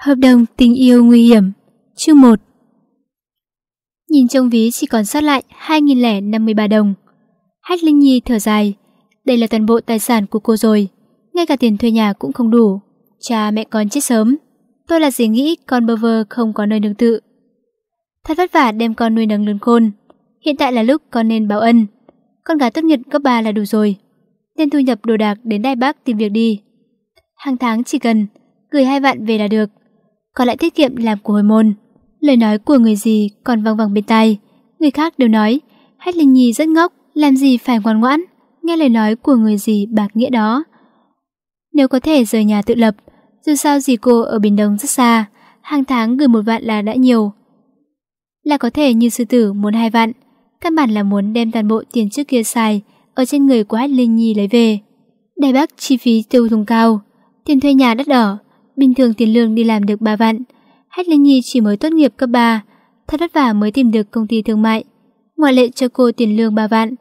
Hợp đồng tình yêu nguy hiểm, Chương 1 Nhìn trong ví chỉ còn sót lại 2.053 đồng. Hách Linh Nhi thở dài, Đây là toàn bộ tài sản của cô rồi, Ngay cả tiền thuê nhà cũng không đủ, Cha mẹ con chết sớm. Tôi là gì nghĩ con bơ vơ không có nơi nương tự Thật vất vả đem con nuôi nấng lớn khôn, Hiện tại là lúc con nên báo ân. Con gái tốt nghiệp cấp 3 là đủ rồi, Nên thu nhập đồ đạc đến Đài Bắc tìm việc đi. Hàng tháng chỉ cần Gửi hai vạn về là được. Còn lại tiết kiệm làm của hồi môn Lời nói của người gì còn vang vang bên tai. Người khác đều nói, Hách Linh Nhi rất ngốc, Làm gì phải ngoan ngoãn. Nghe lời nói của người gì bạc nghĩa đó. Nếu có thể rời nhà tự lập, Dù sao gì cô ở Bình Đông rất xa, Hàng tháng gửi một vạn là đã nhiều. Là có thể như sư tử muốn hai vạn, Căn bản là muốn đem toàn bộ tiền trước kia xài Ở trên người của Hách Linh Nhi lấy về. Đài Bắc chi phí tiêu dùng cao, Tiền thuê nhà đắt đỏ Bình thường tiền lương đi làm được 3 vạn. Hách Linh Nhi chỉ mới tốt nghiệp cấp 3 Thật vất vả mới tìm được công ty thương mại. Ngoại lệ cho cô tiền lương 3 vạn,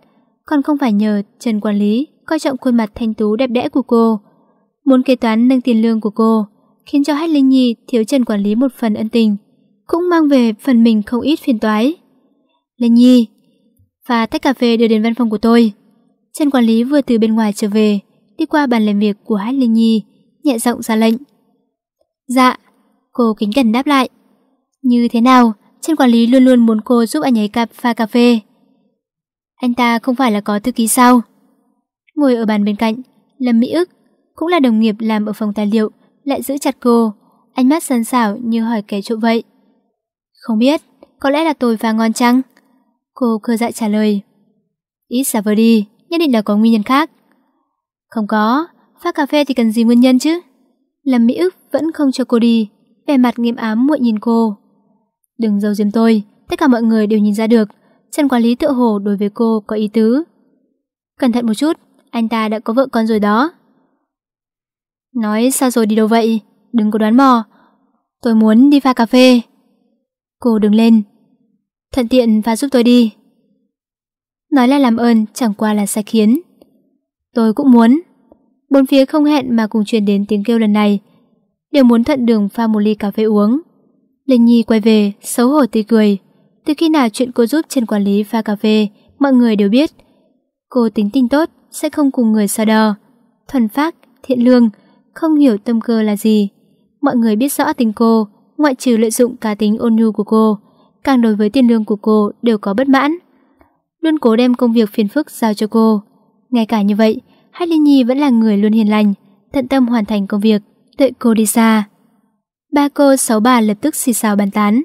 Còn không phải nhờ Trần Quản lý Coi trọng khuôn mặt thanh tú đẹp đẽ của cô. Muốn kế toán nâng tiền lương của cô, Khiến cho Hách Linh Nhi thiếu Trần Quản lý một phần ân tình, Cũng mang về phần mình không ít phiền toái. Linh Nhi Và tách cà phê đưa đến văn phòng của tôi. Trần Quản lý vừa từ bên ngoài trở về, Đi qua bàn làm việc của Hách Linh Nhi, Nhẹ giọng ra lệnh. Dạ Cô kính cẩn đáp lại. Như thế nào? Trên quản lý luôn luôn muốn cô giúp anh ấy cà, pha cà phê. Anh ta không phải là có thư ký sao? Ngồi ở bàn bên cạnh, Lâm Mỹ ức, Cũng là đồng nghiệp làm ở phòng tài liệu, Lại giữ chặt cô. Ánh mắt sân sảo như hỏi kẻ trộm vậy. Không biết, Có lẽ là tôi pha ngon chăng? Cô cơ dại trả lời. Ít xả vờ đi, Nhất định là có nguyên nhân khác. Không có, Pha cà phê thì cần gì nguyên nhân chứ? Lâm Mỹ ức vẫn không cho cô đi vẻ mặt nghiêm ám muội nhìn cô. Đừng giấu giếm tôi, tất cả mọi người đều nhìn ra được, Trần quản lý tự hồ đối với cô có ý tứ. Cẩn thận một chút, anh ta đã có vợ con rồi đó. Nói sao rồi đi đâu vậy, đừng có đoán mò. Tôi muốn đi pha cà phê. Cô đứng lên. Thuận tiện pha giúp tôi đi. Nói là làm ơn chẳng qua là sai khiến. Tôi cũng muốn. Bốn phía không hẹn mà cùng truyền đến tiếng kêu lần này, đều muốn thuận đường pha một ly cà phê uống. Linh Nhi quay về, xấu hổ tươi cười. Từ khi nào chuyện cô giúp Trần Quản lý pha cà phê, mọi người đều biết. Cô tính tình tốt, sẽ không cùng người so đo. Thuần phác, thiện lương, không hiểu tâm cơ là gì. Mọi người biết rõ tình cô, ngoại trừ lợi dụng cá tính ôn nhu của cô, càng đối với tiền lương của cô đều có bất mãn. Luôn cố đem công việc phiền phức giao cho cô. Ngay cả như vậy, Hai Linh Nhi vẫn là người luôn hiền lành, tận tâm hoàn thành công việc đợi cô đi xa. Ba cô sáu bà lập tức xì xào bàn tán.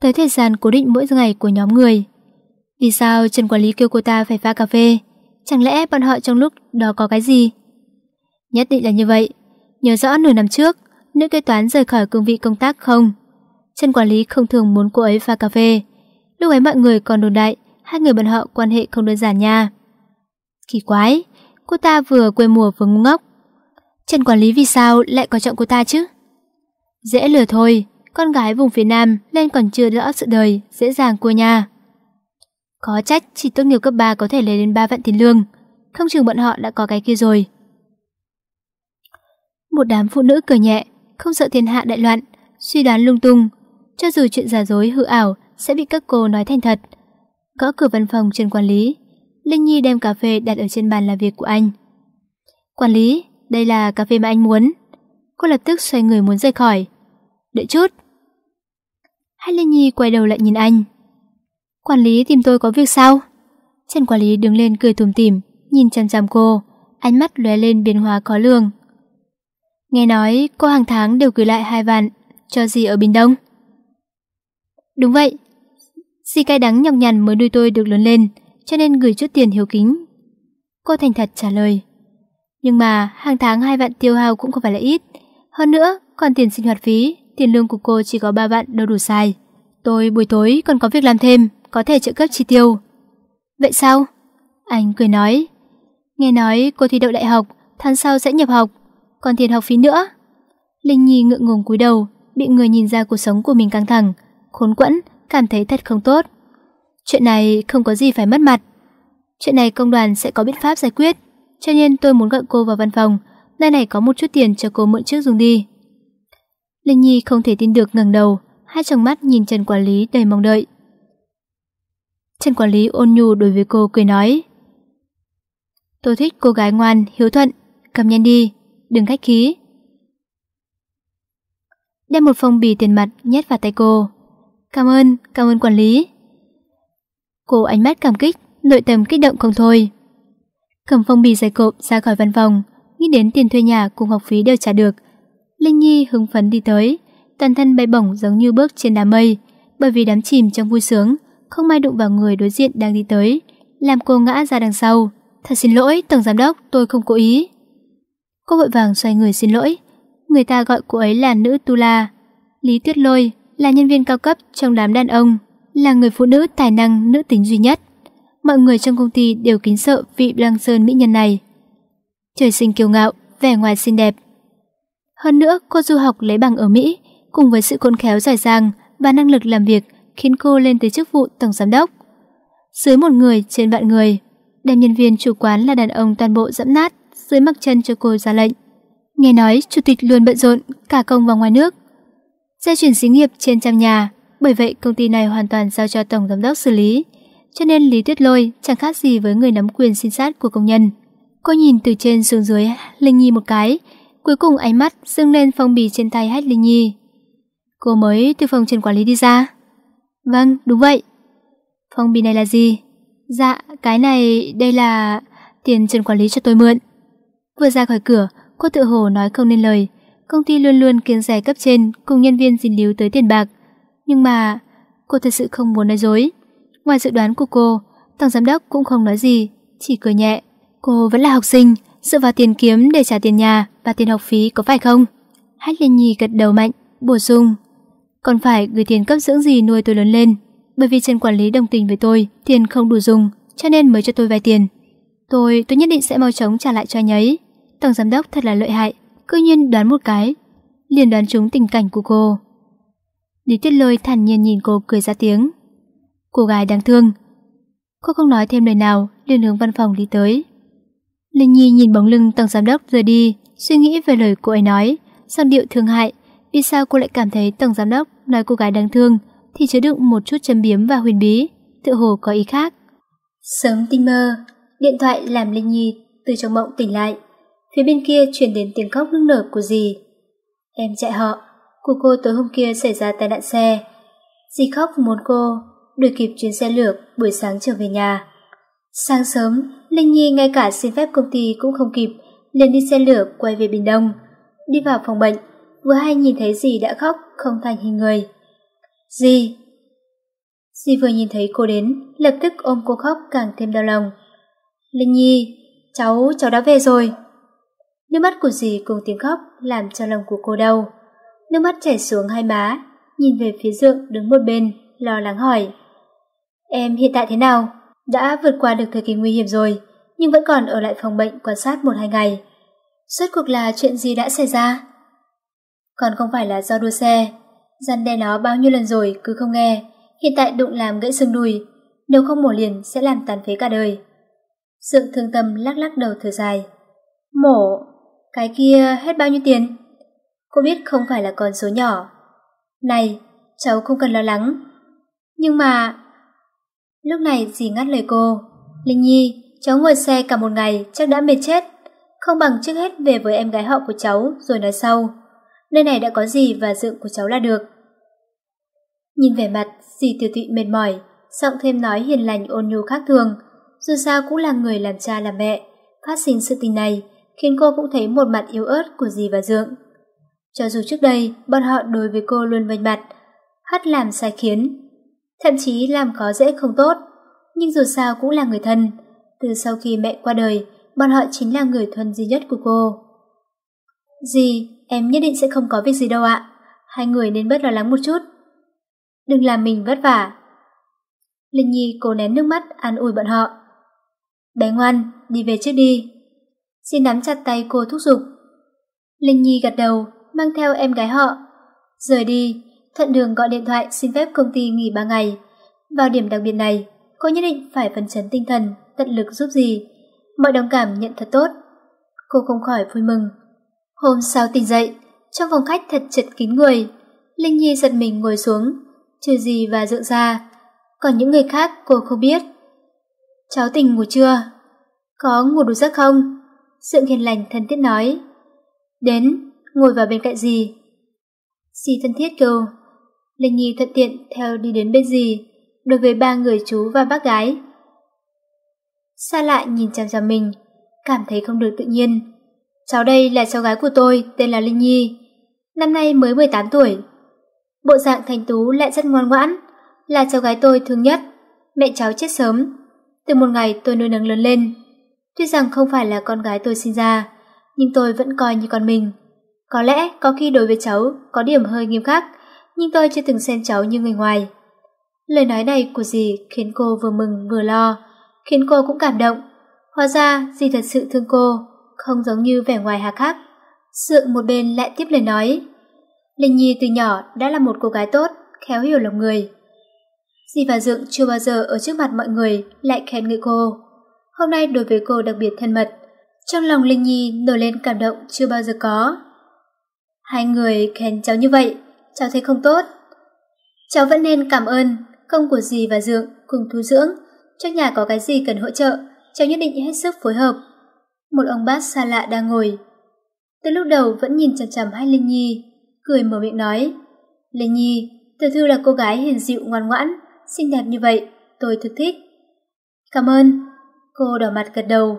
Tới thời gian cố định mỗi ngày của nhóm người. Vì sao Trần Quản lý kêu cô ta phải pha cà phê? Chẳng lẽ bọn họ trong lúc đó có cái gì? Nhất định là như vậy. Nhớ rõ nửa năm trước, nữ kế toán rời khỏi cương vị công tác không? Trần Quản lý không thường muốn cô ấy pha cà phê. Lúc ấy mọi người còn đồn đại, hai người bọn họ quan hệ không đơn giản nha. Kỳ quái, cô ta vừa quê mùa vừa ngu ngốc. Trần quản lý vì sao lại có trọng cô ta chứ? Dễ lừa thôi, con gái vùng phía Nam nên còn chưa rõ sự đời, dễ dàng cua nha. Có trách chỉ tốt nghiệp cấp 3 có thể lấy đến 3 vạn tiền lương, không chừng bọn họ đã có cái kia rồi. Một đám phụ nữ cười nhẹ, không sợ thiên hạ đại loạn, suy đoán lung tung, cho dù chuyện giả dối hư ảo sẽ bị các cô nói thành thật. Gõ cửa văn phòng Trần quản lý, Linh Nhi đem cà phê đặt ở trên bàn làm việc của anh. Quản lý, đây là cà phê mà anh muốn. Cô lập tức xoay người muốn rời khỏi. Đợi chút. Hai Linh Nhi quay đầu lại nhìn anh. Quản lý tìm tôi có việc sao? Trần quản lý đứng lên cười tùm tìm, nhìn chăm chăm cô, ánh mắt lóe lên biến hóa có lường. Nghe nói cô hàng tháng đều gửi lại hai vạn, cho gì ở Bình Đông? Đúng vậy, gì cay đắng nhọc nhằn mới nuôi tôi được lớn lên, cho nên gửi chút tiền hiếu kính. Cô thành thật trả lời. Nhưng mà hàng tháng hai vạn tiêu hao cũng không phải là ít. Hơn nữa, còn tiền sinh hoạt phí, tiền lương của cô chỉ có ba vạn đâu đủ xài. Tôi buổi tối còn có việc làm thêm, có thể trợ cấp chi tiêu. Vậy sao? Anh cười nói. Nghe nói cô thi đậu đại học, tháng sau sẽ nhập học, còn tiền học phí nữa. Linh Nhi ngượng ngùng cúi đầu, bị người nhìn ra cuộc sống của mình căng thẳng, khốn quẫn, cảm thấy thật không tốt. Chuyện này không có gì phải mất mặt. Chuyện này công đoàn sẽ có biện pháp giải quyết cho nên tôi muốn gọi cô vào văn phòng, nơi này có một chút tiền cho cô mượn trước dùng đi. Linh Nhi không thể tin được ngẩng đầu, hai tròng mắt nhìn Trần Quản lý đầy mong đợi. Trần Quản lý ôn nhu đối với cô cười nói. Tôi thích cô gái ngoan, hiếu thuận, cầm nhanh đi, đừng khách khí. Đem một phong bì tiền mặt nhét vào tay cô. Cảm ơn, cảm ơn quản lý. Cô ánh mắt cảm kích, nội tâm kích động không thôi. Cầm phong bì dày cộm ra khỏi văn phòng, nghĩ đến tiền thuê nhà cùng học phí đều trả được. Linh Nhi hứng phấn đi tới, toàn thân bay bổng giống như bước trên đám mây, bởi vì đám chìm trong vui sướng, không may đụng vào người đối diện đang đi tới, làm cô ngã ra đằng sau. Thật xin lỗi, tổng giám đốc, tôi không cố ý. Cô vội vàng xoay người xin lỗi. Người ta gọi cô ấy là nữ Tu La. Lý Tuyết Lôi là nhân viên cao cấp trong đám đàn ông, là người phụ nữ tài năng nữ tính duy nhất. Mọi người trong công ty đều kính sợ vị Lăng Sơn mỹ nhân này. Trời sinh kiêu ngạo, vẻ ngoài xinh đẹp. Hơn nữa, cô du học lấy bằng ở Mỹ, cùng với sự khôn khéo giỏi giang và năng lực làm việc khiến cô lên tới chức vụ tổng giám đốc. Dưới một người trên vạn người, đem nhân viên chủ quán là đàn ông toàn bộ dẫm nát dưới mặc chân cho cô ra lệnh. Nghe nói chủ tịch luôn bận rộn cả công và ngoài nước. Gia chuyển xí nghiệp trên trăm nhà, bởi vậy công ty này hoàn toàn giao cho tổng giám đốc xử lý. Cho nên Lý Tuyết Lôi chẳng khác gì với người nắm quyền xin sát của công nhân. Cô nhìn từ trên xuống dưới Linh Nhi một cái, cuối cùng ánh mắt dâng lên phong bì trên tay hết Linh Nhi. Cô mới từ phòng trên quản lý đi ra. Vâng, đúng vậy. Phong bì này là gì? Dạ, cái này, đây là... Tiền trần quản lý cho tôi mượn. Vừa ra khỏi cửa, cô tự hồ nói không nên lời. Công ty luôn luôn kiêng rẻ cấp trên cùng nhân viên dính líu tới tiền bạc. Nhưng mà, cô thật sự không muốn nói dối. Ngoài dự đoán của cô, tổng giám đốc cũng không nói gì, chỉ cười nhẹ. Cô vẫn là học sinh, dựa vào tiền kiếm để trả tiền nhà và tiền học phí có phải không? Hách Liên Nhi gật đầu mạnh, bổ sung. Còn phải gửi tiền cấp dưỡng gì nuôi tôi lớn lên. Bởi vì Trần quản lý đồng tình với tôi, tiền không đủ dùng, cho nên mới cho tôi vay tiền. Tôi, tôi nhất định sẽ mau chóng trả lại cho anh ấy. Tổng giám đốc thật là lợi hại, cư nhiên đoán một cái, liền đoán trúng tình cảnh của cô. Lý Tuyết Lôi thản nhiên nhìn cô cười ra tiếng. Cô gái đáng thương. Cô không nói thêm lời nào, liền hướng văn phòng đi tới. Linh Nhi nhìn bóng lưng tổng giám đốc rời đi, suy nghĩ về lời cô ấy nói, giọng điệu thương hại. Vì sao cô lại cảm thấy tổng giám đốc nói cô gái đáng thương thì chứa đựng một chút châm biếm và huyền bí, tự hồ có ý khác. Sớm tinh mơ, điện thoại làm Linh Nhi từ trong mộng tỉnh lại. Phía bên kia truyền đến tiếng khóc nức nở của dì. Em chạy họ, của cô tối hôm kia xảy ra tai nạn xe. Dì khóc muốn cô đuổi kịp chuyến xe lược buổi sáng trở về nhà. Sáng sớm, Linh Nhi ngay cả xin phép công ty cũng không kịp, liền đi xe lửa quay về Bình Đông. Đi vào phòng bệnh, vừa hay nhìn thấy dì đã khóc không thành hình người. Dì! Dì vừa nhìn thấy cô đến, lập tức ôm cô khóc càng thêm đau lòng. Linh Nhi, cháu, cháu đã về rồi. Nước mắt của dì cùng tiếng khóc làm cho lòng của cô đau. Nước mắt chảy xuống hai má, nhìn về phía dượng đứng một bên, lo lắng hỏi. Em hiện tại thế nào? Đã vượt qua được thời kỳ nguy hiểm rồi, nhưng vẫn còn ở lại phòng bệnh quan sát một hai ngày. Suốt cuộc là chuyện gì đã xảy ra? Còn không phải là do đua xe. Gian đe nó bao nhiêu lần rồi cứ không nghe, hiện tại đụng làm gãy xương đùi, nếu không mổ liền sẽ làm tàn phế cả đời. Dượng thương tâm lắc lắc đầu thở dài. Mổ, cái kia hết bao nhiêu tiền? Cô biết không phải là con số nhỏ. Này, cháu không cần lo lắng. Nhưng mà... Lúc này dì ngắt lời cô. Linh Nhi, cháu ngồi xe cả một ngày chắc đã mệt chết. Không bằng trước hết về với em gái họ của cháu rồi nói sau. Nơi này đã có gì và dựng của cháu là được. Nhìn vẻ mặt, dì tiểu tụy mệt mỏi, giọng thêm nói hiền lành ôn nhu khác thường. Dù sao cũng là người làm cha làm mẹ. Phát sinh sự tình này khiến cô cũng thấy một mặt yếu ớt của dì và dượng. Cho dù trước đây bọn họ đối với cô luôn vênh mặt, hắt làm sai khiến, thậm chí làm khó dễ không tốt, nhưng dù sao cũng là người thân. Từ sau khi mẹ qua đời, bọn họ chính là người thân duy nhất của cô. Dì, em nhất định sẽ không có việc gì đâu ạ. Hai người nên bớt lo lắng một chút. Đừng làm mình vất vả. Linh Nhi cố nén nước mắt an ủi bọn họ. Bé ngoan, đi về trước đi. Xin nắm chặt tay cô thúc giục. Linh Nhi gật đầu, mang theo em gái họ. Rời đi, thuận đường gọi điện thoại xin phép công ty nghỉ ba ngày. Vào điểm đặc biệt này, cô nhất định phải phấn chấn tinh thần, tận lực giúp gì. Mọi đồng cảm nhận thật tốt. Cô không khỏi vui mừng. Hôm sau tỉnh dậy, trong phòng khách thật chật kín người. Linh Nhi giật mình ngồi xuống, trừ gì và dựa ra. Còn những người khác cô không biết. Cháu tỉnh ngủ chưa? Có ngủ đủ giấc không? Dượng hiền lành thân thiết nói. Đến, ngồi vào bên cạnh gì. Dì thân thiết kêu. Linh Nhi thuận tiện theo đi đến bên dì, đối với ba người chú và bác gái. Xa lại nhìn chằm chằm mình, cảm thấy không được tự nhiên. Cháu đây là cháu gái của tôi, tên là Linh Nhi. Năm nay mới 18 tuổi. Bộ dạng thành tú lại rất ngoan ngoãn, là cháu gái tôi thương nhất. Mẹ cháu chết sớm. Từ một ngày tôi nuôi nấng lớn lên. Tuy rằng không phải là con gái tôi sinh ra, nhưng tôi vẫn coi như con mình. Có lẽ có khi đối với cháu có điểm hơi nghiêm khắc, nhưng tôi chưa từng xem cháu như người ngoài. Lời nói này của dì khiến cô vừa mừng vừa lo, khiến cô cũng cảm động. Hóa ra dì thật sự thương cô, không giống như vẻ ngoài hà khắc. Sượng một bên lại tiếp lời nói. Linh Nhi từ nhỏ đã là một cô gái tốt, khéo hiểu lòng người. Dì và Dượng chưa bao giờ ở trước mặt mọi người lại khen ngợi cô. Hôm nay đối với cô đặc biệt thân mật, trong lòng Linh Nhi nổi lên cảm động chưa bao giờ có. Hai người khen cháu như vậy, cháu thấy không tốt. Cháu vẫn nên cảm ơn công của dì và Dượng cùng thu dưỡng. Trong nhà có cái gì cần hỗ trợ, cháu nhất định hết sức phối hợp. Một ông bác xa lạ đang ngồi. Từ lúc đầu vẫn nhìn chằm chằm hai Linh Nhi, cười mở miệng nói. Linh Nhi, tiểu thư là cô gái hiền dịu ngoan ngoãn, xinh đẹp như vậy, tôi thực thích. Cảm ơn. Cô đỏ mặt gật đầu.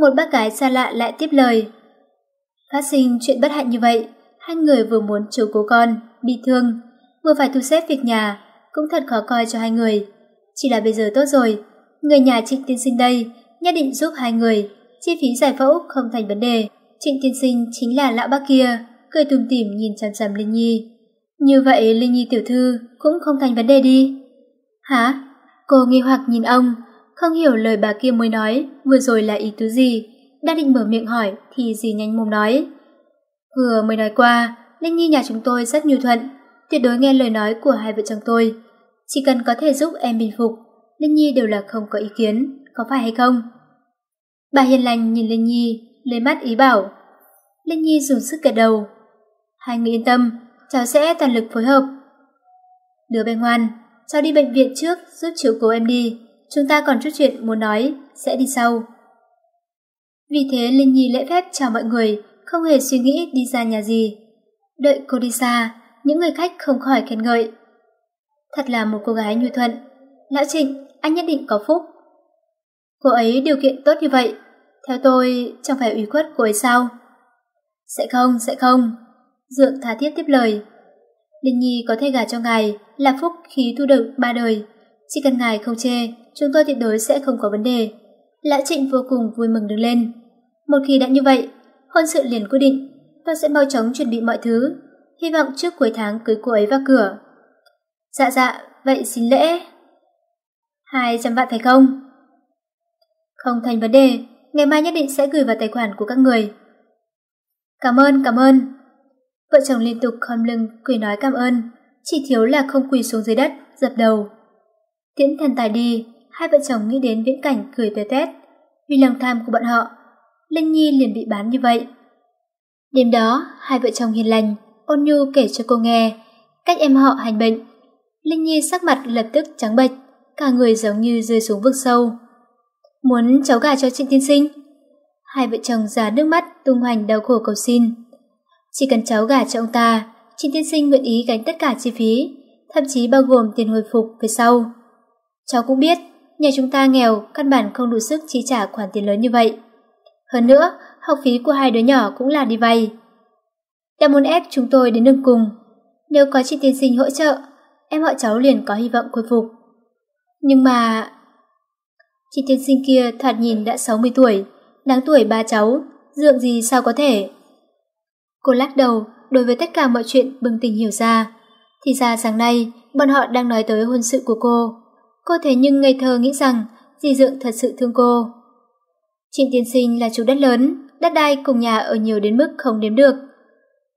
Một bác gái xa lạ lại tiếp lời. Phát sinh chuyện bất hạnh như vậy, hai người vừa muốn chiều cố con, bị thương, vừa phải thu xếp việc nhà, cũng thật khó coi cho hai người. Chỉ là bây giờ tốt rồi, người nhà Trịnh Tiên Sinh đây nhất định giúp hai người, chi phí giải phẫu không thành vấn đề. Trịnh Tiên Sinh chính là lão bác kia, cười tùm tỉm nhìn chằm chằm Linh Nhi. Như vậy Linh Nhi tiểu thư cũng không thành vấn đề đi. Hả? Cô nghi hoặc nhìn ông, không hiểu lời bà kia mới nói vừa rồi là ý tứ gì. Đang định mở miệng hỏi thì dì nhanh mồm nói. Vừa mới nói qua, Linh Nhi nhà chúng tôi rất nhu thuận, tuyệt đối nghe lời nói của hai vợ chồng tôi. Chỉ cần có thể giúp em bình phục, Linh Nhi đều là không có ý kiến, có phải hay không? Bà hiền lành nhìn Linh Nhi, lấy mắt ý bảo. Linh Nhi dùng sức gật đầu. Hai người yên tâm, cháu sẽ toàn lực phối hợp. Đứa bé ngoan, cháu đi bệnh viện trước giúp chiếu cố em đi. Chúng ta còn chút chuyện muốn nói, sẽ đi sau. Vì thế Linh Nhi lễ phép chào mọi người, không hề suy nghĩ đi ra nhà gì. Đợi cô đi xa, những người khách không khỏi khen ngợi. Thật là một cô gái nhu thuận. Lão Trịnh, anh nhất định có phúc. Cô ấy điều kiện tốt như vậy, theo tôi chẳng phải ủy khuất cô ấy sao? Sẽ không, sẽ không. Dượng tha thiết tiếp lời. Linh Nhi có thể gả cho ngài là phúc khí thu được ba đời. Chỉ cần ngài không chê, chúng tôi tuyệt đối sẽ không có vấn đề. Lão Trịnh vô cùng vui mừng đứng lên. Một khi đã như vậy, hôn sự liền quyết định, tôi sẽ mau chóng chuẩn bị mọi thứ, hy vọng trước cuối tháng cưới cô ấy vào cửa. Dạ dạ, vậy xin lễ. Hai trăm vạn phải không? Không thành vấn đề, ngày mai nhất định sẽ gửi vào tài khoản của các người. Cảm ơn, cảm ơn. Vợ chồng liên tục khom lưng cười nói cảm ơn, chỉ thiếu là không quỳ xuống dưới đất, dập đầu. Tiễn thần tài đi, hai vợ chồng nghĩ đến viễn cảnh cười tê tét. Vì lòng tham của bọn họ, Linh Nhi liền bị bán như vậy. Đêm đó, hai vợ chồng hiền lành, ôn nhu kể cho cô nghe cách em họ hành bệnh. Linh Nhi sắc mặt lập tức trắng bệch, cả người giống như rơi xuống vực sâu. Muốn cháu gà cho Trịnh Tiên Sinh? Hai vợ chồng già nước mắt tung hoành đau khổ cầu xin. Chỉ cần cháu gà cho ông ta, Trịnh Tiên Sinh nguyện ý gánh tất cả chi phí, thậm chí bao gồm tiền hồi phục về sau. Cháu cũng biết, nhà chúng ta nghèo, căn bản không đủ sức chi trả khoản tiền lớn như vậy. Hơn nữa, học phí của hai đứa nhỏ cũng là đi vay. Đã muốn ép chúng tôi đến đường cùng. Nếu có chị tiên sinh hỗ trợ, em họ cháu liền có hy vọng khôi phục. Nhưng mà... Chị tiên sinh kia thoạt nhìn đã 60 tuổi, đáng tuổi ba cháu, dượng gì sao có thể. Cô lắc đầu, đối với tất cả mọi chuyện bừng tỉnh hiểu ra. Thì ra sáng nay, bọn họ đang nói tới hôn sự của cô. Cô thế nhưng ngây thơ nghĩ rằng dì dượng thật sự thương cô. Trịnh tiên sinh là chủ đất lớn, đất đai cùng nhà ở nhiều đến mức không đếm được.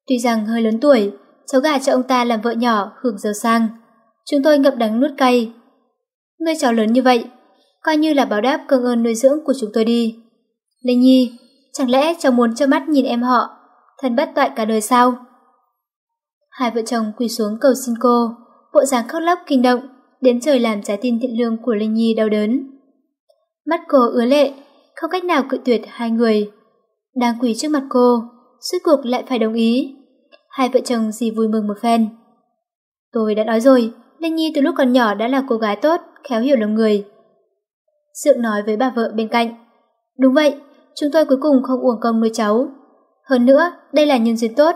Tuy rằng hơi lớn tuổi, cháu gà cho ông ta làm vợ nhỏ hưởng giàu sang. Chúng tôi ngập đắng nuốt cay. Ngươi cháu lớn như vậy, coi như là báo đáp công ơn nuôi dưỡng của chúng tôi đi. Linh Nhi, chẳng lẽ cháu muốn cho mắt nhìn em họ, thân bất toại cả đời sao? Hai vợ chồng quỳ xuống cầu xin cô, bộ dáng khóc lóc kinh động, đến trời làm trái tim thiện lương của Linh Nhi đau đớn. Mắt cô ứa lệ, không cách nào cự tuyệt hai người. Đang quỳ trước mặt cô, suốt cuộc lại phải đồng ý. Hai vợ chồng gì vui mừng một phen. Tôi đã nói rồi, Linh Nhi từ lúc còn nhỏ đã là cô gái tốt, khéo hiểu lòng người. Dượng nói với bà vợ bên cạnh. Đúng vậy, chúng tôi cuối cùng không uổng công nuôi cháu. Hơn nữa, đây là nhân duyên tốt,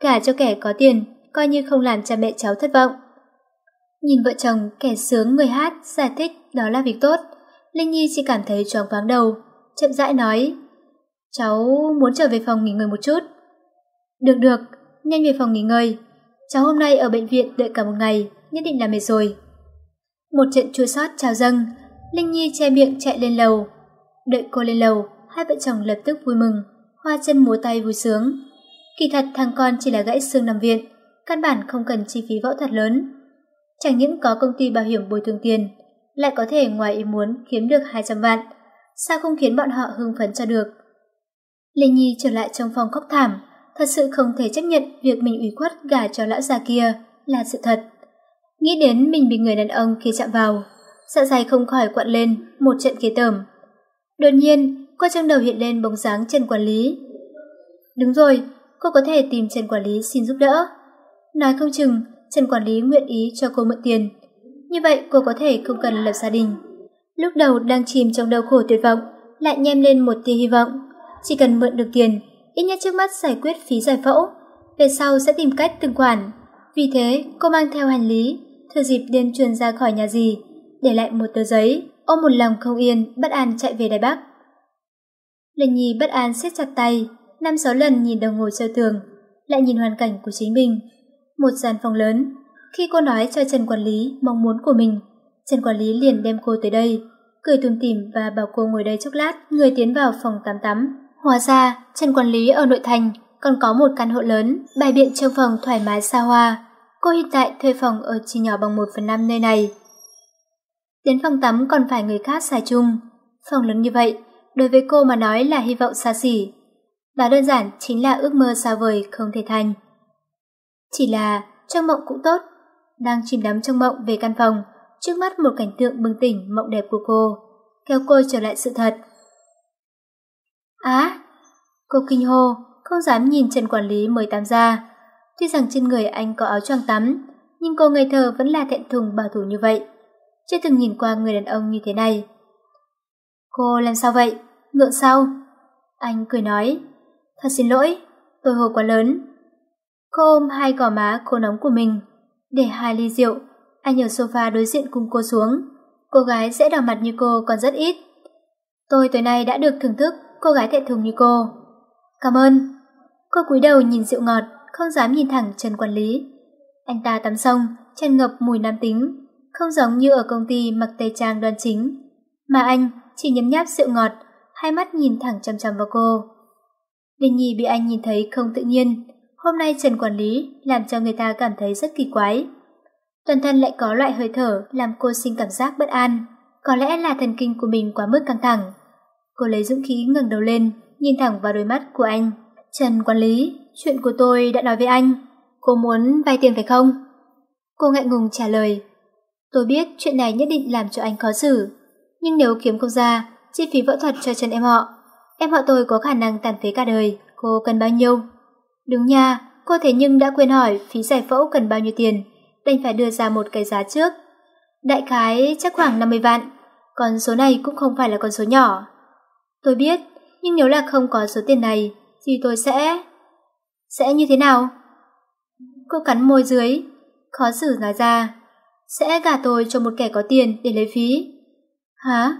cả cho kẻ có tiền, coi như không làm cha mẹ cháu thất vọng. Nhìn vợ chồng kẻ sướng người hát giải thích đó là việc tốt, Linh Nhi chỉ cảm thấy choáng váng đầu, chậm rãi nói. Cháu muốn trở về phòng nghỉ ngơi một chút. Được được, nhanh về phòng nghỉ ngơi. Cháu hôm nay ở bệnh viện đợi cả một ngày, nhất định là mệt rồi. Một trận chua sót trào dâng, Linh Nhi che miệng chạy lên lầu. Đợi cô lên lầu, hai vợ chồng lập tức vui mừng, hoa chân múa tay vui sướng. Kỳ thật thằng con chỉ là gãy xương nằm viện, căn bản không cần chi phí võ thuật lớn. Chẳng những có công ty bảo hiểm bồi thường tiền, lại có thể ngoài ý muốn kiếm được 200 vạn, sao không khiến bọn họ hưng phấn cho được. Lê Nhi trở lại trong phòng khóc thảm, thật sự không thể chấp nhận việc mình ủy khuất gả cho lão già kia là sự thật. Nghĩ đến mình bị người đàn ông kia chạm vào, dạ dày không khỏi quặn lên một trận kế tởm. Đột nhiên, qua trong đầu hiện lên bóng dáng Trần Quản lý. Đúng rồi, cô có thể tìm Trần Quản lý xin giúp đỡ. Nói không chừng, Trần Quản lý nguyện ý cho cô mượn tiền. Như vậy cô có thể không cần lập gia đình. Lúc đầu đang chìm trong đau khổ tuyệt vọng, lại nhem lên một tia hy vọng. Chỉ cần mượn được tiền, ít nhất trước mắt giải quyết phí giải phẫu, về sau sẽ tìm cách từng khoản. Vì thế, cô mang theo hành lý, thừa dịp điên truyền ra khỏi nhà gì, để lại một tờ giấy, ôm một lòng không yên, bất an chạy về Đài Bắc. Linh Nhi bất an siết chặt tay, năm sáu lần nhìn đồng hồ treo tường, lại nhìn hoàn cảnh của chính mình. Một gian phòng lớn, khi cô nói cho Trần Quản lý mong muốn của mình, Trần Quản lý liền đem cô tới đây, cười tùm tìm và bảo cô ngồi đây chốc lát, người tiến vào phòng tắm tắm. Hóa ra, Trần Quản lý ở nội thành còn có một căn hộ lớn, bài biện trong phòng thoải mái xa hoa. Cô hiện tại thuê phòng ở chỉ nhỏ bằng một phần năm nơi này. Đến phòng tắm còn phải người khác xài chung. Phòng lớn như vậy, đối với cô mà nói là hy vọng xa xỉ. Và đơn giản chính là ước mơ xa vời không thể thành. Chỉ là trong mộng cũng tốt, đang chìm đắm trong mộng về căn phòng, trước mắt một cảnh tượng bừng tỉnh mộng đẹp của cô, kéo cô trở lại sự thật. Á! cô kinh hô, không dám nhìn Trần Quản lý mới tắm ra. Tuy rằng trên người anh có áo choàng tắm, nhưng cô ngây thơ vẫn là thẹn thùng bảo thủ như vậy. Chưa từng nhìn qua người đàn ông như thế này. Cô làm sao vậy? Ngượng sao? Anh cười nói. Thật xin lỗi, tôi hồ quá lớn. Cô ôm hai gò má khô nóng của mình, để hai ly rượu, anh ở sofa đối diện cùng cô xuống. Cô gái sẽ đỏ mặt như cô còn rất ít. Tôi tối nay đã được thưởng thức cô gái thẹn thùng như cô. Cảm ơn. Cô cúi đầu nhìn rượu ngọt, không dám nhìn thẳng Trần Quản lý. Anh ta tắm xong, chân ngập mùi nam tính, không giống như ở công ty mặc tây trang đoan chính. Mà anh chỉ nhấm nháp rượu ngọt, hai mắt nhìn thẳng chằm chằm vào cô. Linh Nhi bị anh nhìn thấy không tự nhiên, Hôm nay Trần Quản lý làm cho người ta cảm thấy rất kỳ quái. Toàn thân lại có loại hơi thở làm cô sinh cảm giác bất an. Có lẽ là thần kinh của mình quá mức căng thẳng. Cô lấy dũng khí ngẩng đầu lên, nhìn thẳng vào đôi mắt của anh. Trần Quản lý, chuyện của tôi đã nói với anh. Cô muốn vay tiền phải không? Cô ngại ngùng trả lời. Tôi biết chuyện này nhất định làm cho anh khó xử. Nhưng nếu kiếm không ra, chi phí phẫu thuật cho Trần em họ, em họ tôi có khả năng tàn phế cả đời. Cô cần bao nhiêu? Đúng nha, cô thế nhưng đã quên hỏi phí giải phẫu cần bao nhiêu tiền, đành phải đưa ra một cái giá trước. Đại khái chắc khoảng 50 vạn, còn số này cũng không phải là con số nhỏ. Tôi biết, nhưng nếu là không có số tiền này, thì tôi sẽ... Sẽ như thế nào? Cô cắn môi dưới, khó xử nói ra. Sẽ gả tôi cho một kẻ có tiền để lấy phí. Hả?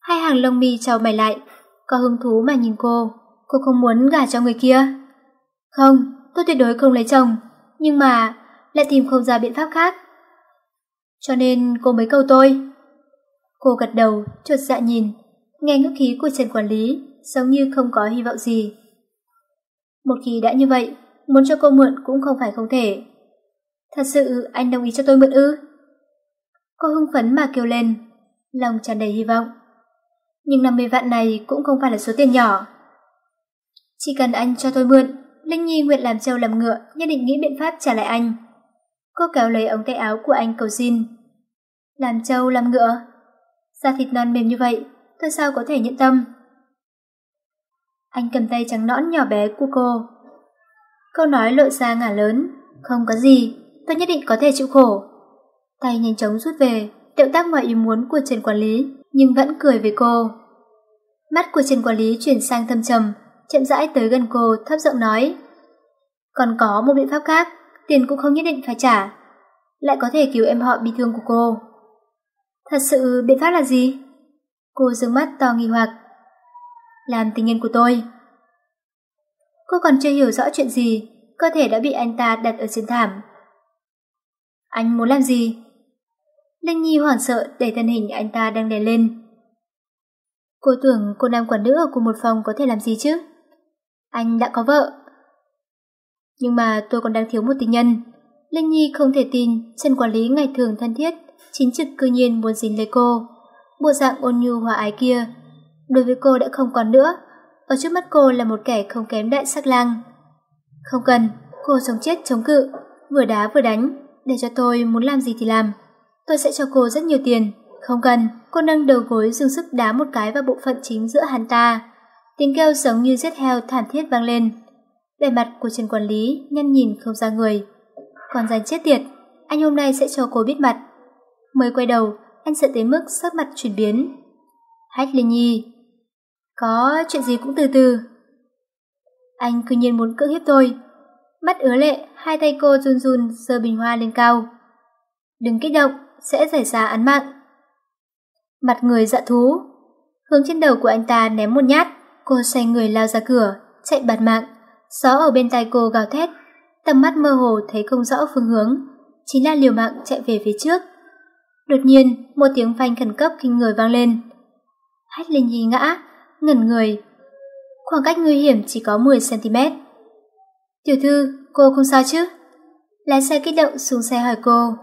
Hai hàng lông mi trao mày lại, có hứng thú mà nhìn cô. Cô không muốn gả cho người kia. Không, tôi tuyệt đối không lấy chồng, nhưng mà lại tìm không ra biện pháp khác. Cho nên cô mới cầu tôi. Cô gật đầu, chuột dạ nhìn, nghe ngữ khí của Trần Quản lý, giống như không có hy vọng gì. Một khi đã như vậy, muốn cho cô mượn cũng không phải không thể. Thật sự anh đồng ý cho tôi mượn ư? Cô hưng phấn mà kêu lên, lòng tràn đầy hy vọng. Nhưng 50 vạn này cũng không phải là số tiền nhỏ. Chỉ cần anh cho tôi mượn, Linh Nhi nguyện làm trâu làm ngựa, nhất định nghĩ biện pháp trả lại anh. Cô kéo lấy ống tay áo của anh cầu xin. Làm trâu làm ngựa? Da thịt non mềm như vậy, tôi sao có thể nhẫn tâm? Anh cầm tay trắng nõn nhỏ bé của cô. Câu nói lộ ra ngả lớn, không có gì, tôi nhất định có thể chịu khổ. Tay nhanh chóng rút về, động tác ngoài ý muốn của Trần Quản lý, nhưng vẫn cười với cô. Mắt của Trần Quản lý chuyển sang thâm trầm, chậm rãi tới gần cô, thấp giọng nói. Còn có một biện pháp khác, tiền cũng không nhất định phải trả, lại có thể cứu em họ bị thương của cô. Thật sự biện pháp là gì? Cô dương mắt to nghi hoặc. Làm tình nhân của tôi. Cô còn chưa hiểu rõ chuyện gì, cơ thể đã bị anh ta đặt ở trên thảm. Anh muốn làm gì? Linh Nhi hoảng sợ đẩy thân hình anh ta đang đè lên. Cô tưởng cô nam quản nữ ở cùng một phòng có thể làm gì chứ? Anh đã có vợ. Nhưng mà tôi còn đang thiếu một tình nhân. Linh Nhi không thể tin Trần Quản lý ngày thường thân thiết, chính trực cư nhiên muốn dính lấy cô. Bộ dạng ôn nhu hòa ái kia, đối với cô đã không còn nữa. Ở trước mắt cô là một kẻ không kém đại sắc lang. Không cần, cô sống chết chống cự, vừa đá vừa đánh, để cho tôi muốn làm gì thì làm. Tôi sẽ cho cô rất nhiều tiền. Không cần, cô nâng đầu gối dùng sức đá một cái vào bộ phận chính giữa hắn ta. Tiếng kêu giống như giết heo thản thiết vang lên. Vẻ mặt của Trần Quản lý nhăn nhìn không ra người. Còn dành chết tiệt, anh hôm nay sẽ cho cô biết mặt. Mới quay đầu, anh sợ tới mức sắc mặt chuyển biến. Hách Linh Nhi. Có chuyện gì cũng từ từ. Anh cứ nhiên muốn cưỡng hiếp tôi. Mắt ứa lệ, hai tay cô run run giơ bình hoa lên cao. Đừng kích động, sẽ giải ra án mạng. Mặt người dạ thú. Hướng trên đầu của anh ta ném một nhát, cô xoay người lao ra cửa, chạy bạt mạng. Gió ở bên tai cô gào thét, tầm mắt mơ hồ thấy không rõ phương hướng, chính là liều mạng chạy về phía trước. Đột nhiên, một tiếng phanh khẩn cấp kinh người vang lên. Hách Linh Nhi ngã, ngẩn người. Khoảng cách nguy hiểm chỉ có 10cm. Tiểu thư, cô không sao chứ? Lái xe kích động xuống xe hỏi cô.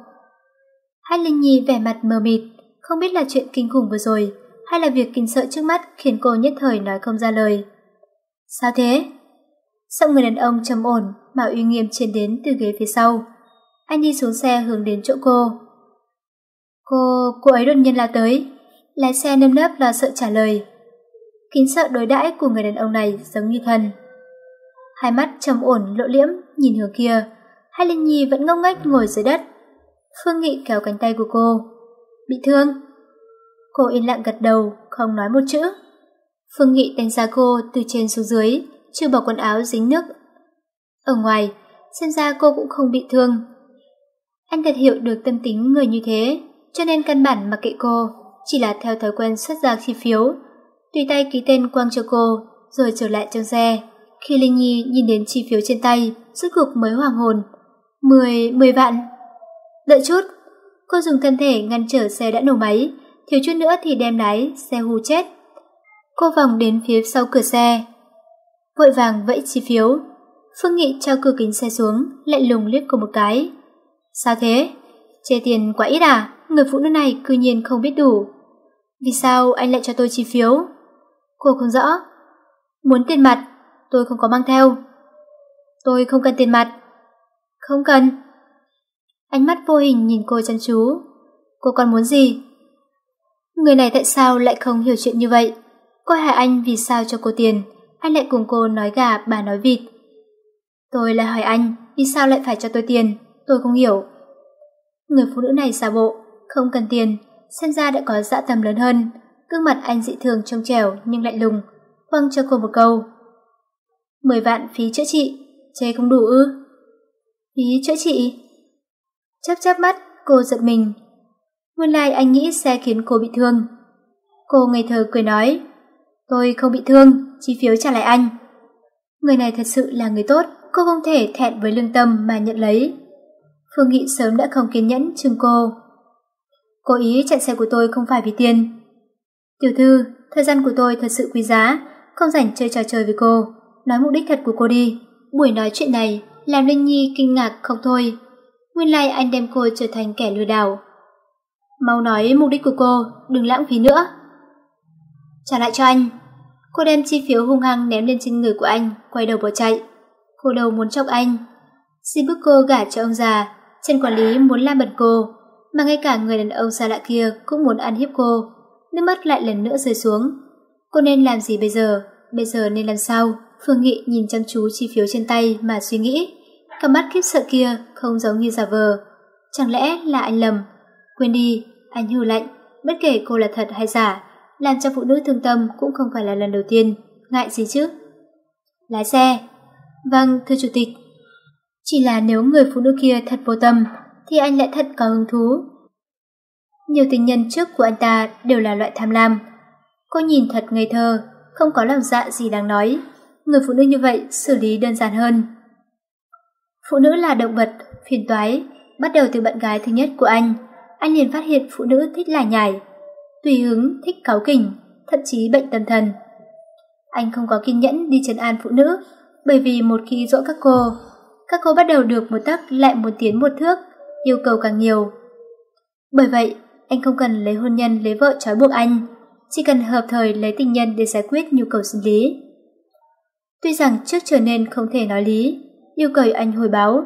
Hách Linh Nhi vẻ mặt mờ mịt, không biết là chuyện kinh khủng vừa rồi, hay là việc kinh sợ trước mắt khiến cô nhất thời nói không ra lời. Sao thế? Giọng người đàn ông trầm ổn mà uy nghiêm trên đến từ ghế phía sau. Anh đi xuống xe hướng đến chỗ cô. Cô, cô ấy đột nhiên la tới. Lái xe nâm nấp lo sợ trả lời. Kính sợ đối đãi của người đàn ông này giống như thần. Hai mắt trầm ổn lộ liễm nhìn hướng kia. Hai Linh Nhi vẫn ngốc nghếch ngồi dưới đất. Phương Nghị kéo cánh tay của cô. Bị thương. Cô yên lặng gật đầu, không nói một chữ. Phương Nghị đánh giá cô từ trên xuống dưới, chưa bỏ quần áo dính nước. Ở ngoài, xem ra cô cũng không bị thương. Anh thật hiểu được tâm tính người như thế, cho nên căn bản mặc kệ cô, chỉ là theo thói quen xuất ra chi phiếu, tùy tay ký tên quang cho cô, rồi trở lại trong xe. Khi Linh Nhi nhìn đến chi phiếu trên tay, rốt cuộc mới hoàng hồn. Mười, mười vạn. Đợi chút, cô dùng thân thể ngăn trở xe đã nổ máy, thiếu chút nữa thì đem lái, xe hù chết. Cô vòng đến phía sau cửa xe, vội vàng vẫy chi phiếu. Phương Nghị trao cửa kính xe xuống, lại lùng liếc cô một cái. Sao thế? Chê tiền quá ít à? Người phụ nữ này cư nhiên không biết đủ. Vì sao anh lại cho tôi chi phiếu? Cô không rõ. Muốn tiền mặt, tôi không có mang theo. Tôi không cần tiền mặt. Không cần. Ánh mắt vô hình nhìn cô chăm chú. Cô còn muốn gì? Người này tại sao lại không hiểu chuyện như vậy? Cô hại anh vì sao cho cô tiền, anh lại cùng cô nói gà bà nói vịt. Tôi lại hỏi anh, vì sao lại phải cho tôi tiền? Tôi không hiểu. Người phụ nữ này xa bộ, không cần tiền, xem ra đã có dạ tầm lớn hơn. Gương mặt anh dị thường trông trẻo nhưng lạnh lùng, quăng cho cô một câu. Mười vạn phí chữa trị, chê không đủ ư? Phí chữa trị? Chớp chớp mắt, cô giật mình. Nguyên lai like anh nghĩ xe khiến cô bị thương. Cô ngây thơ cười nói, tôi không bị thương, chi phiếu trả lại anh. Người này thật sự là người tốt, cô không thể thẹn với lương tâm mà nhận lấy. Phương Nghị sớm đã không kiên nhẫn chừng cô. Cố ý chặn xe của tôi không phải vì tiền. Tiểu thư, thời gian của tôi thật sự quý giá, không rảnh chơi trò chơi với cô. Nói mục đích thật của cô đi. Buổi nói chuyện này làm Linh Nhi kinh ngạc không thôi. Nguyên lai like anh đem cô trở thành kẻ lừa đảo. Mau nói mục đích của cô, đừng lãng phí nữa. Trả lại cho anh. Cô đem chi phiếu hung hăng ném lên trên người của anh, quay đầu bỏ chạy. Cô đầu muốn chọc anh. Xin bức cô gả cho ông già, Trần quản lý muốn la bật cô, mà ngay cả người đàn ông xa lạ kia cũng muốn ăn hiếp cô. Nước mắt lại lần nữa rơi xuống. Cô nên làm gì bây giờ? Bây giờ nên làm sao? Phương Nghị nhìn chăm chú chi phiếu trên tay mà suy nghĩ. Cặp mắt khiếp sợ kia không giống như giả vờ. Chẳng lẽ là anh lầm? Quên đi, anh hừ lạnh, bất kể cô là thật hay giả, làm cho phụ nữ thương tâm cũng không phải là lần đầu tiên, ngại gì chứ? Lái xe. Vâng, thưa chủ tịch. Chỉ là nếu người phụ nữ kia thật vô tâm, thì anh lại thật có hứng thú. Nhiều tình nhân trước của anh ta đều là loại tham lam. Cô nhìn thật ngây thơ, không có lòng dạ gì đáng nói. Người phụ nữ như vậy xử lý đơn giản hơn. Phụ nữ là động vật, phiền toái, bắt đầu từ bạn gái thứ nhất của anh. Anh liền phát hiện phụ nữ thích lải nhải, tùy hứng, thích cáu kỉnh, thậm chí bệnh tâm thần. Anh không có kiên nhẫn đi trấn an phụ nữ, bởi vì một khi dỗ các cô, các cô bắt đầu được một tấc lại một tiến một thước, yêu cầu càng nhiều. Bởi vậy, anh không cần lấy hôn nhân lấy vợ trói buộc anh, chỉ cần hợp thời lấy tình nhân để giải quyết nhu cầu sinh lý. Tuy rằng trước trở nên không thể nói lý, yêu cầu anh hồi báo,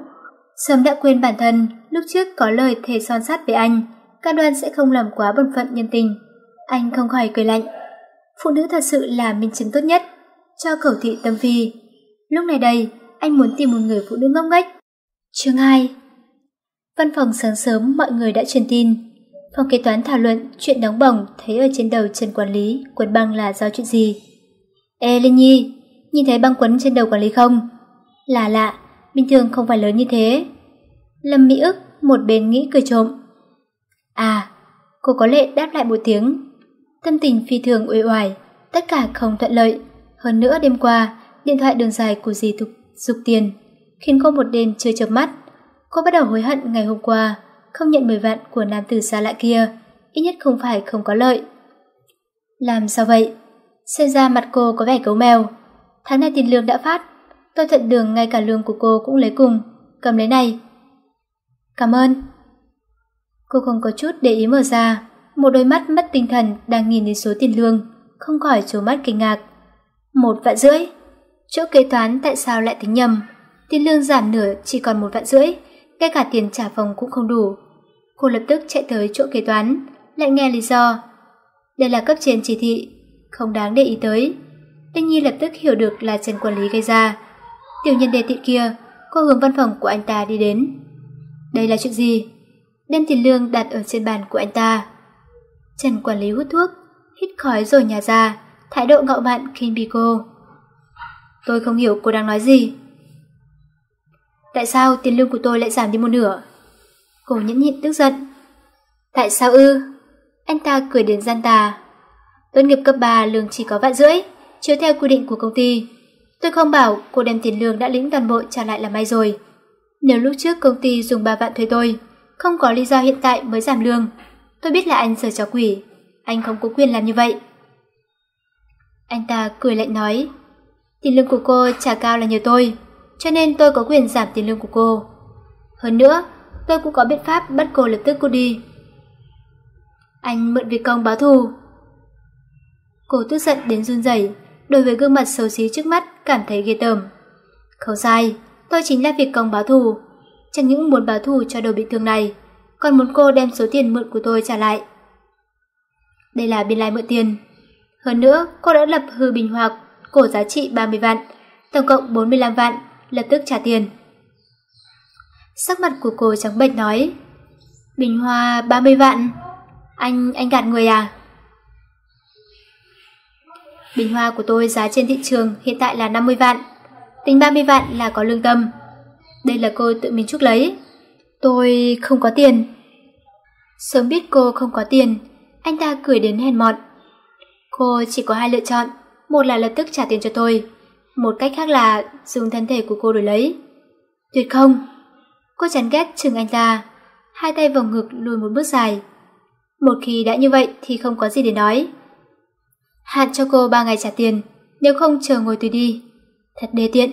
sớm đã quên bản thân lúc trước có lời thề son sắt với anh, ca đoan sẽ không làm quá bổn phận nhân tình. Anh không khỏi cười lạnh. Phụ nữ thật sự là minh chứng tốt nhất cho cầu thị tâm phi. Lúc này đây, anh muốn tìm một người phụ nữ ngốc nghếch. Chương 2 Văn phòng sáng sớm mọi người đã truyền tin. Phòng kế toán thảo luận chuyện đóng bổng thấy ở trên đầu Trần Quản lý quấn băng là do chuyện gì. Ê Linh Nhi, nhìn thấy băng quấn trên đầu quản lý không? Là lạ, bình thường không phải lớn như thế. Lâm Mỹ ức một bên nghĩ cười trộm. À, cô có lệ đáp lại một tiếng. Tâm tình phi thường uể oải, tất cả không thuận lợi. Hơn nữa đêm qua, điện thoại đường dài của dì Thục dục tiền, khiến cô một đêm chơi chợp mắt. Cô bắt đầu hối hận ngày hôm qua, không nhận 10 vạn của nam tử xa lạ kia, ít nhất không phải không có lợi. Làm sao vậy? Xem ra mặt cô có vẻ cấu mèo. Tháng này tiền lương đã phát, tôi thuận đường ngay cả lương của cô cũng lấy cùng, cầm lấy này. Cảm ơn. Cô không có chút để ý mở ra, một đôi mắt mất tinh thần đang nhìn đến số tiền lương, không khỏi trố mắt kinh ngạc. Một vạn rưỡi. Chỗ kế toán tại sao lại tính nhầm? Tiền lương giảm nửa chỉ còn một vạn rưỡi, ngay cả tiền trả phòng cũng không đủ. Cô lập tức chạy tới chỗ kế toán, lại nghe lý do. Đây là cấp trên chỉ thị, không đáng để ý tới. Đinh Nhi lập tức hiểu được là Trần Quản lý gây ra. Tiểu nhân đề tiện kia, cô hướng văn phòng của anh ta đi đến. Đây là chuyện gì? Đem tiền lương đặt ở trên bàn của anh ta. Trần Quản lý hút thuốc, hít khói rồi nhà ra, thái độ ngạo mạn khinh bỉ cô. Tôi không hiểu cô đang nói gì. Tại sao tiền lương của tôi lại giảm đi một nửa? Cô nhẫn nhịn tức giận. Tại sao ư? Anh ta cười đến gian tà. Tốt nghiệp cấp 3 lương chỉ có vạn rưỡi, chiếu theo quy định của công ty. Tôi không bảo cô đem tiền lương đã lĩnh toàn bộ trả lại là may rồi. Nếu lúc trước công ty dùng 3 vạn thuê tôi, không có lý do hiện tại mới giảm lương, tôi biết là anh sợ chó quỷ. Anh không có quyền làm như vậy. Anh ta cười lạnh nói, tiền lương của cô trả cao là nhiều tôi, cho nên tôi có quyền giảm tiền lương của cô. Hơn nữa, tôi cũng có biện pháp bắt cô lập tức cô đi. Anh mượn việc công báo thù. Cô tức giận đến run rẩy, đối với gương mặt xấu xí trước mắt cảm thấy ghê tởm. Không sai, tôi chính là việc công báo thù. Chẳng những muốn báo thù cho đồ bị thương này, còn muốn cô đem số tiền mượn của tôi trả lại. Đây là biên lai mượn tiền. Hơn nữa, cô đã lập hư bình hoặc cổ giá trị 30 vạn, tổng cộng 45 vạn, lập tức trả tiền. Sắc mặt của cô trắng bệch nói, Bình Hoa 30 vạn, anh, anh gạt người à? Bình Hoa của tôi giá trên thị trường hiện tại là 50 vạn, tính 30 vạn là có lương tâm. Đây là cô tự mình chúc lấy. Tôi không có tiền. Sớm biết cô không có tiền, anh ta cười đến hèn mọn. Cô chỉ có hai lựa chọn, một là lập tức trả tiền cho tôi, một cách khác là dùng thân thể của cô đổi lấy. Tuyệt không! Cô chán ghét chừng anh ta, hai tay vòng ngực lùi một bước dài. Một khi đã như vậy thì không có gì để nói. Hạn cho cô ba ngày trả tiền, nếu không chờ ngồi tùy đi. Thật đê tiện.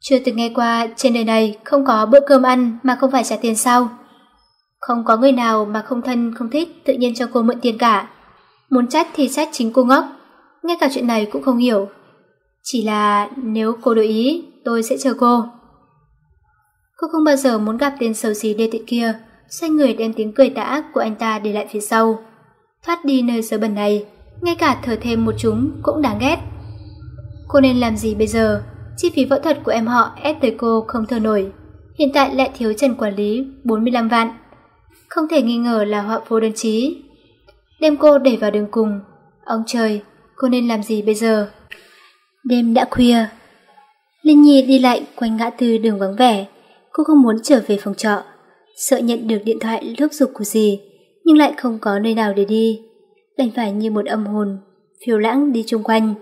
Chưa từng nghe qua trên đời này không có bữa cơm ăn mà không phải trả tiền sao? Không có người nào mà không thân không thích tự nhiên cho cô mượn tiền cả. Muốn trách thì trách chính cô ngốc. ngay cả chuyện này cũng không hiểu. Chỉ là nếu cô đổi ý, tôi sẽ chờ cô. Cô không bao giờ muốn gặp tên xấu xí đê tiện kia, xoay người đem tiếng cười tà của anh ta để lại phía sau. Thoát đi nơi sơ bẩn này, ngay cả thở thêm một chúng cũng đáng ghét. Cô nên làm gì bây giờ? Chi phí phẫu thuật của em họ ép tới cô không thở nổi. Hiện tại lại thiếu trần quản lý 45 vạn. Không thể nghi ngờ là họa vô đơn trí. Đem cô đẩy vào đường cùng. Ông trời, cô nên làm gì bây giờ? Đêm đã khuya. Linh Nhi đi lại quanh ngã tư đường vắng vẻ. Cô không muốn trở về phòng trọ. Sợ nhận được điện thoại lúc dục của gì, nhưng lại không có nơi nào để đi. Đành phải như một âm hồn, phiêu lãng đi chung quanh.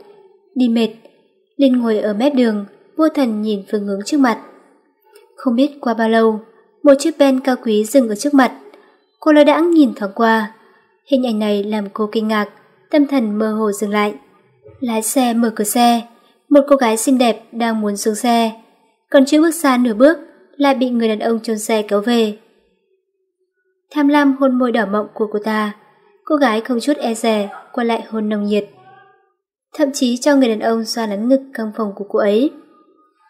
Đi mệt, liền ngồi ở mép đường, vô thần nhìn phương hướng trước mặt. Không biết qua bao lâu, một chiếc ben cao quý dừng ở trước mặt. Cô lơ đãng nhìn thoáng qua. Hình ảnh này làm cô kinh ngạc, tâm thần mơ hồ dừng lại. Lái xe mở cửa xe, một cô gái xinh đẹp đang muốn xuống xe. Còn chưa bước xa nửa bước, lại bị người đàn ông trôn xe kéo về. Tham lam hôn môi đỏ mộng của cô ta, cô gái không chút e dè, qua lại hôn nồng nhiệt. Thậm chí cho người đàn ông xoa nắn ngực căng phòng của cô ấy.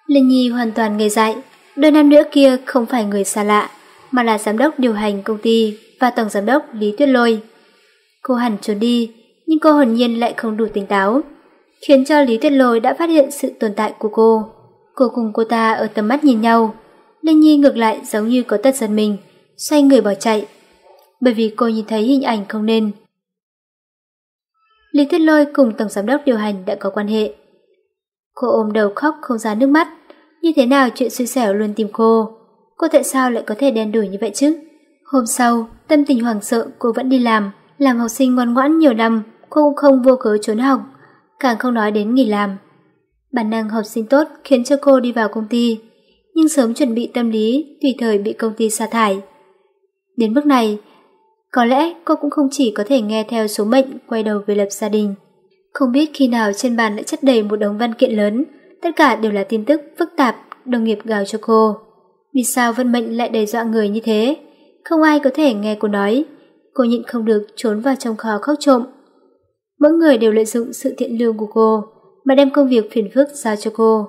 Linh Nhi hoàn toàn ngây dại, đôi nam nữa kia không phải người xa lạ, mà là giám đốc điều hành công ty và tổng giám đốc Lý Tuyết Lôi. Cô hẳn trốn đi, nhưng cô hồn nhiên lại không đủ tỉnh táo, khiến cho Lý Tuyết Lôi đã phát hiện sự tồn tại của cô. Cô cùng cô ta ở tầm mắt nhìn nhau, Linh Nhi ngược lại giống như có tật giật mình, xoay người bỏ chạy. Bởi vì cô nhìn thấy hình ảnh không nên. Lý Tuyết Lôi cùng tổng giám đốc điều hành đã có quan hệ. Cô ôm đầu khóc không ra nước mắt, như thế nào chuyện xui xẻo luôn tìm cô. Cô tại sao lại có thể đen đủi như vậy chứ? Hôm sau, tâm tình hoảng sợ cô vẫn đi làm, làm học sinh ngoan ngoãn nhiều năm, cô cũng không vô cớ trốn học, càng không nói đến nghỉ làm. Bản năng học sinh tốt khiến cho cô đi vào công ty, nhưng sớm chuẩn bị tâm lý tùy thời bị công ty sa thải. Đến bước này, có lẽ cô cũng không chỉ có thể nghe theo số mệnh quay đầu về lập gia đình. Không biết khi nào trên bàn lại chất đầy một đống văn kiện lớn, tất cả đều là tin tức phức tạp đồng nghiệp gào cho cô. Vì sao vận mệnh lại đầy dọa người như thế? Không ai có thể nghe cô nói. Cô nhịn không được trốn vào trong kho khóc trộm. Mỗi người đều lợi dụng sự thiện lương của cô mà đem công việc phiền phức giao cho cô.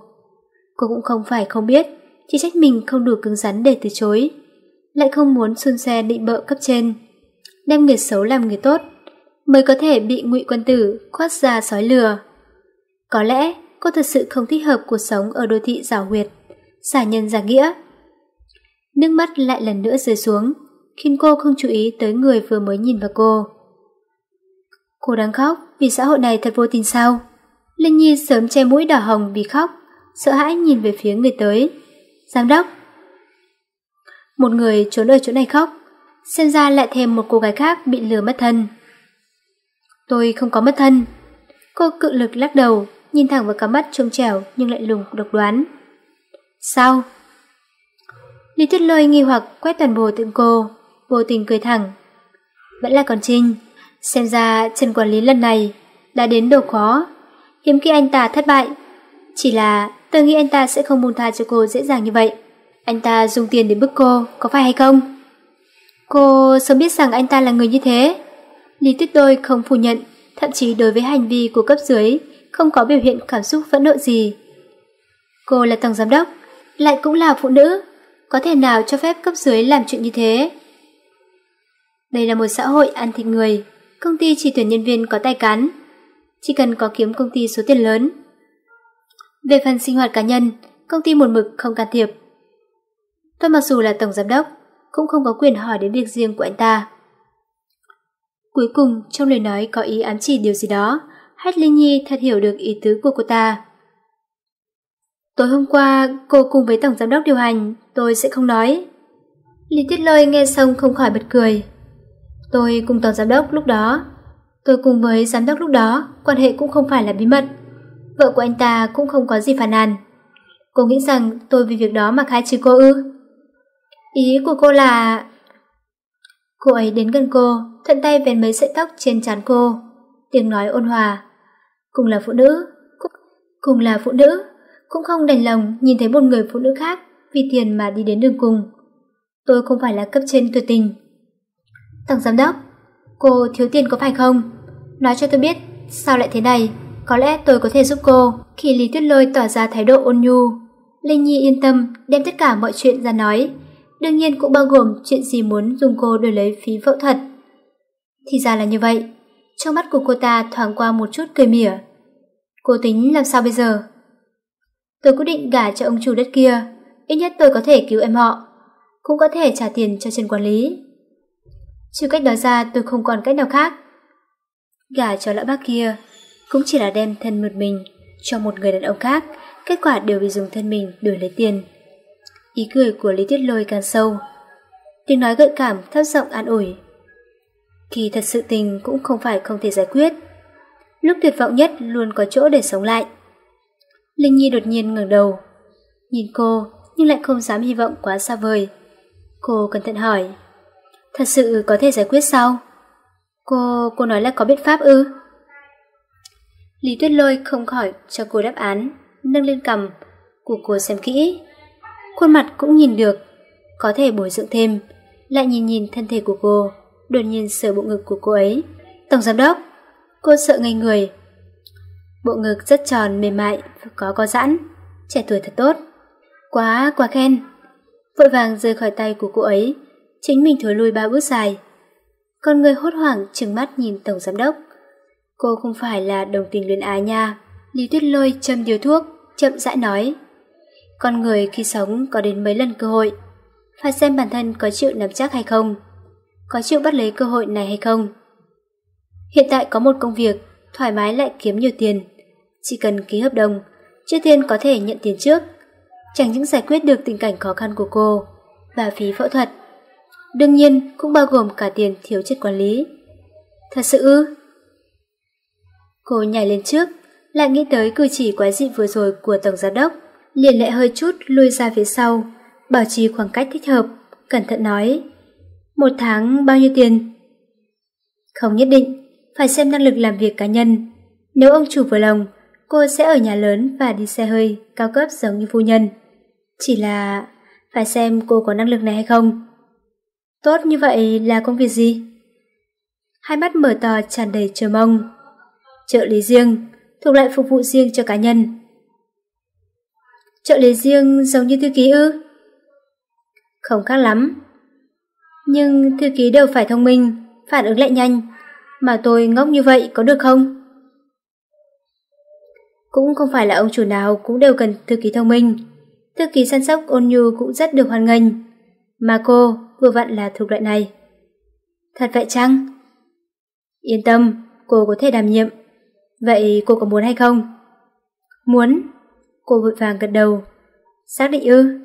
Cô cũng không phải không biết, chỉ trách mình không đủ cứng rắn để từ chối. Lại không muốn xuân xe định bợ cấp trên. Đem người xấu làm người tốt, mới có thể bị ngụy quân tử khoát ra sói lừa. Có lẽ cô thật sự không thích hợp cuộc sống ở đô thị giảo huyệt, xả nhân giả nghĩa. Nước mắt lại lần nữa rơi xuống, khiến cô không chú ý tới người vừa mới nhìn vào cô. Cô đang khóc vì xã hội này thật vô tình sao? Linh Nhi sớm che mũi đỏ hồng vì khóc, sợ hãi nhìn về phía người tới. Giám đốc! Một người trốn ở chỗ này khóc, xem ra lại thêm một cô gái khác bị lừa mất thân. Tôi không có mất thân. Cô cự lực lắc đầu, nhìn thẳng vào cả mắt trông trẻo nhưng lại lùng độc đoán. Sao? Lý Tuyết Lôi nghi hoặc quét toàn bộ tượng cô, vô tình cười thẳng. Vẫn là còn Trinh, xem ra Trần Quản lý lần này đã đến đầu khó. Hiếm khi anh ta thất bại. Chỉ là tôi nghĩ anh ta sẽ không buông tha cho cô dễ dàng như vậy. Anh ta dùng tiền để bức cô, có phải hay không? Cô sớm biết rằng anh ta là người như thế. Lý Tuyết Đôi không phủ nhận, thậm chí đối với hành vi của cấp dưới, không có biểu hiện cảm xúc phẫn nộ gì. Cô là tổng giám đốc, lại cũng là phụ nữ, có thể nào cho phép cấp dưới làm chuyện như thế? Đây là một xã hội ăn thịt người, công ty chỉ tuyển nhân viên có tay cán, chỉ cần có kiếm công ty số tiền lớn. Về phần sinh hoạt cá nhân, công ty một mực không can thiệp. Tôi mặc dù là tổng giám đốc, cũng không có quyền hỏi đến việc riêng của anh ta. Cuối cùng, trong lời nói có ý ám chỉ điều gì đó, Hách Linh Nhi thật hiểu được ý tứ của cô ta. Tối hôm qua, cô cùng với tổng giám đốc điều hành, tôi sẽ không nói. Lý tiết Lôi nghe xong không khỏi bật cười. Tôi cùng tổng giám đốc lúc đó, tôi cùng với giám đốc lúc đó, quan hệ cũng không phải là bí mật. Vợ của anh ta cũng không có gì phản nàn. Cô nghĩ rằng tôi vì việc đó mà khai trừ cô ư? Ý của cô là... Cô ấy đến gần cô, thuận tay vén mấy sợi tóc trên trán cô. Tiếng nói ôn hòa. Cùng là phụ nữ, cũng, cùng là phụ nữ, cũng không đành lòng nhìn thấy một người phụ nữ khác vì tiền mà đi đến đường cùng. Tôi không phải là cấp trên tuyệt tình. Tổng giám đốc, cô thiếu tiền có phải không? Nói cho tôi biết, sao lại thế này? Có lẽ tôi có thể giúp cô. Khi Lý Tuyết Lôi tỏ ra thái độ ôn nhu, Linh Nhi yên tâm đem tất cả mọi chuyện ra nói. Đương nhiên cũng bao gồm chuyện gì muốn dùng cô đổi lấy phí phẫu thuật. Thì ra là như vậy. Trong mắt của cô ta thoáng qua một chút cười mỉa. Cô tính làm sao bây giờ? Tôi quyết định gả cho ông chủ đất kia. Ít nhất tôi có thể cứu em họ. Cũng có thể trả tiền cho Trần quản lý. Trừ cách đó ra tôi không còn cách nào khác. Gả cho lão bác kia cũng chỉ là đem thân một mình cho một người đàn ông khác, kết quả đều bị dùng thân mình đổi lấy tiền. Ý cười của Lý Tiết Lôi càng sâu. Tiếng nói gợi cảm thấp giọng an ủi. Kỳ thật sự tình cũng không phải không thể giải quyết. Lúc tuyệt vọng nhất luôn có chỗ để sống lại. Linh Nhi đột nhiên ngẩng đầu. Nhìn cô nhưng lại không dám hy vọng quá xa vời. Cô cẩn thận hỏi. Thật sự có thể giải quyết sao? Cô, cô nói là có biện pháp ư? Lý Tuyết Lôi không khỏi cho cô đáp án, nâng lên cầm của cô xem kỹ. Khuôn mặt cũng nhìn được, có thể bồi dưỡng thêm, lại nhìn nhìn thân thể của cô, đột nhiên sờ bộ ngực của cô ấy. Tổng giám đốc, cô sợ ngây người. Bộ ngực rất tròn, mềm mại, có có giãn, trẻ tuổi thật tốt. Quá, quá khen. Vội vàng rơi khỏi tay của cô ấy, chính mình thối lui ba bước dài. Con người hốt hoảng trừng mắt nhìn tổng giám đốc. Cô không phải là đồng tình luyến ái nha. Lý Tuyết Lôi châm điếu thuốc, chậm rãi nói. Con người khi sống có đến mấy lần cơ hội. Phải xem bản thân có chịu nắm chắc hay không. Có chịu bắt lấy cơ hội này hay không. Hiện tại có một công việc, thoải mái lại kiếm nhiều tiền. Chỉ cần ký hợp đồng, trước tiên có thể nhận tiền trước. Chẳng những giải quyết được tình cảnh khó khăn của cô và phí phẫu thuật. Đương nhiên cũng bao gồm cả tiền thiếu chất quản lý. Thật sự ư? Cô nhảy lên trước, lại nghĩ tới cử chỉ quái dị vừa rồi của Tổng Giám Đốc, liền lại hơi chút lui ra phía sau, bảo trì khoảng cách thích hợp, cẩn thận nói. Một tháng bao nhiêu tiền? Không nhất định, phải xem năng lực làm việc cá nhân. Nếu ông chủ vừa lòng, cô sẽ ở nhà lớn và đi xe hơi, cao cấp giống như phu nhân. Chỉ là phải xem cô có năng lực này hay không. Tốt như vậy là công việc gì? Hai mắt mở to tràn đầy chờ mong trợ lý riêng, thuộc lại phục vụ riêng cho cá nhân. Trợ lý riêng giống như thư ký ư? Không khác lắm. Nhưng thư ký đều phải thông minh, phản ứng lại nhanh, mà tôi ngốc như vậy có được không? Cũng không phải là ông chủ nào cũng đều cần thư ký thông minh. Thư ký săn sóc ôn nhu cũng rất được hoan nghênh. Mà cô vừa vặn là thuộc loại này. Thật vậy chăng? Yên tâm, cô có thể đảm nhiệm. Vậy cô có muốn hay không? Muốn. Cô vội vàng gật đầu. Xác định ư?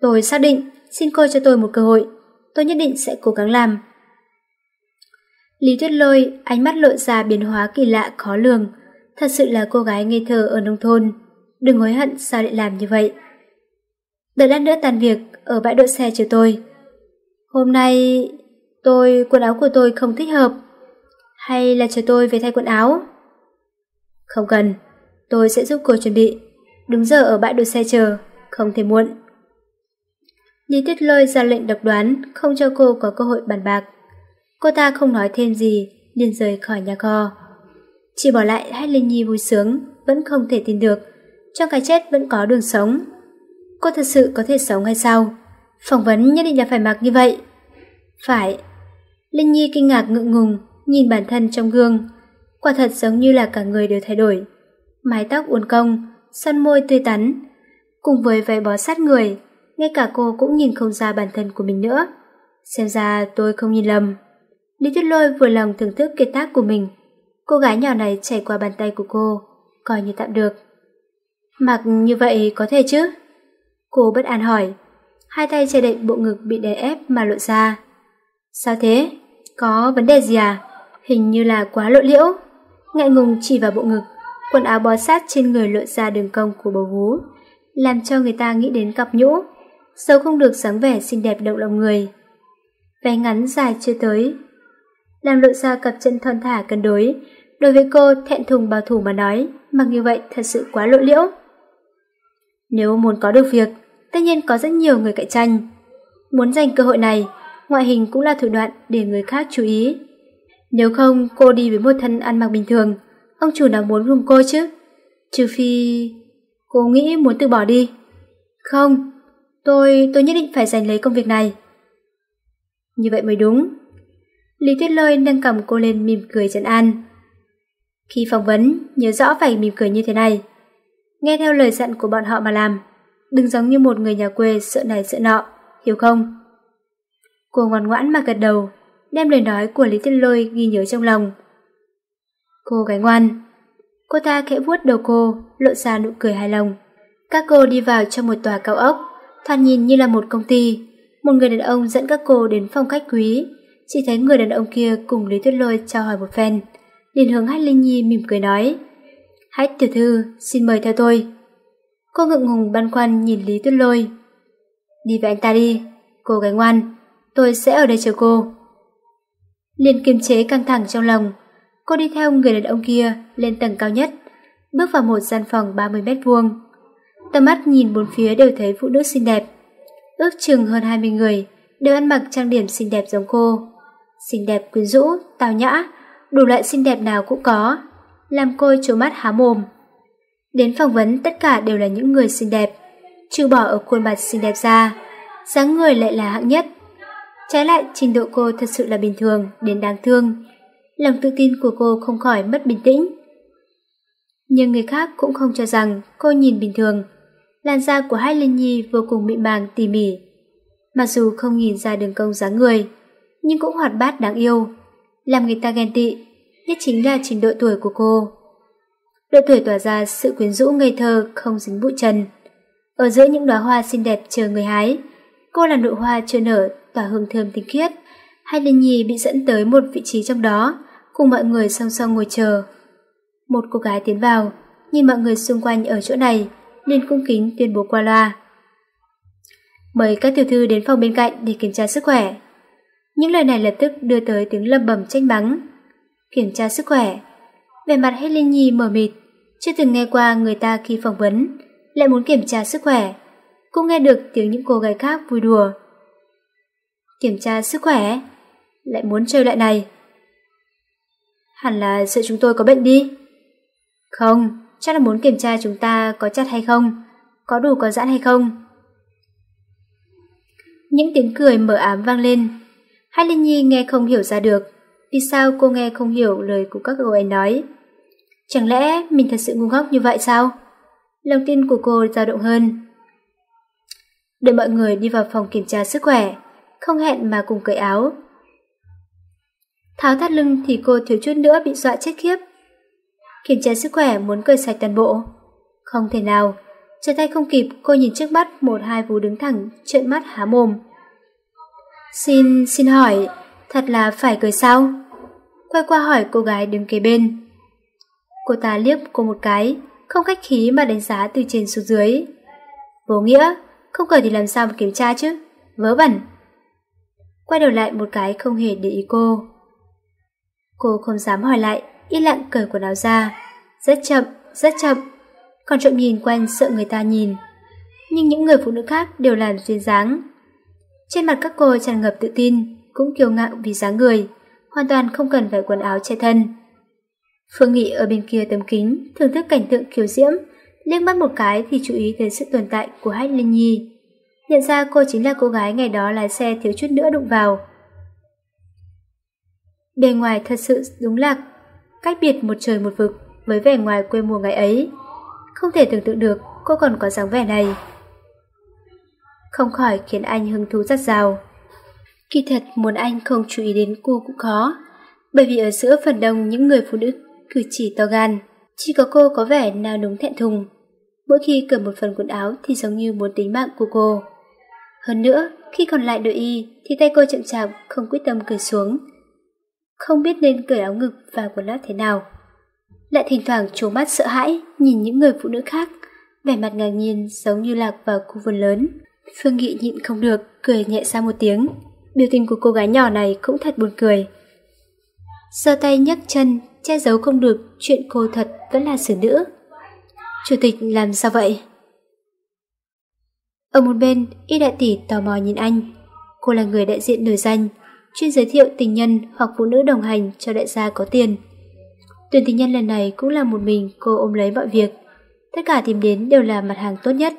Tôi xác định, xin cô cho tôi một cơ hội. Tôi nhất định sẽ cố gắng làm. Lý Tuyết Lôi, ánh mắt lộ ra biến hóa kỳ lạ khó lường. Thật sự là cô gái ngây thơ ở nông thôn. Đừng hối hận sao lại làm như vậy. Đợi lát nữa tàn việc, ở bãi đỗ xe chờ tôi. Hôm nay, tôi, quần áo của tôi không thích hợp. Hay là chờ tôi về thay quần áo? Không cần, tôi sẽ giúp cô chuẩn bị. Đúng giờ ở bãi đỗ xe chờ, không thể muộn. Lý Tuyết Lôi ra lệnh độc đoán, không cho cô có cơ hội bàn bạc. Cô ta không nói thêm gì, liền rời khỏi nhà kho. Chỉ bỏ lại hai Linh Nhi vui sướng, vẫn không thể tin được. Trong cái chết vẫn có đường sống. Cô thật sự có thể sống hay sao? Phỏng vấn nhất định là phải mặc như vậy. Phải. Linh Nhi kinh ngạc ngượng ngùng, nhìn bản thân trong gương, quả thật giống như là cả người đều thay đổi. Mái tóc uốn cong, son môi tươi tắn, cùng với váy bó sát người, ngay cả cô cũng nhìn không ra bản thân của mình nữa. Xem ra tôi không nhìn lầm. Lý Tuyết Lôi vừa lòng thưởng thức kiệt tác của mình. Cô gái nhỏ này chảy qua bàn tay của cô, coi như tạm được. Mặc như vậy có thể chứ? Cô bất an hỏi. Hai tay che đậy bộ ngực bị đè ép mà lộ ra. Sao thế? Có vấn đề gì à? Hình như là quá lộ liễu ngại ngùng chỉ vào bộ ngực, quần áo bó sát trên người lộ ra đường cong của bầu vú, làm cho người ta nghĩ đến cặp nhũ, xấu không được dáng vẻ xinh đẹp động lòng người. Váy ngắn dài chưa tới, làm lộ ra cặp chân thon thả cân đối, đối với cô thẹn thùng bảo thủ mà nói, mặc như vậy thật sự quá lộ liễu. Nếu muốn có được việc, tất nhiên có rất nhiều người cạnh tranh. Muốn giành cơ hội này, ngoại hình cũng là thủ đoạn để người khác chú ý. Nếu không, cô đi với một thân ăn mặc bình thường, ông chủ nào muốn dùng cô chứ? Trừ phi... Cô nghĩ muốn từ bỏ đi. Không, tôi, tôi nhất định phải giành lấy công việc này. Như vậy mới đúng. Lý Tuyết Lôi nâng cầm cô lên mỉm cười trấn an. Khi phỏng vấn, nhớ rõ phải mỉm cười như thế này. Nghe theo lời dặn của bọn họ mà làm. Đừng giống như một người nhà quê sợ này sợ nọ, hiểu không? Cô ngoan ngoãn mà gật đầu, đem lời nói của Lý Tuyết Lôi ghi nhớ trong lòng. Cô gái ngoan. Cô ta khẽ vuốt đầu cô, lộ ra nụ cười hài lòng. Các cô đi vào trong một tòa cao ốc, thoạt nhìn như là một công ty. Một người đàn ông dẫn các cô đến phòng khách quý. Chỉ thấy người đàn ông kia cùng Lý Tuyết Lôi chào hỏi một phen. liền hướng Hách Linh Nhi mỉm cười nói. Hách tiểu thư, xin mời theo tôi. Cô ngượng ngùng băn khoăn nhìn Lý Tuyết Lôi. Đi với anh ta đi, cô gái ngoan, tôi sẽ ở đây chờ cô. Liền kiềm chế căng thẳng trong lòng, cô đi theo người đàn ông kia lên tầng cao nhất, bước vào một gian phòng 30 mét vuông. Tầm mắt nhìn bốn phía đều thấy phụ nữ xinh đẹp. Ước chừng hơn 20 người, đều ăn mặc trang điểm xinh đẹp giống cô. Xinh đẹp quyến rũ, tào nhã, đủ loại xinh đẹp nào cũng có, làm cô trố mắt há mồm. Đến phỏng vấn tất cả đều là những người xinh đẹp, trừ bỏ ở khuôn mặt xinh đẹp ra, dáng người lại là hạng nhất. Trái lại trình độ cô thật sự là bình thường đến đáng thương, lòng tự tin của cô không khỏi mất bình tĩnh. Nhưng người khác cũng không cho rằng cô nhìn bình thường, làn da của hai Linh Nhi vô cùng mịn màng tỉ mỉ. Mặc dù không nhìn ra đường cong dáng người, nhưng cũng hoạt bát đáng yêu, làm người ta ghen tị, nhất chính là trình độ tuổi của cô. Độ tuổi tỏa ra sự quyến rũ ngây thơ không dính bụi trần. Ở giữa những đóa hoa xinh đẹp chờ người hái, cô là nụ hoa chưa nở tỏa hương thơm tinh khiết. Hai Linh Nhi bị dẫn tới một vị trí trong đó, cùng mọi người song song ngồi chờ. Một cô gái tiến vào, nhìn mọi người xung quanh ở chỗ này, liền cung kính tuyên bố qua loa. Mời các tiểu thư đến phòng bên cạnh để kiểm tra sức khỏe. Những lời này lập tức đưa tới tiếng lầm bầm tranh bắn. Kiểm tra sức khỏe. Về mặt hết Linh Nhi mở mịt, chưa từng nghe qua người ta khi phỏng vấn, lại muốn kiểm tra sức khỏe. Cũng nghe được tiếng những cô gái khác vui đùa. Kiểm tra sức khỏe? Lại muốn chơi lại này. Hẳn là sợ chúng tôi có bệnh đi. Không, chắc là muốn kiểm tra chúng ta có chặt hay không, có đủ có giãn hay không. Những tiếng cười mở ám vang lên. Hai Linh Nhi nghe không hiểu ra được, vì sao cô nghe không hiểu lời của các cô ấy nói. Chẳng lẽ mình thật sự ngu ngốc như vậy sao? Lòng tin của cô dao động hơn. Đợi mọi người đi vào phòng kiểm tra sức khỏe, không hẹn mà cùng cởi áo. Tháo thắt lưng thì cô thiếu chút nữa bị dọa chết khiếp. Kiểm tra sức khỏe muốn cởi sạch toàn bộ. Không thể nào, trở tay không kịp cô nhìn trước mắt một hai vú đứng thẳng, trợn mắt há mồm. Xin, xin hỏi, thật là phải cười sao? Quay qua hỏi cô gái đứng kế bên. Cô ta liếc cô một cái, không khách khí mà đánh giá từ trên xuống dưới. Vô nghĩa, không cởi thì làm sao mà kiểm tra chứ, vớ vẩn. Quay đầu lại một cái không hề để ý cô. Cô không dám hỏi lại, yên lặng cởi quần áo ra. Rất chậm, rất chậm. Còn trộm nhìn quanh sợ người ta nhìn. Nhưng những người phụ nữ khác đều làm duyên dáng. Trên mặt các cô tràn ngập tự tin, cũng kiêu ngạo vì dáng người, hoàn toàn không cần phải quần áo che thân. Phương Nghị ở bên kia tấm kính, thưởng thức cảnh tượng kiều diễm, liếc mắt một cái thì chú ý đến sự tồn tại của Hách Linh Nhi. Nhận ra cô chính là cô gái ngày đó lái xe thiếu chút nữa đụng vào. Bề ngoài thật sự đúng là cách biệt một trời một vực với vẻ ngoài quê mùa ngày ấy. Không thể tưởng tượng được cô còn có dáng vẻ này. Không khỏi khiến anh hứng thú rất rào. Kỳ thật muốn anh không chú ý đến cô cũng khó, bởi vì ở giữa phần đông những người phụ nữ cử chỉ to gan, chỉ có cô có vẻ nào núng thẹn thùng. Mỗi khi cởi một phần quần áo thì giống như muốn tính mạng của cô. Hơn nữa, khi còn lại đội y thì tay cô chậm chạp không quyết tâm cởi xuống. Không biết nên cởi áo ngực và quần lót thế nào. Lại thỉnh thoảng trố mắt sợ hãi nhìn những người phụ nữ khác, vẻ mặt ngạc nhiên giống như lạc vào khu vườn lớn. Phương Nghị nhịn không được, cười nhẹ ra một tiếng. Biểu tình của cô gái nhỏ này cũng thật buồn cười. Giơ tay nhấc chân, che giấu không được chuyện cô thật vẫn là xử nữ. Chủ tịch làm sao vậy? Ở một bên, y đại tỷ tò mò nhìn anh. Cô là người đại diện nổi danh, chuyên giới thiệu tình nhân hoặc phụ nữ đồng hành cho đại gia có tiền. Tuyển tình nhân lần này cũng là một mình cô ôm lấy mọi việc. Tất cả tìm đến đều là mặt hàng tốt nhất.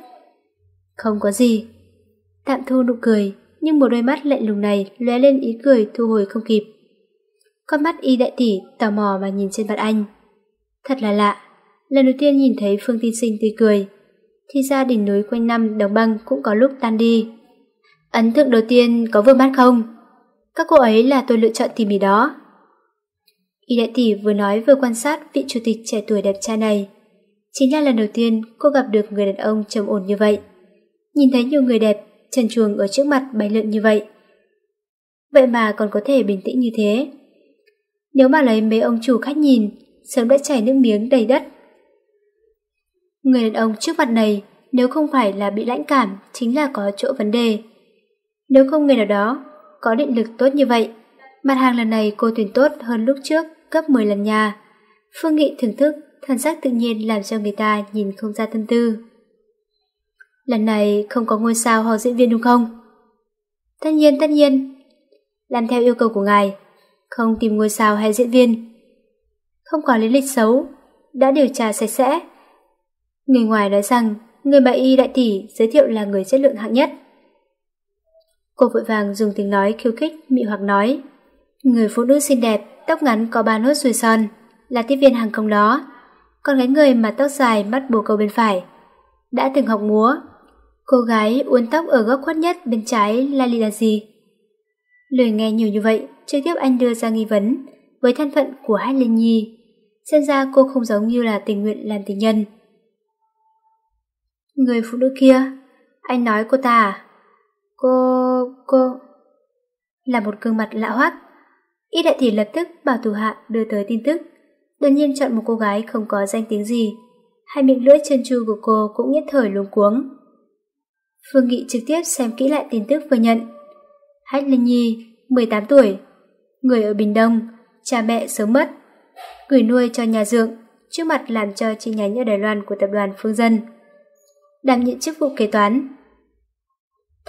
Không có gì. Tạm thu nụ cười, nhưng một đôi mắt lạnh lùng này lóe lên ý cười thu hồi không kịp. Con mắt y đại tỷ tò mò mà nhìn trên mặt anh. Thật là lạ, lần đầu tiên nhìn thấy Phương Tin Sinh tươi cười. Thì ra đỉnh núi quanh năm đồng băng cũng có lúc tan đi. Ấn tượng đầu tiên có vừa mắt không? Các cô ấy là tôi lựa chọn tỉ mỉ đó. Y đại tỷ vừa nói vừa quan sát vị chủ tịch trẻ tuổi đẹp trai này. Chính là lần đầu tiên cô gặp được người đàn ông trầm ổn như vậy. Nhìn thấy nhiều người đẹp, trần chuồng ở trước mặt bay lượn như vậy. Vậy mà còn có thể bình tĩnh như thế. Nếu mà lấy mấy ông chủ khách nhìn, sớm đã chảy nước miếng đầy đất. Người đàn ông trước mặt này, nếu không phải là bị lãnh cảm, chính là có chỗ vấn đề. Nếu không người nào đó có định lực tốt như vậy, mặt hàng lần này cô tuyển tốt hơn lúc trước gấp 10 lần nhà Phương Nghị thưởng thức, thần sắc tự nhiên làm cho người ta nhìn không ra tâm tư. Lần này không có ngôi sao hoặc diễn viên đúng không? Tất nhiên, tất nhiên. Làm theo yêu cầu của ngài, không tìm ngôi sao hay diễn viên. Không có lý lịch xấu, đã điều tra sạch sẽ. Người ngoài nói rằng người bà y đại tỷ giới thiệu là người chất lượng hạng nhất. Cô vội vàng dùng tiếng nói khiêu khích mị hoặc nói Người phụ nữ xinh đẹp, tóc ngắn có ba nốt ruồi son, là tiếp viên hàng không đó. Còn cái người mà tóc dài mắt bồ câu bên phải, đã từng học múa. Cô gái uốn tóc ở góc khuất nhất bên trái là Lila là gì? Lời nghe nhiều như vậy, trực tiếp anh đưa ra nghi vấn với thân phận của Hát Linh Nhi. Xem ra cô không giống như là tình nguyện làm tình nhân. Người phụ nữ kia, anh nói cô ta à? Cô... cô... Là một gương mặt lạ hoắc. Y đại tỷ lập tức bảo thủ hạ đưa tới tin tức. Đột nhiên chọn một cô gái không có danh tiếng gì. Hai miệng lưỡi chân chu của cô cũng nhất thời luống cuống. Phương Nghị trực tiếp xem kỹ lại tin tức vừa nhận. Hách Linh Nhi, 18 tuổi, người ở Bình Đông, cha mẹ sớm mất, gửi nuôi cho nhà dượng, trước mặt làm cho chi nhánh ở Đài Loan của tập đoàn Phương Dân. Đảm nhiệm chức vụ kế toán.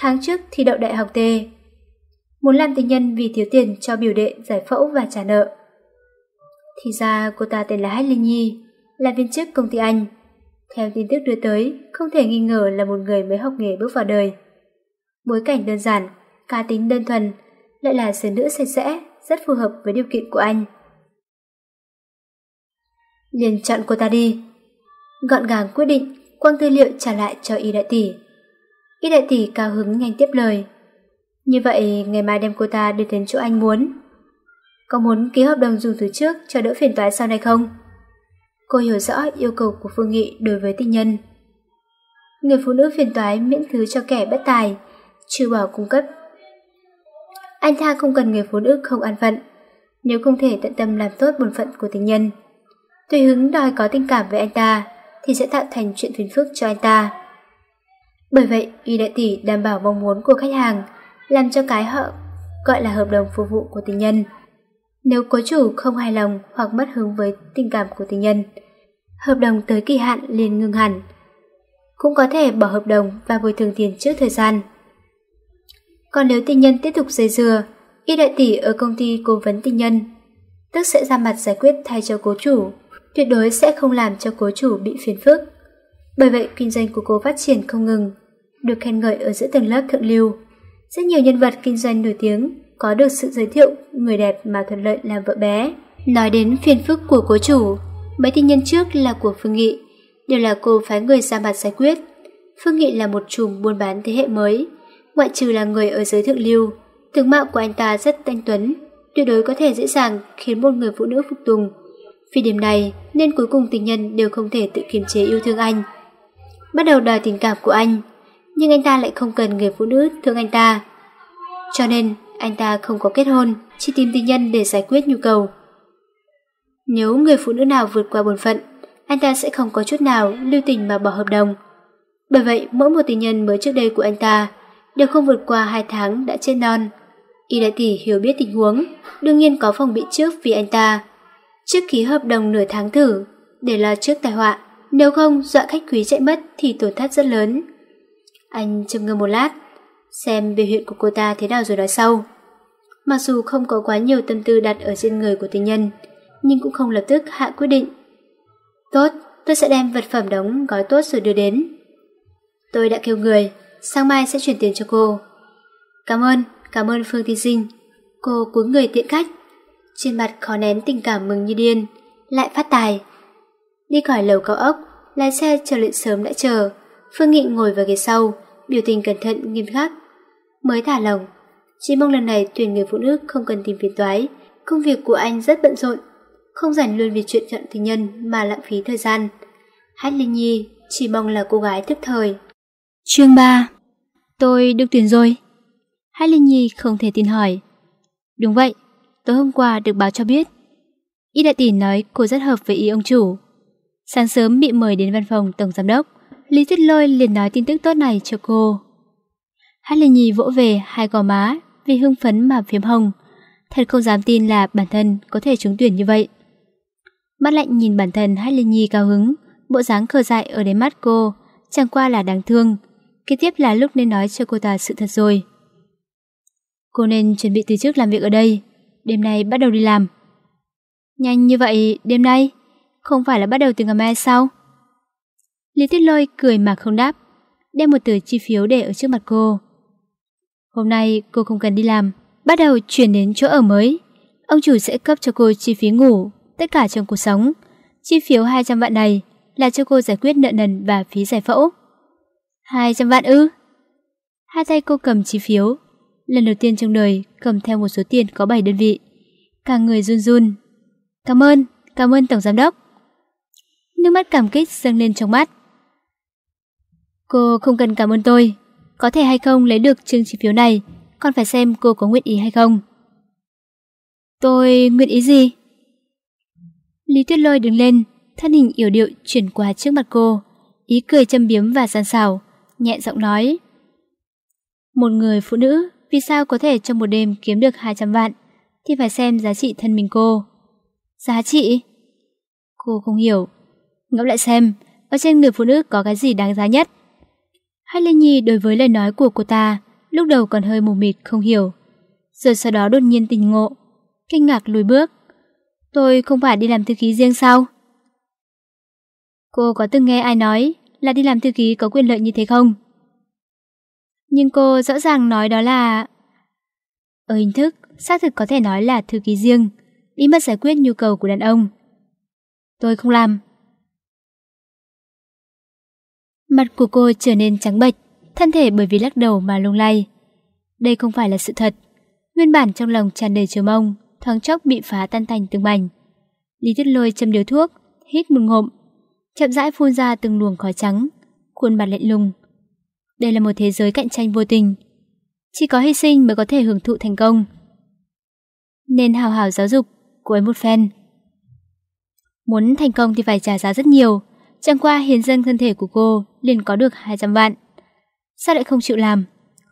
Tháng trước thi đậu đại học T, muốn làm tình nhân vì thiếu tiền cho biểu đệ giải phẫu và trả nợ. Thì ra cô ta tên là Hách Linh Nhi, là viên chức công ty Anh. Theo tin tức đưa tới, không thể nghi ngờ là một người mới học nghề bước vào đời. Bối cảnh đơn giản, cá tính đơn thuần, lại là sở nữ sạch sẽ, rất phù hợp với điều kiện của anh. Liền chọn cô ta đi. Gọn gàng quyết định, quăng tư liệu trả lại cho y đại tỷ. Y đại tỷ cao hứng nhanh tiếp lời. Như vậy, ngày mai đem cô ta đưa đến chỗ anh muốn. Có muốn ký hợp đồng dùng từ trước cho đỡ phiền toái sau này không? Cô hiểu rõ yêu cầu của Phương Nghị đối với tình nhân. Người phụ nữ phiền toái miễn thứ cho kẻ bất tài, trừ bỏ cung cấp. Anh ta không cần người phụ nữ không an phận, nếu không thể tận tâm làm tốt bổn phận của tình nhân. Tùy hứng đòi có tình cảm với anh ta, thì sẽ tạo thành chuyện phiền phức cho anh ta. Bởi vậy, Y Đại Tỷ đảm bảo mong muốn của khách hàng, làm cho cái họ gọi là hợp đồng phục vụ của tình nhân. Nếu cố chủ không hài lòng hoặc mất hứng với tình cảm của tình nhân, hợp đồng tới kỳ hạn liền ngừng hẳn. Cũng có thể bỏ hợp đồng và bồi thường tiền trước thời gian. Còn nếu tình nhân tiếp tục dây dưa, y đại tỷ ở công ty cố vấn tình nhân, tức sẽ ra mặt giải quyết thay cho cố chủ, tuyệt đối sẽ không làm cho cố chủ bị phiền phức. Bởi vậy kinh doanh của cô phát triển không ngừng, được khen ngợi ở giữa tầng lớp thượng lưu. Rất nhiều nhân vật kinh doanh nổi tiếng có được sự giới thiệu người đẹp mà thuận lợi làm vợ bé. Nói đến phiền phức của cố chủ, mấy tin nhân trước là của Phương Nghị, đều là cô phái người ra mặt giải quyết. Phương Nghị là một chùm buôn bán thế hệ mới, ngoại trừ là người ở giới thượng lưu. Tướng mạo của anh ta rất thanh tuấn, tuyệt đối có thể dễ dàng khiến một người phụ nữ phục tùng. Vì điểm này nên cuối cùng tình nhân đều không thể tự kiềm chế yêu thương anh. Bắt đầu đòi tình cảm của anh, nhưng anh ta lại không cần người phụ nữ thương anh ta. Cho nên anh ta không có kết hôn, chỉ tìm tình nhân để giải quyết nhu cầu. Nếu người phụ nữ nào vượt qua bổn phận, anh ta sẽ không có chút nào lưu tình mà bỏ hợp đồng. Bởi vậy, mỗi một tình nhân mới trước đây của anh ta đều không vượt qua hai tháng đã chết non. Y đại tỷ hiểu biết tình huống, đương nhiên có phòng bị trước vì anh ta. Trước ký hợp đồng nửa tháng thử, để lo trước tai họa, nếu không dọa khách quý chạy mất thì tổn thất rất lớn. Anh châm ngơ một lát, xem biểu hiện của cô ta thế nào rồi nói sau. Mặc dù không có quá nhiều tâm tư đặt ở trên người của tình nhân, nhưng cũng không lập tức hạ quyết định. Tốt, tôi sẽ đem vật phẩm đóng gói tốt rồi đưa đến. Tôi đã kêu người, sáng mai sẽ chuyển tiền cho cô. Cảm ơn, cảm ơn Phương tiên Sinh. Cô cúi người tiện khách. Trên mặt khó nén tình cảm mừng như điên, lại phát tài. Đi khỏi lầu cao ốc, lái xe chờ luyện sớm đã chờ. Phương Nghị ngồi vào ghế sau, biểu tình cẩn thận nghiêm khắc. Mới thả lòng, chỉ mong lần này tuyển người phụ nữ không cần tìm phiền toái. Công việc của anh rất bận rộn, không rảnh luôn vì chuyện chọn tình nhân mà lãng phí thời gian. Hát Linh Nhi chỉ mong là cô gái thức thời. Chương 3 Tôi được tuyển rồi. Hát Linh Nhi không thể tin hỏi. Đúng vậy, tối hôm qua được báo cho biết. Y đại tỷ nói cô rất hợp với ý ông chủ. Sáng sớm bị mời đến văn phòng tổng giám đốc. Lý Tuyết Lôi liền nói tin tức tốt này cho cô. Hát Lê Nhi vỗ về hai gò má vì hưng phấn mà phiếm hồng. Thật không dám tin là bản thân có thể trúng tuyển như vậy. Mắt lạnh nhìn bản thân Hát Lê Nhi cao hứng, bộ dáng khờ dại ở đáy mắt cô, chẳng qua là đáng thương. Kế tiếp là lúc nên nói cho cô ta sự thật rồi. Cô nên chuẩn bị từ trước làm việc ở đây, đêm nay bắt đầu đi làm. Nhanh như vậy, đêm nay? Không phải là bắt đầu từ ngày mai sao? Lý Tuyết Lôi cười mà không đáp, đem một tờ chi phiếu để ở trước mặt cô. Hôm nay cô không cần đi làm, bắt đầu chuyển đến chỗ ở mới. Ông chủ sẽ cấp cho cô chi phí ngủ, tất cả trong cuộc sống. Chi phiếu 200 vạn này là cho cô giải quyết nợ nần và phí giải phẫu. 200 vạn ư? Hai tay cô cầm chi phiếu, lần đầu tiên trong đời cầm theo một số tiền có 7 đơn vị. Cả người run run. Cảm ơn, cảm ơn Tổng Giám Đốc. Nước mắt cảm kích dâng lên trong mắt. Cô không cần cảm ơn tôi, có thể hay không lấy được chương chỉ phiếu này, còn phải xem cô có nguyện ý hay không. Tôi nguyện ý gì? Lý Tuyết Lôi đứng lên, thân hình yểu điệu chuyển qua trước mặt cô, ý cười châm biếm và gian xảo, nhẹ giọng nói. Một người phụ nữ vì sao có thể trong một đêm kiếm được 200 vạn thì phải xem giá trị thân mình cô. Giá trị? Cô không hiểu. Ngẫm lại xem, ở trên người phụ nữ có cái gì đáng giá nhất? Hay Lê Nhi đối với lời nói của cô ta lúc đầu còn hơi mù mịt không hiểu. Rồi sau đó đột nhiên tình ngộ, kinh ngạc lùi bước. Tôi không phải đi làm thư ký riêng sao? Cô có từng nghe ai nói là đi làm thư ký có quyền lợi như thế không? Nhưng cô rõ ràng nói đó là... Ở hình thức, xác thực có thể nói là thư ký riêng, bí mật giải quyết nhu cầu của đàn ông. Tôi không làm. Mặt của cô trở nên trắng bệch, thân thể bởi vì lắc đầu mà lung lay. Đây không phải là sự thật. Nguyên bản trong lòng tràn đầy chờ mong, thoáng chốc bị phá tan thành từng mảnh. Lý Tuyết Lôi châm điếu thuốc, hít một ngụm, chậm rãi phun ra từng luồng khói trắng, khuôn mặt lạnh lùng. Đây là một thế giới cạnh tranh vô tình. Chỉ có hy sinh mới có thể hưởng thụ thành công. Nên hào hào giáo dục cô ấy một phen. Muốn thành công thì phải trả giá rất nhiều, chẳng qua hiến dân thân thể của cô liền có được 200 vạn. Sao lại không chịu làm?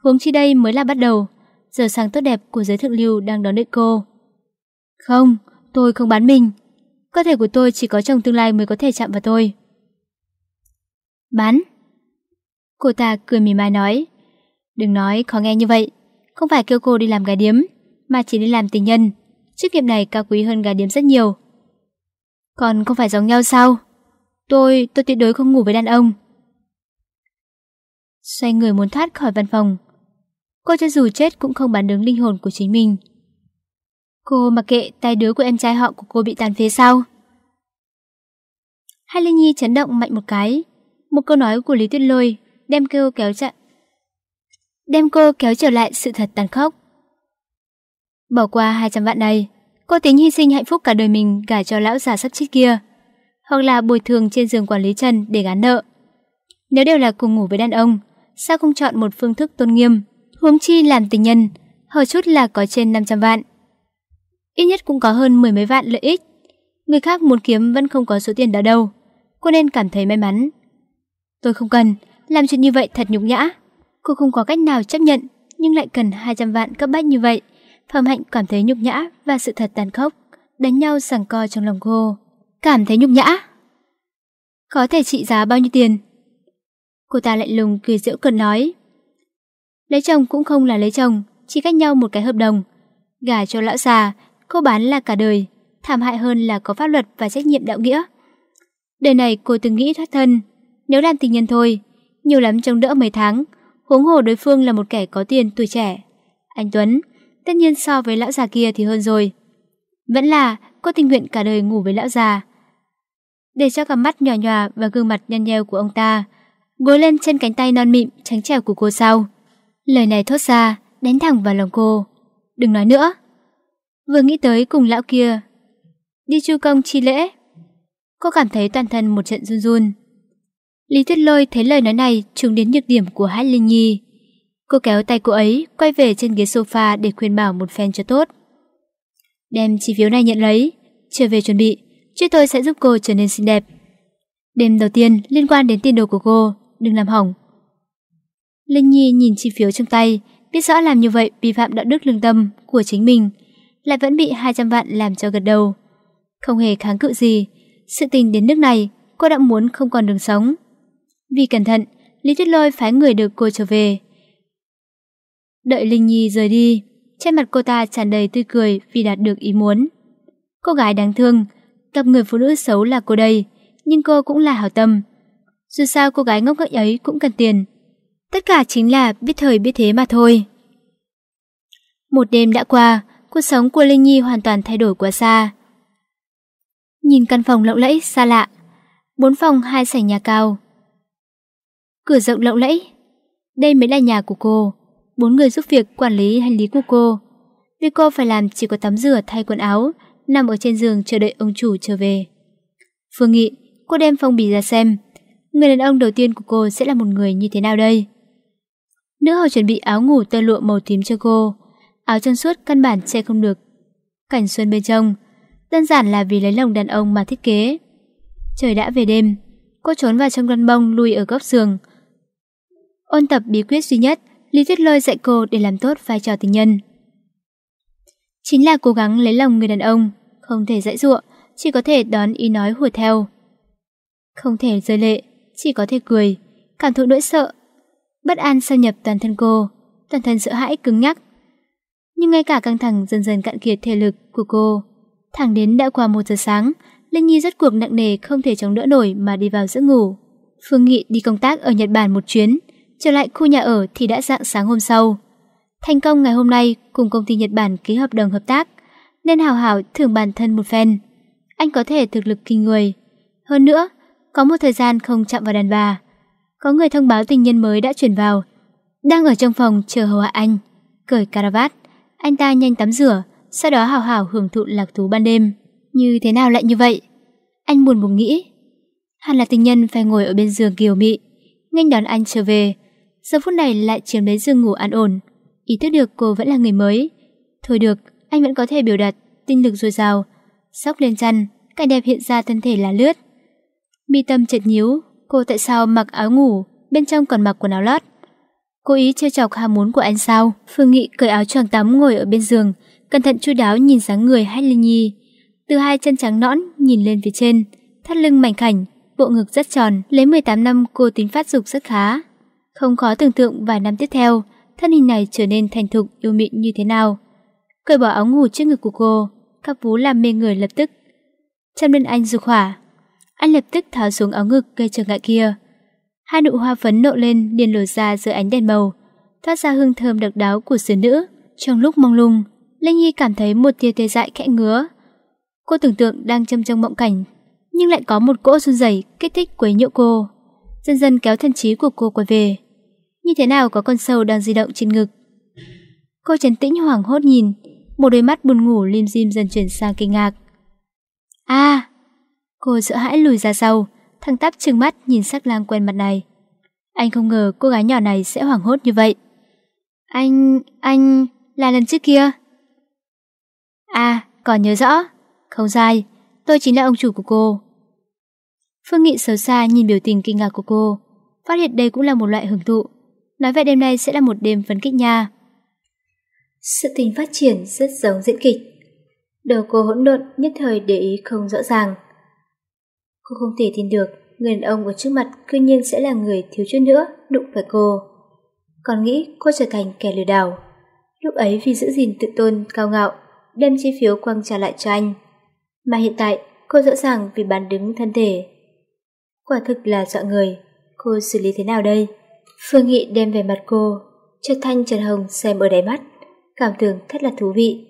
Huống chi đây mới là bắt đầu, giờ sáng tốt đẹp của giới thượng lưu đang đón đợi cô. Không, tôi không bán mình. Cơ thể của tôi chỉ có trong tương lai mới có thể chạm vào tôi. Bán? Cô ta cười mỉm mai nói. Đừng nói khó nghe như vậy. Không phải kêu cô đi làm gà điếm, mà chỉ đi làm tình nhân. Chức nghiệp này cao quý hơn gà điếm rất nhiều. Còn không phải giống nhau sao? Tôi, tôi tuyệt đối không ngủ với đàn ông. Xoay người muốn thoát khỏi văn phòng. Cô cho dù chết cũng không bán đứng linh hồn của chính mình. Cô mặc kệ tay đứa của em trai họ của cô bị tàn phế sao? Hai Linh Nhi chấn động mạnh một cái. Một câu nói của Lý Tuyết Lôi đem cô kéo chặn. Đem cô kéo trở lại sự thật tàn khốc. Bỏ qua 200 vạn này, cô tính hy sinh hạnh phúc cả đời mình gả cho lão già sắp chết kia. Hoặc là bồi thường trên giường quản lý Trần để gán nợ. Nếu đều là cùng ngủ với đàn ông, sao không chọn một phương thức tôn nghiêm, huống chi làm tình nhân, hở chút là có trên 500 vạn ít nhất cũng có hơn mười mấy vạn lợi ích. Người khác muốn kiếm vẫn không có số tiền đó đâu. Cô nên cảm thấy may mắn. Tôi không cần, làm chuyện như vậy thật nhục nhã. Cô không có cách nào chấp nhận, nhưng lại cần 200 vạn cấp bách như vậy. Phạm Hạnh cảm thấy nhục nhã và sự thật tàn khốc, đánh nhau sảng co trong lòng cô. Cảm thấy nhục nhã? Có thể trị giá bao nhiêu tiền? Cô ta lạnh lùng cười giễu cợt nói. Lấy chồng cũng không là lấy chồng, chỉ cách nhau một cái hợp đồng. Gả cho lão già, cô bán là cả đời, thảm hại hơn là có pháp luật và trách nhiệm đạo nghĩa. Đời này cô từng nghĩ thoát thân, nếu làm tình nhân thôi, nhiều lắm chống đỡ mấy tháng, huống hồ đối phương là một kẻ có tiền tuổi trẻ. Anh Tuấn, tất nhiên so với lão già kia thì hơn rồi. Vẫn là cô tình nguyện cả đời ngủ với lão già. Để cho cặp mắt nhỏ nhòa và gương mặt nhăn nheo của ông ta, gối lên trên cánh tay non mịn trắng trẻo của cô sau. Lời này thốt ra, đánh thẳng vào lòng cô. Đừng nói nữa. Vừa nghĩ tới cùng lão kia. Đi chu công chi lễ. Cô cảm thấy toàn thân một trận run run. Lý Tuyết Lôi thấy lời nói này trùng đến nhược điểm của Hát Linh Nhi. Cô kéo tay cô ấy quay về trên ghế sofa để khuyên bảo một phen cho tốt. Đem chi phiếu này nhận lấy, trở về chuẩn bị, chứ tôi sẽ giúp cô trở nên xinh đẹp. Đêm đầu tiên liên quan đến tiền đồ của cô, đừng làm hỏng. Linh Nhi nhìn chi phiếu trong tay, biết rõ làm như vậy vi phạm đạo đức lương tâm của chính mình, lại vẫn bị 200 vạn làm cho gật đầu. Không hề kháng cự gì, sự tình đến nước này, cô đã muốn không còn đường sống. Vì cẩn thận, Lý Tuyết Lôi phái người được cô trở về. Đợi Linh Nhi rời đi, trên mặt cô ta tràn đầy tươi cười vì đạt được ý muốn. Cô gái đáng thương, gặp người phụ nữ xấu là cô đây, nhưng cô cũng là hảo tâm. Dù sao cô gái ngốc nghếch ấy cũng cần tiền. Tất cả chính là biết thời biết thế mà thôi. Một đêm đã qua, cuộc sống của Linh Nhi hoàn toàn thay đổi quá xa. Nhìn căn phòng lộng lẫy xa lạ, bốn phòng hai sảnh nhà cao. Cửa rộng lộng lẫy, đây mới là nhà của cô bốn người giúp việc quản lý hành lý của cô. Việc cô phải làm chỉ có tắm rửa thay quần áo, nằm ở trên giường chờ đợi ông chủ trở về. Phương Nghị, cô đem phong bì ra xem. Người đàn ông đầu tiên của cô sẽ là một người như thế nào đây? Nữ hầu chuẩn bị áo ngủ tơ lụa màu tím cho cô. Áo chân suốt căn bản che không được. Cảnh xuân bên trong, đơn giản là vì lấy lòng đàn ông mà thiết kế. Trời đã về đêm, cô trốn vào trong căn bông lùi ở góc giường. Ôn tập bí quyết duy nhất Lý Tuyết Lôi dạy cô để làm tốt vai trò tình nhân. Chính là cố gắng lấy lòng người đàn ông, không thể dạy dụa, chỉ có thể đón ý nói hùa theo. Không thể rơi lệ, chỉ có thể cười, cảm thụ nỗi sợ. Bất an xâm nhập toàn thân cô, toàn thân sợ hãi cứng nhắc. Nhưng ngay cả căng thẳng dần dần cạn kiệt thể lực của cô. Thẳng đến đã qua một giờ sáng, Linh Nhi rất cuộc nặng nề không thể chống đỡ nổi mà đi vào giấc ngủ. Phương Nghị đi công tác ở Nhật Bản một chuyến, trở lại khu nhà ở thì đã dạng sáng hôm sau. Thành công ngày hôm nay cùng công ty Nhật Bản ký hợp đồng hợp tác, nên hào hảo thưởng bản thân một phen. Anh có thể thực lực kinh người. Hơn nữa, có một thời gian không chạm vào đàn bà. Có người thông báo tình nhân mới đã chuyển vào. Đang ở trong phòng chờ hầu hạ anh. Cởi caravat, anh ta nhanh tắm rửa, sau đó hào hảo hưởng thụ lạc thú ban đêm. Như thế nào lại như vậy? Anh buồn buồn nghĩ. Hẳn là tình nhân phải ngồi ở bên giường kiều mị, nghênh đón anh trở về, giờ phút này lại chiếm lấy giường ngủ an ổn. Ý thức được cô vẫn là người mới. Thôi được, anh vẫn có thể biểu đạt tinh lực dồi dào. Sóc lên chăn, cảnh đẹp hiện ra thân thể là lướt. Mi tâm chợt nhíu, cô tại sao mặc áo ngủ, bên trong còn mặc quần áo lót. Cố ý trêu chọc ham muốn của anh sao? Phương Nghị cởi áo choàng tắm ngồi ở bên giường, cẩn thận chu đáo nhìn dáng người hay Linh Nhi. Từ hai chân trắng nõn nhìn lên phía trên, thắt lưng mảnh khảnh, bộ ngực rất tròn, lấy 18 năm cô tính phát dục rất khá. Không khó tưởng tượng vài năm tiếp theo, thân hình này trở nên thành thục yêu mịn như thế nào. Cởi bỏ áo ngủ trước ngực của cô, các vú làm mê người lập tức. Chăm lên anh dục hỏa. Anh lập tức tháo xuống áo ngực gây trở ngại kia. Hai nụ hoa phấn nộ lên liền lồi ra dưới ánh đèn màu, thoát ra hương thơm đặc đáo của sứ nữ. Trong lúc mong lung, Linh Nhi cảm thấy một tia tê dại khẽ ngứa. Cô tưởng tượng đang châm trong mộng cảnh, nhưng lại có một cỗ run rẩy kích thích quấy nhiễu cô. Dần dần kéo thân trí của cô quay về. Như thế nào có con sâu đang di động trên ngực Cô trấn tĩnh hoảng hốt nhìn Một đôi mắt buồn ngủ lim dim dần chuyển sang kinh ngạc À Cô sợ hãi lùi ra sau Thằng tắp trừng mắt nhìn sắc lang quen mặt này Anh không ngờ cô gái nhỏ này sẽ hoảng hốt như vậy Anh... anh... là lần trước kia À còn nhớ rõ Không sai, Tôi chính là ông chủ của cô Phương Nghị xấu xa nhìn biểu tình kinh ngạc của cô, Phát hiện đây cũng là một loại hưởng thụ Nói vậy đêm nay sẽ là một đêm phấn kích nha. Sự tình phát triển rất giống diễn kịch. Đầu cô hỗn độn, nhất thời để ý không rõ ràng. Cô không thể tin được người đàn ông ở trước mặt cư nhiên sẽ là người thiếu chút nữa đụng phải cô. Còn nghĩ cô trở thành kẻ lừa đảo. Lúc ấy vì giữ gìn tự tôn cao ngạo, đem chi phiếu quăng trả lại cho anh. Mà hiện tại, cô rõ ràng vì bán đứng thân thể. Quả thực là dọa người, cô xử lý thế nào đây? Phương Nghị đem về mặt cô, cho Thanh Trần Hồng xem ở đáy mắt, cảm tưởng thật là thú vị.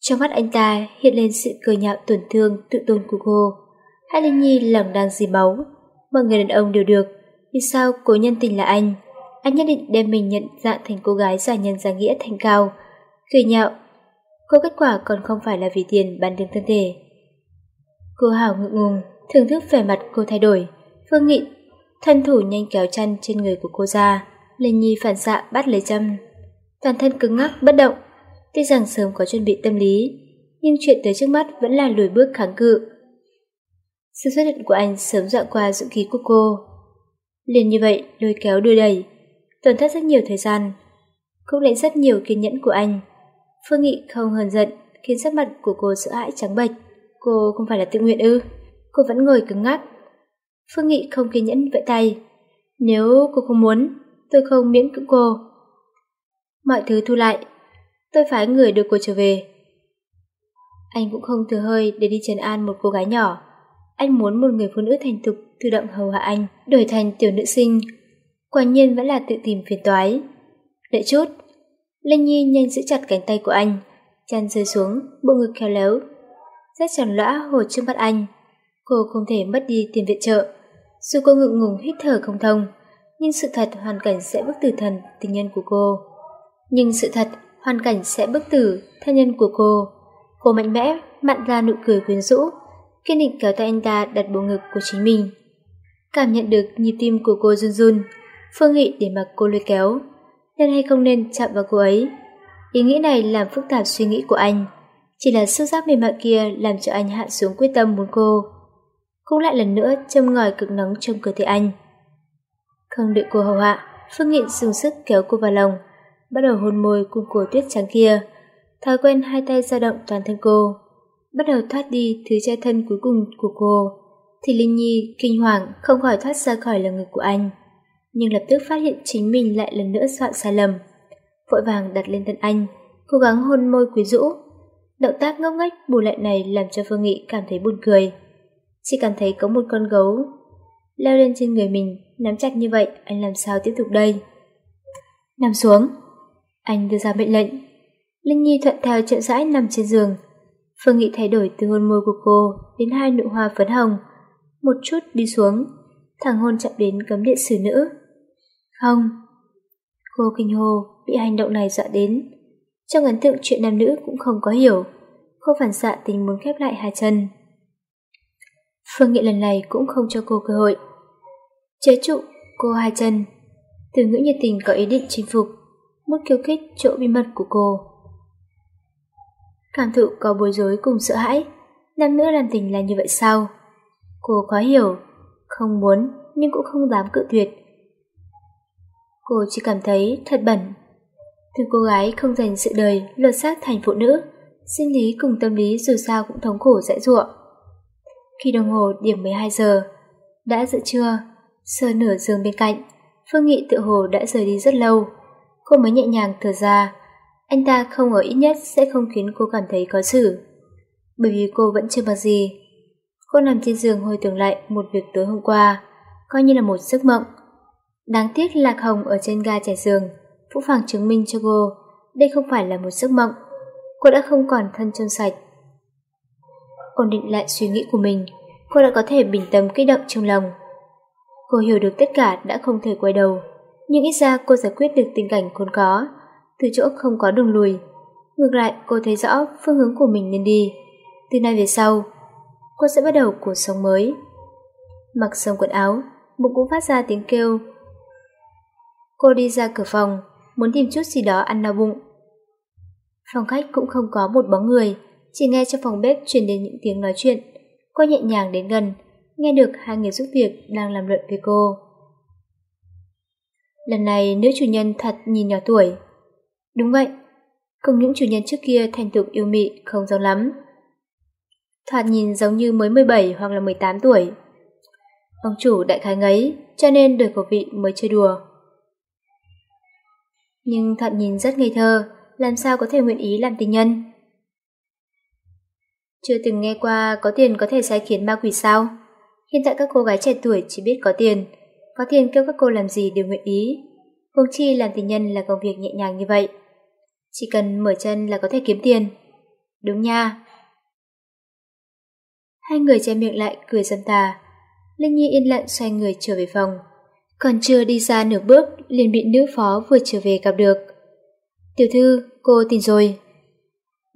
Trong mắt anh ta hiện lên sự cười nhạo tổn thương tự tôn của cô. Hai Linh Nhi lòng đang dì máu, mọi người đàn ông đều được, vì sao cố nhân tình là anh? Anh nhất định đem mình nhận dạng thành cô gái giả nhân giả nghĩa thành cao, cười nhạo. Cô kết quả còn không phải là vì tiền bán đứng thân thể. Cô Hảo ngượng ngùng, thưởng thức vẻ mặt cô thay đổi. Phương Nghị thân thủ nhanh kéo chăn trên người của cô ra. Linh Nhi phản xạ bắt lấy chăn. Toàn thân cứng ngắc, bất động. Tuy rằng sớm có chuẩn bị tâm lý, nhưng chuyện tới trước mắt vẫn là lùi bước kháng cự. Sự xuất hiện của anh sớm dọa qua dự ký của cô. Liền như vậy, lôi kéo đưa đẩy, tổn thất rất nhiều thời gian, cũng lấy rất nhiều kiên nhẫn của anh. Phương Nghị không hờn giận, khiến sắc mặt của cô sợ hãi trắng bệch. Cô không phải là tự nguyện ư? Cô vẫn ngồi cứng ngắc. Phương Nghị không kiên nhẫn vẫy tay. Nếu cô không muốn, tôi không miễn cưỡng cô. Mọi thứ thu lại, tôi phái người đưa cô trở về. Anh cũng không thừa hơi để đi trấn an một cô gái nhỏ. Anh muốn một người phụ nữ thành thục tự động hầu hạ anh, đổi thành tiểu nữ sinh. Quả nhiên vẫn là tự tìm phiền toái. Đợi chút, Linh Nhi nhanh giữ chặt cánh tay của anh, chăn rơi xuống, bộ ngực khéo léo. Rất tròn lõa hồ trước mắt anh. Cô không thể mất đi tiền viện trợ. Dù cô ngượng ngùng hít thở không thông, nhưng sự thật hoàn cảnh sẽ bức tử thần tình nhân của cô. Nhưng sự thật hoàn cảnh sẽ bức tử thân nhân của cô. Cô mạnh mẽ, mặn ra nụ cười quyến rũ, kiên định kéo tay anh ta đặt bộ ngực của chính mình. Cảm nhận được nhịp tim của cô run run, Phương Nghị để mặc cô lôi kéo, nên hay không nên chạm vào cô ấy. Ý nghĩ này làm phức tạp suy nghĩ của anh, chỉ là sức giác mềm mại kia làm cho anh hạ xuống quyết tâm muốn cô. Cũng lại lần nữa châm ngòi cực nóng trong cơ thể anh. Không đợi cô hầu hạ, Phương Nghị dùng sức kéo cô vào lòng, bắt đầu hôn môi cùng cổ tuyết trắng kia. Thói quen hai tay dao động toàn thân cô, bắt đầu thoát đi thứ che thân cuối cùng của cô, thì Linh Nhi kinh hoàng không khỏi thoát ra khỏi lồng ngực của anh, nhưng lập tức phát hiện chính mình lại lần nữa soạn sai lầm. Vội vàng đặt lên thân anh, cố gắng hôn môi quý rũ. Động tác ngốc nghếch bù lại này làm cho Phương Nghị cảm thấy buồn cười. Chỉ cảm thấy có một con gấu leo lên trên người mình, nắm chặt như vậy, anh làm sao tiếp tục đây? Nằm xuống. Anh đưa ra mệnh lệnh. Linh Nhi thuận theo chậm rãi nằm trên giường. Phương Nghị thay đổi từ hôn môi của cô đến hai nụ hoa phấn hồng. Một chút đi xuống, thằng hôn chạm đến cấm địa xử nữ. Không. Cô kinh hô, bị hành động này dọa đến. Trong ấn tượng chuyện nam nữ cũng không có hiểu. Cô phản xạ tình muốn khép lại hai chân. Phương Nghị lần này cũng không cho cô cơ hội. Chế trụ cô hai chân. Từ ngữ nhiệt tình có ý định chinh phục, muốn khiêu khích chỗ bí mật của cô. Cảm thụ có bối rối cùng sợ hãi, nam nữ làm tình là như vậy sao? Cô khó hiểu, không muốn nhưng cũng không dám cự tuyệt. Cô chỉ cảm thấy thật bẩn. Từ cô gái không dành sự đời lột xác thành phụ nữ, sinh lý cùng tâm lý dù sao cũng thống khổ dãi dụa. Khi đồng hồ điểm 12 giờ, đã giữa trưa, sờ nửa giường bên cạnh, Phương Nghị tự hồ đã rời đi rất lâu. Cô mới nhẹ nhàng thở ra, anh ta không ở ít nhất sẽ không khiến cô cảm thấy có xử. Bởi vì cô vẫn chưa mặc gì. Cô nằm trên giường hồi tưởng lại một việc tối hôm qua, coi như là một giấc mộng. Đáng tiếc Lạc Hồng ở trên ga trải giường, Vũ Phàng chứng minh cho cô, đây không phải là một giấc mộng. Cô đã không còn thân trong sạch. Ổn định lại suy nghĩ của mình, cô đã có thể bình tâm kích động trong lòng. Cô hiểu được tất cả đã không thể quay đầu, nhưng ít ra cô giải quyết được tình cảnh khốn có, từ chỗ không có đường lùi. Ngược lại, cô thấy rõ phương hướng của mình nên đi. Từ nay về sau, cô sẽ bắt đầu cuộc sống mới. Mặc xong quần áo, bụng cũng phát ra tiếng kêu. Cô đi ra cửa phòng, muốn tìm chút gì đó ăn no bụng. Phòng khách cũng không có một bóng người, chỉ nghe trong phòng bếp truyền đến những tiếng nói chuyện. Cô nhẹ nhàng đến gần, nghe được hai người giúp việc đang làm luận với cô. Lần này nữ chủ nhân thật nhìn nhỏ tuổi. Đúng vậy, cùng những chủ nhân trước kia thành tục yêu mị không giống lắm. Thoạt nhìn giống như mới 17 hoặc là 18 tuổi. Ông chủ đại khái ngấy, cho nên đời của vị mới chơi đùa. Nhưng thoạt nhìn rất ngây thơ, làm sao có thể nguyện ý làm tình nhân? Chưa từng nghe qua có tiền có thể sai khiến ma quỷ sao? Hiện tại các cô gái trẻ tuổi chỉ biết có tiền, có tiền kêu các cô làm gì đều nguyện ý. Huống chi làm tình nhân là công việc nhẹ nhàng như vậy. Chỉ cần mở chân là có thể kiếm tiền. Đúng nha. Hai người che miệng lại cười dâm tà. Linh Nhi yên lặng xoay người trở về phòng. Còn chưa đi ra nửa bước liền bị nữ phó vừa trở về gặp được. Tiểu thư, cô tìm rồi.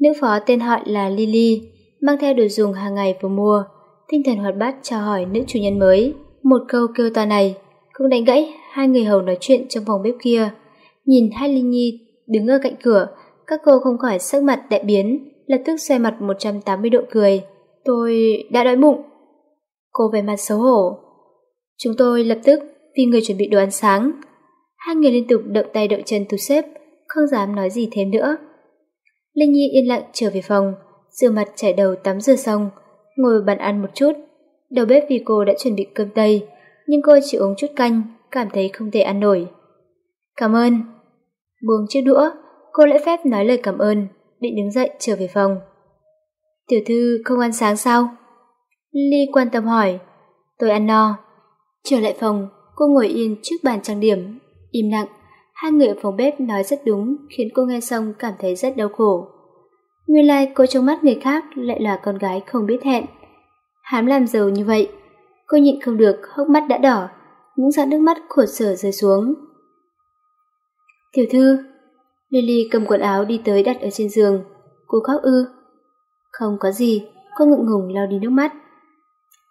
Nữ phó tên họ là Lily, mang theo đồ dùng hàng ngày vừa mua, tinh thần hoạt bát chào hỏi nữ chủ nhân mới. Một câu kêu to này cũng đánh gãy hai người hầu nói chuyện trong phòng bếp kia. Nhìn hai Linh Nhi đứng ở cạnh cửa, các cô không khỏi sắc mặt đại biến, lập tức xoay mặt 180 độ cười. Tôi đã đói bụng. Cô về mặt xấu hổ. Chúng tôi lập tức vì người chuẩn bị đồ ăn sáng. Hai người liên tục động tay động chân thu xếp, không dám nói gì thêm nữa. Linh Nhi yên lặng trở về phòng, rửa mặt chải đầu tắm rửa xong, ngồi bàn ăn một chút. Đầu bếp vì cô đã chuẩn bị cơm tây, nhưng cô chỉ uống chút canh, cảm thấy không thể ăn nổi. Cảm ơn. Buông chiếc đũa, cô lễ phép nói lời cảm ơn, định đứng dậy trở về phòng. Tiểu thư không ăn sáng sao? Ly quan tâm hỏi. Tôi ăn no. Trở lại phòng, cô ngồi yên trước bàn trang điểm, im lặng. Hai người ở phòng bếp nói rất đúng, khiến cô nghe xong cảm thấy rất đau khổ. Nguyên lai cô trong mắt người khác lại là con gái không biết hẹn. Hám làm giàu như vậy, cô nhịn không được, hốc mắt đã đỏ, những giọt nước mắt khổ sở rơi xuống. Tiểu thư, Lily cầm quần áo đi tới đặt ở trên giường. Cô khóc ư? Không có gì, cô ngượng ngùng lau đi nước mắt.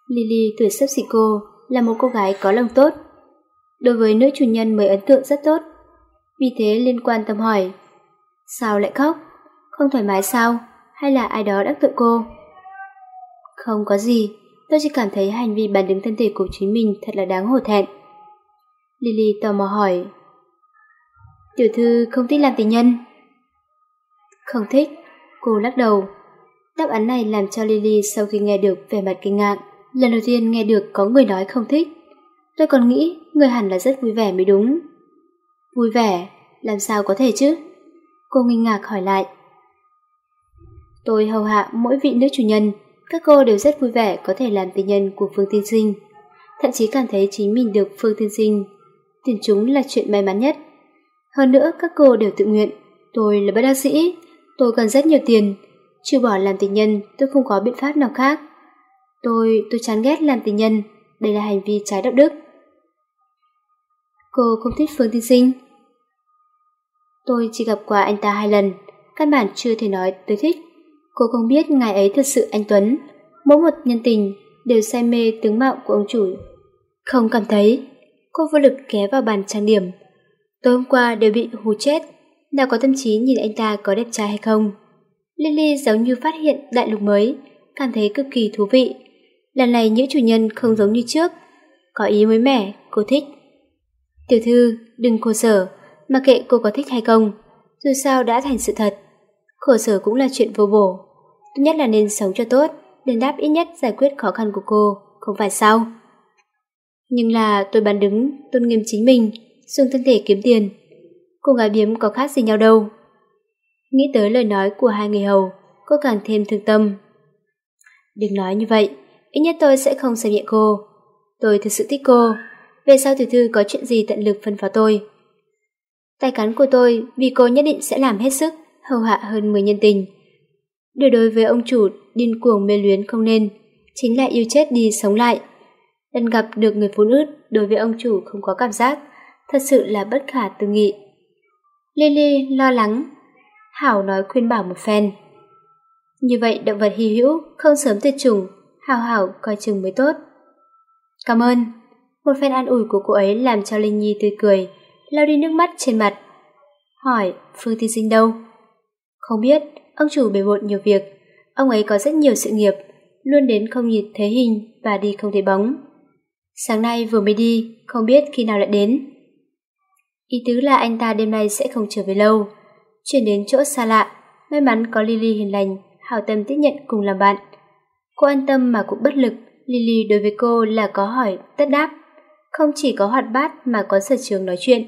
Lily tuổi sắp xỉ cô, là một cô gái có lòng tốt. Đối với nữ chủ nhân mới ấn tượng rất tốt. Vì thế liên quan tâm hỏi, sao lại khóc? Không thoải mái sao? Hay là ai đó đắc tội cô? Không có gì, tôi chỉ cảm thấy hành vi bàn đứng thân thể của chính mình thật là đáng hổ thẹn. Lily tò mò hỏi, Tiểu thư không thích làm tình nhân. Không thích, cô lắc đầu. Đáp án này làm cho Lily sau khi nghe được vẻ mặt kinh ngạc. Lần đầu tiên nghe được có người nói không thích. Tôi còn nghĩ người hẳn là rất vui vẻ mới đúng. Vui vẻ? Làm sao có thể chứ? Cô nghi ngạc hỏi lại. Tôi hầu hạ mỗi vị nữ chủ nhân, các cô đều rất vui vẻ có thể làm tình nhân của Phương Tiên Sinh. Thậm chí cảm thấy chính mình được Phương Tiên Sinh. Tiền chúng là chuyện may mắn nhất. Hơn nữa các cô đều tự nguyện. Tôi là bác đắc sĩ, tôi cần rất nhiều tiền. Chưa bỏ làm tình nhân, tôi không có biện pháp nào khác. Tôi, tôi chán ghét làm tình nhân, đây là hành vi trái đạo đức. Cô không thích Phương Tiên Sinh. Tôi chỉ gặp qua anh ta hai lần, căn bản chưa thể nói tôi thích. Cô không biết ngài ấy thật sự anh Tuấn. Mỗi một nhân tình đều say mê tướng mạo của ông chủ. Không cảm thấy. Cô vô lực ghé vào bàn trang điểm. Tối hôm qua đều bị hù chết. Nào có tâm trí nhìn anh ta có đẹp trai hay không. Lily giống như phát hiện đại lục mới, cảm thấy cực kỳ thú vị. Lần này những chủ nhân không giống như trước. Có ý mới mẻ, cô thích. Tiểu thư, đừng khổ sở, mà kệ cô có thích hay không. Dù sao đã thành sự thật. Khổ sở cũng là chuyện vô bổ. Tốt nhất là nên sống cho tốt, đền đáp ít nhất giải quyết khó khăn của cô, không phải sao? Nhưng là tôi bán đứng, tôn nghiêm chính mình, dùng thân thể kiếm tiền. Cô gái biếm có khác gì nhau đâu. Nghĩ tới lời nói của hai người hầu, cô càng thêm thương tâm. Đừng nói như vậy, ít nhất tôi sẽ không xem nhẹ cô. Tôi thực sự thích cô. Về sau tiểu thư có chuyện gì tận lực phân phó tôi. Tay cắn của tôi vì cô nhất định sẽ làm hết sức, hầu hạ hơn 10 nhân tình. Điều đối với ông chủ điên cuồng mê luyến không nên, chính là yêu chết đi sống lại. Lần gặp được người phụ nữ đối với ông chủ không có cảm giác, thật sự là bất khả tư nghị. Lily lo lắng, Hảo nói khuyên bảo một phen. Như vậy động vật hy hữu không sớm tuyệt chủng, Hảo Hảo coi chừng mới tốt. Cảm ơn. Một phen an ủi của cô ấy làm cho Linh Nhi tươi cười, lau đi nước mắt trên mặt. Hỏi, Phương Thi Sinh đâu? Không biết, ông chủ bề bộn nhiều việc, ông ấy có rất nhiều sự nghiệp, luôn đến không nhịp thế hình và đi không thấy bóng. Sáng nay vừa mới đi, không biết khi nào lại đến. Ý tứ là anh ta đêm nay sẽ không trở về lâu. Chuyển đến chỗ xa lạ, may mắn có Lily hiền lành, hào tâm tiếp nhận cùng làm bạn. Cô an tâm mà cũng bất lực, Lily đối với cô là có hỏi, tất đáp. Không chỉ có hoạt bát mà có sở trường nói chuyện.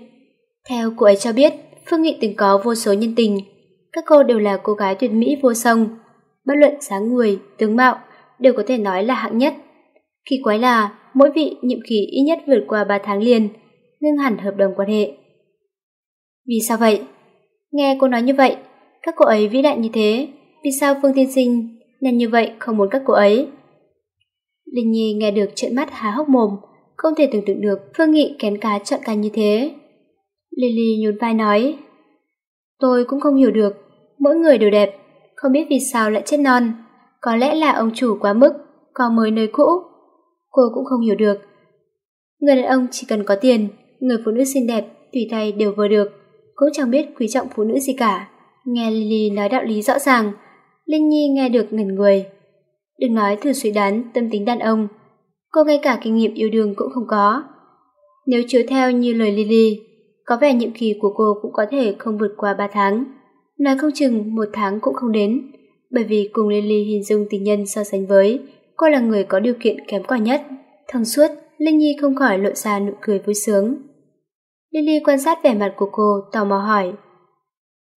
Theo cô ấy cho biết, Phương Nghị từng có vô số nhân tình. Các cô đều là cô gái tuyệt mỹ vô song. bất luận sáng người, tướng mạo, đều có thể nói là hạng nhất. Kỳ quái là, mỗi vị nhiệm kỳ ít nhất vượt qua 3 tháng liền, ngưng hẳn hợp đồng quan hệ. Vì sao vậy? Nghe cô nói như vậy, các cô ấy vĩ đại như thế, vì sao Phương Tiên Sinh nhanh như vậy không muốn các cô ấy? Linh Nhi nghe được trợn mắt há hốc mồm, không thể tưởng tượng được Phương Nghị kén cá chọn canh như thế. Lily nhún vai nói, tôi cũng không hiểu được, mỗi người đều đẹp, không biết vì sao lại chết non, có lẽ là ông chủ quá mức, có mới nơi cũ. Cô cũng không hiểu được. Người đàn ông chỉ cần có tiền, người phụ nữ xinh đẹp, tùy tay đều vừa được, cũng chẳng biết quý trọng phụ nữ gì cả. Nghe Lily nói đạo lý rõ ràng, Linh Nhi nghe được ngẩn người. Đừng nói thử suy đoán tâm tính đàn ông, cô ngay cả kinh nghiệm yêu đương cũng không có. Nếu chiếu theo như lời Lily, có vẻ nhiệm kỳ của cô cũng có thể không vượt qua 3 tháng. Nói không chừng một tháng cũng không đến, bởi vì cùng Lily hình dung tình nhân so sánh với, cô là người có điều kiện kém cỏi nhất. Thông suốt, Linh Nhi không khỏi lộ ra nụ cười vui sướng. Lily quan sát vẻ mặt của cô, tò mò hỏi.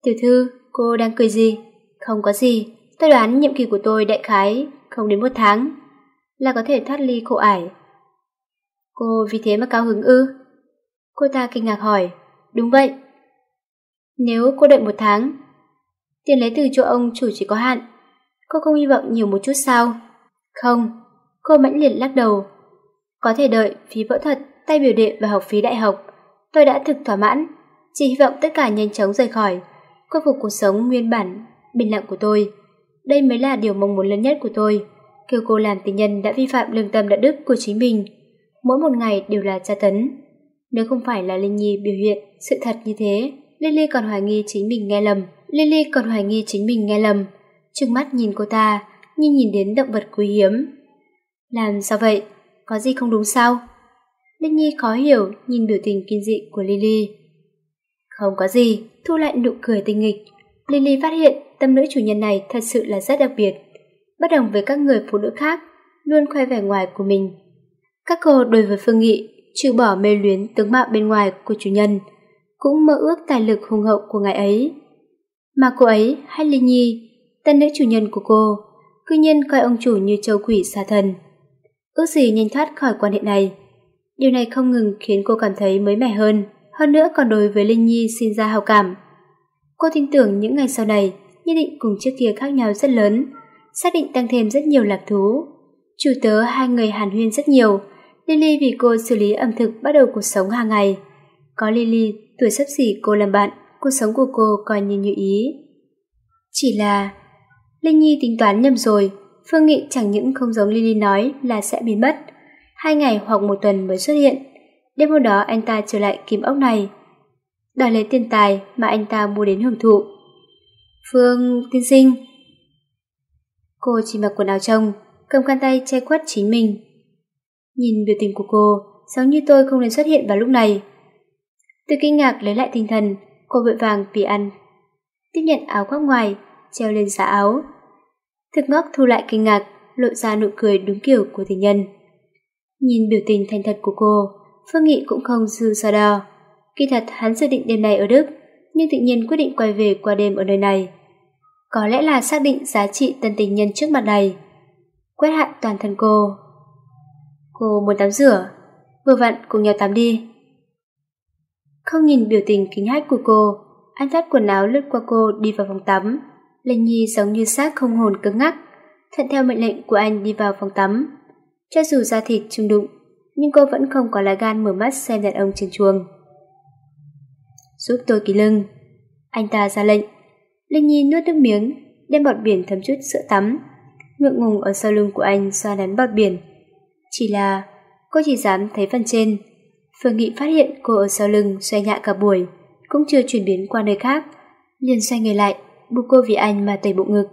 Tiểu thư, cô đang cười gì? Không có gì, tôi đoán nhiệm kỳ của tôi đại khái không đến một tháng, là có thể thoát ly khổ ải. Cô vì thế mà cao hứng ư? Cô ta kinh ngạc hỏi, đúng vậy. Nếu cô đợi một tháng, tiền lấy từ chỗ ông chủ chỉ có hạn, cô không hy vọng nhiều một chút sao? Không, cô mãnh liệt lắc đầu. Có thể đợi phí phẫu thuật, tay biểu đệ và học phí đại học. Tôi đã thực thỏa mãn, chỉ hy vọng tất cả nhanh chóng rời khỏi, khôi phục cuộc sống nguyên bản, bình lặng của tôi. Đây mới là điều mong muốn lớn nhất của tôi. Kêu cô làm tình nhân đã vi phạm lương tâm đạo đức của chính mình. Mỗi một ngày đều là tra tấn. Nếu không phải là Linh Nhi biểu hiện sự thật như thế, Lily còn hoài nghi chính mình nghe lầm. Lily còn hoài nghi chính mình nghe lầm. Trừng mắt nhìn cô ta, như nhìn đến động vật quý hiếm. Làm sao vậy? Có gì không đúng sao? Linh Nhi khó hiểu nhìn biểu tình kinh dị của Lily. Không có gì, thu lại nụ cười tinh nghịch. Lily phát hiện tâm nữ chủ nhân này thật sự là rất đặc biệt. Bất đồng với các người phụ nữ khác, luôn khoe vẻ ngoài của mình. Các cô đối với Phương Nghị, trừ bỏ mê luyến tướng mạo bên ngoài của chủ nhân, cũng mơ ước tài lực hùng hậu của ngài ấy. Mà cô ấy, hay Linh Nhi, tân nữ chủ nhân của cô, cư nhiên coi ông chủ như châu quỷ xa thần. Ước gì nhanh thoát khỏi quan hệ này. Điều này không ngừng khiến cô cảm thấy mới mẻ hơn, hơn nữa còn đối với Linh Nhi sinh ra hào cảm. Cô tin tưởng những ngày sau này nhất định cùng trước kia khác nhau rất lớn, xác định tăng thêm rất nhiều lạc thú. Chủ tớ hai người hàn huyên rất nhiều, Lily vì cô xử lý ẩm thực bắt đầu cuộc sống hàng ngày. Có Lily, tuổi sắp xỉ cô làm bạn, cuộc sống của cô coi như như ý. Chỉ là... Linh Nhi tính toán nhầm rồi, Phương Nghị chẳng những không giống Lily nói là sẽ biến mất. Hai ngày hoặc một tuần mới xuất hiện. Đêm hôm đó anh ta trở lại kim ốc này. Đòi lấy tiền tài mà anh ta mua đến hưởng thụ. Phương tiên sinh. Cô chỉ mặc quần áo trông, cầm khăn tay che quất chính mình. Nhìn biểu tình của cô, giống như tôi không nên xuất hiện vào lúc này. Từ kinh ngạc lấy lại tinh thần, cô vội vàng vì ăn. Tiếp nhận áo khoác ngoài, treo lên giá áo. Thực ngốc thu lại kinh ngạc, lộ ra nụ cười đúng kiểu của tình nhân. Nhìn biểu tình thành thật của cô, Phương Nghị cũng không dư so đo. Kỳ thật hắn dự định đêm nay ở Đức, nhưng tự nhiên quyết định quay về qua đêm ở nơi này. Có lẽ là xác định giá trị tân tình nhân trước mặt này. Quét hạn toàn thân cô. Cô muốn tắm rửa, vừa vặn cùng nhau tắm đi. Không nhìn biểu tình kính hách của cô, anh thoát quần áo lướt qua cô đi vào phòng tắm. Linh Nhi giống như xác không hồn cứng ngắc, thuận theo mệnh lệnh của anh đi vào phòng tắm. Cho dù da thịt trùng đụng, nhưng cô vẫn không có lá gan mở mắt xem đàn ông trên chuồng. Giúp tôi kỳ lưng. Anh ta ra lệnh. Linh Nhi nuốt nước miếng, đem bọt biển thấm chút sữa tắm. Ngượng ngùng ở sau lưng của anh xoa nắn bọt biển. Chỉ là cô chỉ dám thấy phần trên. Phương Nghị phát hiện cô ở sau lưng xoay nhạ cả buổi, cũng chưa chuyển biến qua nơi khác. liền xoay người lại, buộc cô vì anh mà tẩy bụng ngực.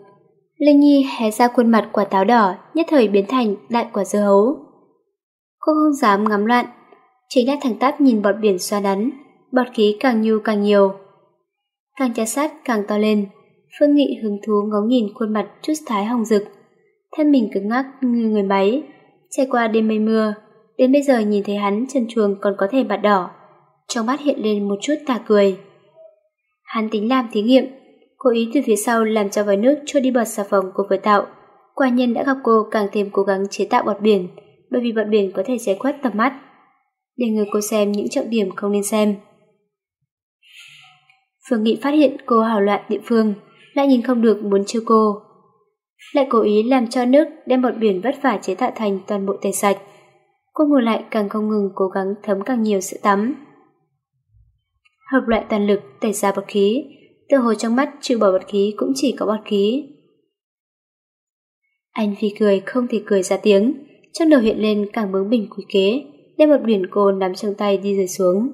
Linh Nhi hé ra khuôn mặt quả táo đỏ, nhất thời biến thành đại quả dưa hấu. Cô không dám ngắm loạn, chính đã thẳng tắp nhìn bọt biển xoa đắn, bọt khí càng nhu càng nhiều. Càng chát sát càng to lên, Phương Nghị hứng thú ngó nhìn khuôn mặt chút thái hồng rực. Thân mình cứng ngắc như người máy, trải qua đêm mây mưa, đến bây giờ nhìn thấy hắn chân chuồng còn có thể bạt đỏ. Trong mắt hiện lên một chút tà cười. Hắn tính làm thí nghiệm, cố ý từ phía sau làm cho vòi nước trôi đi bọt xà phòng của vừa tạo. Quả nhiên đã gặp cô càng thêm cố gắng chế tạo bọt biển, bởi vì bọt biển có thể che khuất tầm mắt. Để người cô xem những trọng điểm không nên xem. Phương Nghị phát hiện cô hào loạn địa phương, lại nhìn không được muốn chiêu cô. Lại cố ý làm cho nước đem bọt biển vất vả chế tạo thành toàn bộ tẩy sạch. Cô ngồi lại càng không ngừng cố gắng thấm càng nhiều sữa tắm. Hợp loại toàn lực tẩy ra bọt khí, tự hồ trong mắt trừ bỏ bọt khí cũng chỉ có bọt khí. Anh phi cười không thể cười ra tiếng, trong đầu hiện lên càng bướng bỉnh quý kế, đem một biển cô nắm trong tay đi rơi xuống.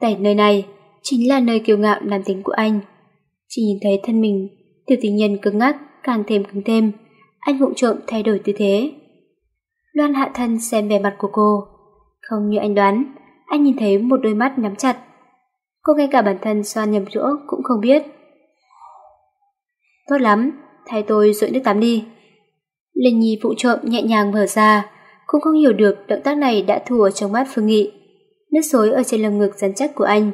Tại nơi này, chính là nơi kiêu ngạo nam tính của anh. Chỉ nhìn thấy thân mình, tiểu tình nhân cứng ngắc, càng thêm cứng thêm, anh vụng trộm thay đổi tư thế. Loan hạ thân xem vẻ mặt của cô. Không như anh đoán, anh nhìn thấy một đôi mắt nhắm chặt. Cô ngay cả bản thân xoan nhầm chỗ cũng không biết. Tốt lắm, thay tôi rội nước tắm đi. Linh Nhi vụ trộm nhẹ nhàng mở ra, cũng không hiểu được động tác này đã thua trong mắt Phương Nghị. Nước xối ở trên lồng ngực rắn chắc của anh.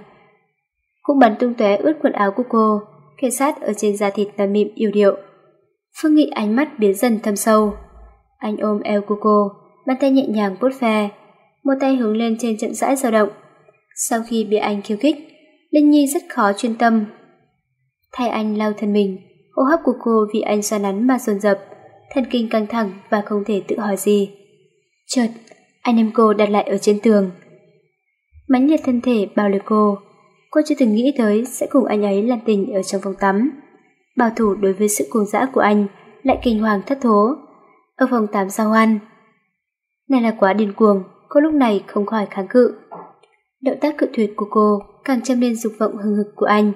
Cũng bắn tung tóe ướt quần áo của cô, kề sát ở trên da thịt nằm mịn yêu điệu. Phương Nghị ánh mắt biến dần thâm sâu. Anh ôm eo của cô, bàn tay nhẹ nhàng vuốt ve, một tay hướng lên trên chậm rãi dao động. Sau khi bị anh khiêu khích, Linh Nhi rất khó chuyên tâm. Thay anh lau thân mình, hô hấp của cô vì anh xoa nắn mà dồn dập, thần kinh căng thẳng và không thể tự hỏi gì. Chợt, anh em cô đặt lại ở trên tường. Mãnh liệt thân thể bao lời cô, cô chưa từng nghĩ tới sẽ cùng anh ấy làm tình ở trong phòng tắm. Bảo thủ đối với sự cuồng dã của anh lại kinh hoàng thất thố. Ở phòng tắm sao ăn. Này là quá điên cuồng, cô lúc này không khỏi kháng cự. Động tác cự tuyệt của cô càng châm lên dục vọng hừng hực của anh.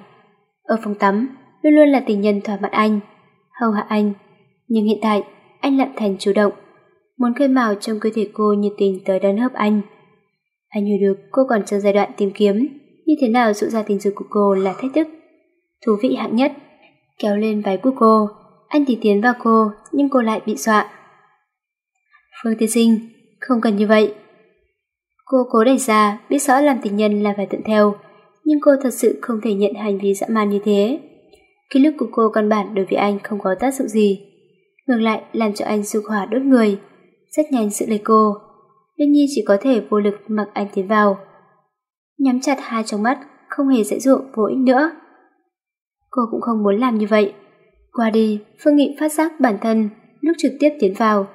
Ở phòng tắm, luôn luôn là tình nhân thỏa mãn anh, hầu hạ anh. Nhưng hiện tại, anh lặn thành chủ động, muốn khơi mào trong cơ thể cô nhiệt tình tới đón hấp anh. Anh hiểu được cô còn trong giai đoạn tìm kiếm, như thế nào dụ ra tình dục của cô là thách thức. Thú vị hạng nhất, kéo lên váy của cô, anh thì tiến vào cô, nhưng cô lại bị dọa. Phương tiên sinh, không cần như vậy. Cô cố đẩy ra, biết rõ làm tình nhân là phải thuận theo, nhưng cô thật sự không thể nhận hành vi dã man như thế. Ký lực của cô căn bản đối với anh không có tác dụng gì, ngược lại làm cho anh dục hỏa đốt người, rất nhanh sự lấy cô. Linh Nhi chỉ có thể vô lực mặc anh tiến vào. Nhắm chặt hai trong mắt, không hề dễ dụ vô ích nữa. Cô cũng không muốn làm như vậy. Qua đi, Phương Nghị phát giác bản thân lúc trực tiếp tiến vào.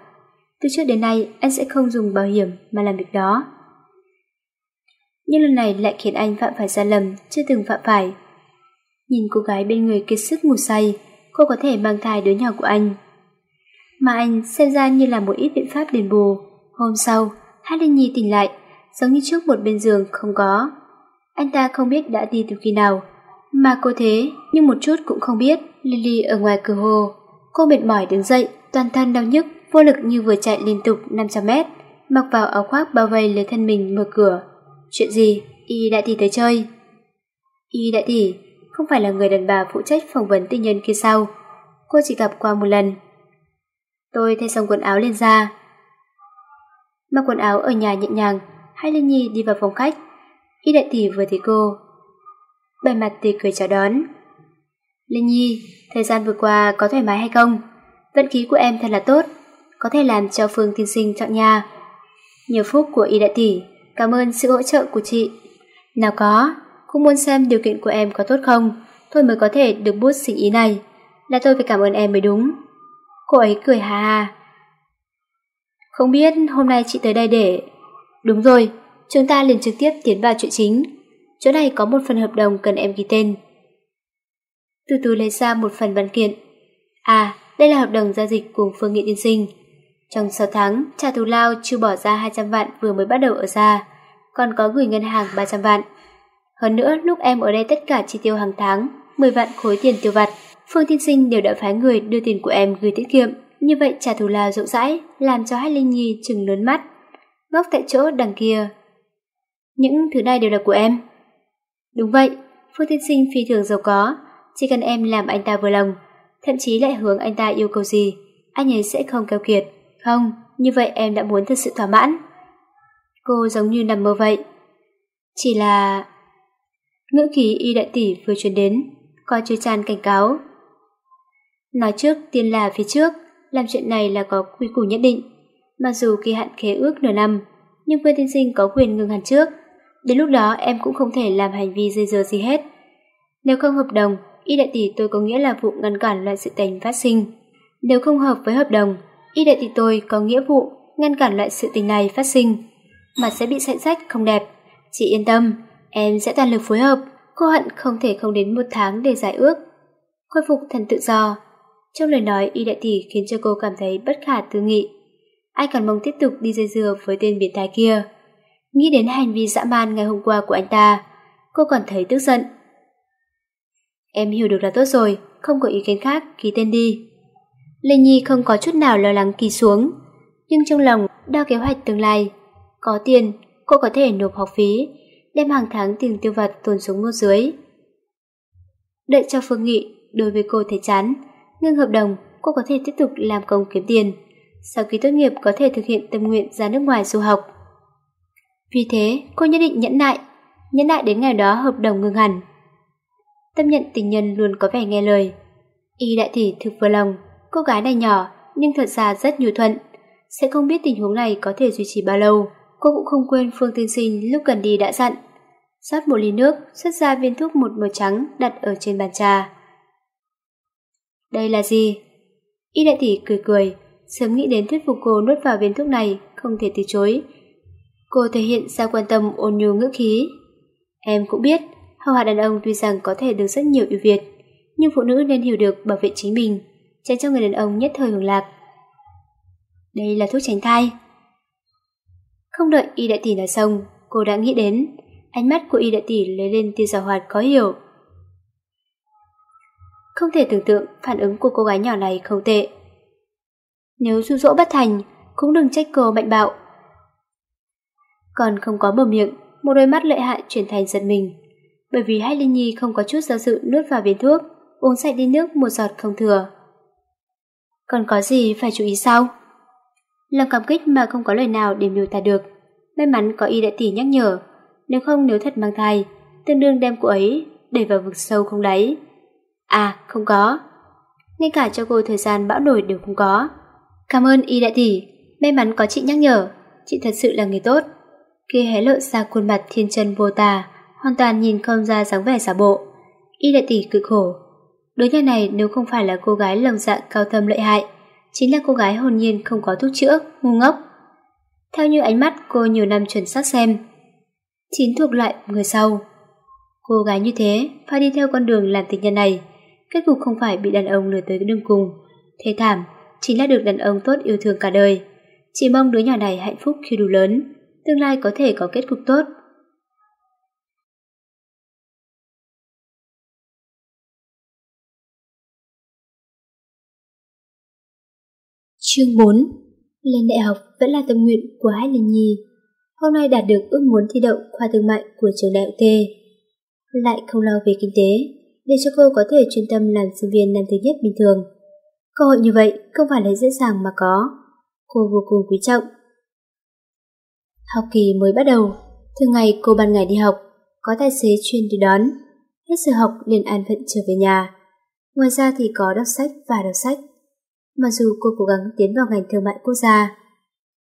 Từ trước đến nay, anh sẽ không dùng bảo hiểm mà làm việc đó nhưng lần này lại khiến anh phạm phải sai lầm chưa từng phạm phải. Nhìn cô gái bên người kiệt sức ngủ say, cô có thể mang thai đứa nhỏ của anh. Mà anh xem ra như là một ít biện pháp đền bù. Hôm sau, Hát Linh Nhi tỉnh lại, giống như trước một bên giường không có. Anh ta không biết đã đi từ khi nào. Mà cô thế, nhưng một chút cũng không biết. Lily ở ngoài cửa hồ. Cô mệt mỏi đứng dậy, toàn thân đau nhức, vô lực như vừa chạy liên tục 500 mét. Mặc vào áo khoác bao vây lấy thân mình mở cửa. Chuyện gì? Y đại tỷ tới chơi. Y đại tỷ không phải là người đàn bà phụ trách phỏng vấn tình nhân kia sao? Cô chỉ gặp qua một lần. Tôi thay xong quần áo lên ra. Mặc quần áo ở nhà nhẹ nhàng, hai Linh Nhi đi vào phòng khách. Y đại tỷ vừa thấy cô. Bề mặt tươi cười chào đón. Linh Nhi, thời gian vừa qua có thoải mái hay không? Vận khí của em thật là tốt, có thể làm cho Phương tiên sinh chọn nhà. Nhiều phúc của Y đại tỷ Cảm ơn sự hỗ trợ của chị. Nào có, cũng muốn xem điều kiện của em có tốt không, tôi mới có thể được bút sinh ý này. Là tôi phải cảm ơn em mới đúng. Cô ấy cười hà hà. Không biết hôm nay chị tới đây để... Đúng rồi, chúng ta liền trực tiếp tiến vào chuyện chính. Chỗ này có một phần hợp đồng cần em ghi tên. Từ từ lấy ra một phần văn kiện. À, đây là hợp đồng giao dịch cùng Phương Nghị Tiên Sinh. Trong 6 tháng, trả thù lao chưa bỏ ra 200 vạn vừa mới bắt đầu ở ra, còn có gửi ngân hàng 300 vạn. Hơn nữa, lúc em ở đây tất cả chi tiêu hàng tháng, 10 vạn khối tiền tiêu vặt, Phương Tiên Sinh đều đã phái người đưa tiền của em gửi tiết kiệm. Như vậy trả thù lao rộng rãi, làm cho hai Linh Nhi chừng lớn mắt. Ngốc tại chỗ đằng kia. Những thứ này đều là của em. Đúng vậy, Phương Tiên Sinh phi thường giàu có, chỉ cần em làm anh ta vừa lòng, thậm chí lại hướng anh ta yêu cầu gì, anh ấy sẽ không keo kiệt. Không, như vậy em đã muốn thật sự thỏa mãn. Cô giống như nằm mơ vậy. Chỉ là... Ngữ khí y đại tỷ vừa truyền đến, có chứa tràn cảnh cáo. Nói trước tiên là phía trước, làm chuyện này là có quy củ nhất định. Mặc dù kỳ hạn khế ước nửa năm, nhưng Vương Tiên Sinh có quyền ngừng hẳn trước. Đến lúc đó em cũng không thể làm hành vi dây dưa gì hết. Nếu không hợp đồng, y đại tỷ tôi có nghĩa là vụ ngăn cản loại sự tình phát sinh. Nếu không hợp với hợp đồng, y đại tỷ tôi có nghĩa vụ ngăn cản loại sự tình này phát sinh. Mà sẽ bị sạch sách không đẹp. Chị yên tâm, em sẽ toàn lực phối hợp. Cô hận không thể không đến một tháng để giải ước. Khôi phục thần tự do. Trong lời nói y đại tỷ khiến cho cô cảm thấy bất khả tư nghị. Ai còn mong tiếp tục đi dây dưa với tên biến thái kia. Nghĩ đến hành vi dã man ngày hôm qua của anh ta, cô còn thấy tức giận. Em hiểu được là tốt rồi, không có ý kiến khác, ký tên đi. Lê Nhi không có chút nào lo lắng kỳ xuống, nhưng trong lòng đo kế hoạch tương lai. Có tiền, cô có thể nộp học phí, đem hàng tháng tiền tiêu vặt tồn xuống ngô dưới. Đợi cho Phương Nghị, đối với cô thấy chán, ngưng hợp đồng, cô có thể tiếp tục làm công kiếm tiền. Sau khi tốt nghiệp có thể thực hiện tâm nguyện ra nước ngoài du học. Vì thế, cô nhất định nhẫn nại, nhẫn nại đến ngày đó hợp đồng ngừng hẳn. Tâm nhận tình nhân luôn có vẻ nghe lời. Y đại tỷ thực vừa lòng, cô gái này nhỏ nhưng thật ra rất nhu thuận. Sẽ không biết tình huống này có thể duy trì bao lâu. Cô cũng không quên Phương Tiên Sinh lúc gần đi đã dặn rót một ly nước, xuất ra viên thuốc một màu trắng đặt ở trên bàn trà. Đây là gì? Y đại tỷ cười cười, sớm nghĩ đến thuyết phục cô nuốt vào viên thuốc này, không thể từ chối. Cô thể hiện ra quan tâm ôn nhu ngữ khí. Em cũng biết, hầu hạ đàn ông tuy rằng có thể được rất nhiều ưu việt, nhưng phụ nữ nên hiểu được bảo vệ chính mình, tránh cho người đàn ông nhất thời hưởng lạc. Đây là thuốc tránh thai. Không đợi y đại tỷ nói xong, cô đã nghĩ đến, ánh mắt của y đại tỷ lấy lên tia giàu hoạt có hiểu. Không thể tưởng tượng phản ứng của cô gái nhỏ này không tệ. Nếu dụ dỗ bất thành, cũng đừng trách cô mạnh bạo. Còn không có mở miệng, một đôi mắt lợi hại chuyển thành giật mình. Bởi vì hai Linh Nhi không có chút do dự nuốt vào viên thuốc, uống sạch đi nước một giọt không thừa. Còn có gì phải chú ý sao? Lòng cảm kích mà không có lời nào để miêu tả được. May mắn có y đại tỷ nhắc nhở, nếu không nếu thật mang thai, tương đương đem cô ấy đẩy vào vực sâu không đáy. À, không có. Ngay cả cho cô thời gian bão nổi đều không có. Cảm ơn y đại tỷ, may mắn có chị nhắc nhở, chị thật sự là người tốt. Khi hé lộ ra khuôn mặt thiên chân vô tà, hoàn toàn nhìn không ra dáng vẻ giả bộ. Y đại tỷ cực khổ. Đối nhà này nếu không phải là cô gái lòng dạ cao thâm lợi hại, chính là cô gái hồn nhiên không có thuốc chữa, ngu ngốc. Theo như ánh mắt cô nhiều năm chuẩn xác xem, chín thuộc loại người sau. Cô gái như thế phải đi theo con đường làm tình nhân này, kết cục không phải bị đàn ông lừa tới đường cùng. Thế thảm, chính là được đàn ông tốt yêu thương cả đời. Chỉ mong đứa nhỏ này hạnh phúc khi đủ lớn, tương lai có thể có kết cục tốt. Chương 4 Lên đại học vẫn là tâm nguyện của hai Linh Nhi. Hôm nay đạt được ước muốn thi đậu khoa thương mại của trường đại học T. Lại không lo về kinh tế, để cho cô có thể chuyên tâm làm sinh viên năm thứ nhất bình thường. Cơ hội như vậy không phải là dễ dàng mà có. Cô vô cùng quý trọng. Học kỳ mới bắt đầu, thường ngày cô ban ngày đi học, có tài xế chuyên đi đón. Hết giờ học liền an phận trở về nhà. Ngoài ra thì có đọc sách và đọc sách. Mặc dù cô cố gắng tiến vào ngành thương mại quốc gia,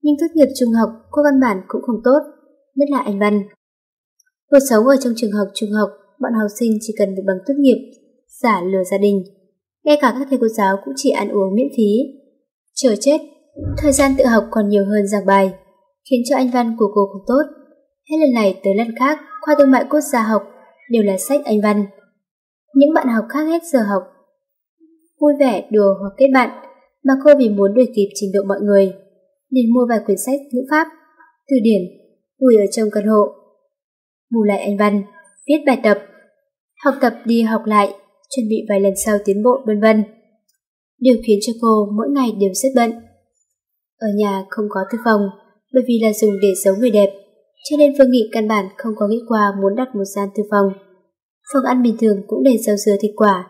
nhưng tốt nghiệp trung học cô văn bản cũng không tốt, nhất là anh văn. Cuộc sống ở trong trường học trung học, bọn học sinh chỉ cần được bằng tốt nghiệp, giả lừa gia đình. Ngay cả các thầy cô giáo cũng chỉ ăn uống miễn phí. Chờ chết, thời gian tự học còn nhiều hơn giảng bài, khiến cho anh văn của cô không tốt. Hết lần này tới lần khác, khoa thương mại quốc gia học đều là sách anh văn. Những bạn học khác hết giờ học. Vui vẻ, đùa hoặc kết bạn, mà cô vì muốn đuổi kịp trình độ mọi người, nên mua vài quyển sách ngữ pháp, từ điển, gửi ở trong căn hộ. Bù lại anh văn, viết bài tập, học tập đi học lại, chuẩn bị vài lần sau tiến bộ vân vân. Điều khiến cho cô mỗi ngày đều rất bận. Ở nhà không có thư phòng, bởi vì là dùng để giấu người đẹp, cho nên Phương Nghị căn bản không có nghĩ qua muốn đặt một gian thư phòng. Phòng ăn bình thường cũng để rau dưa thịt quả,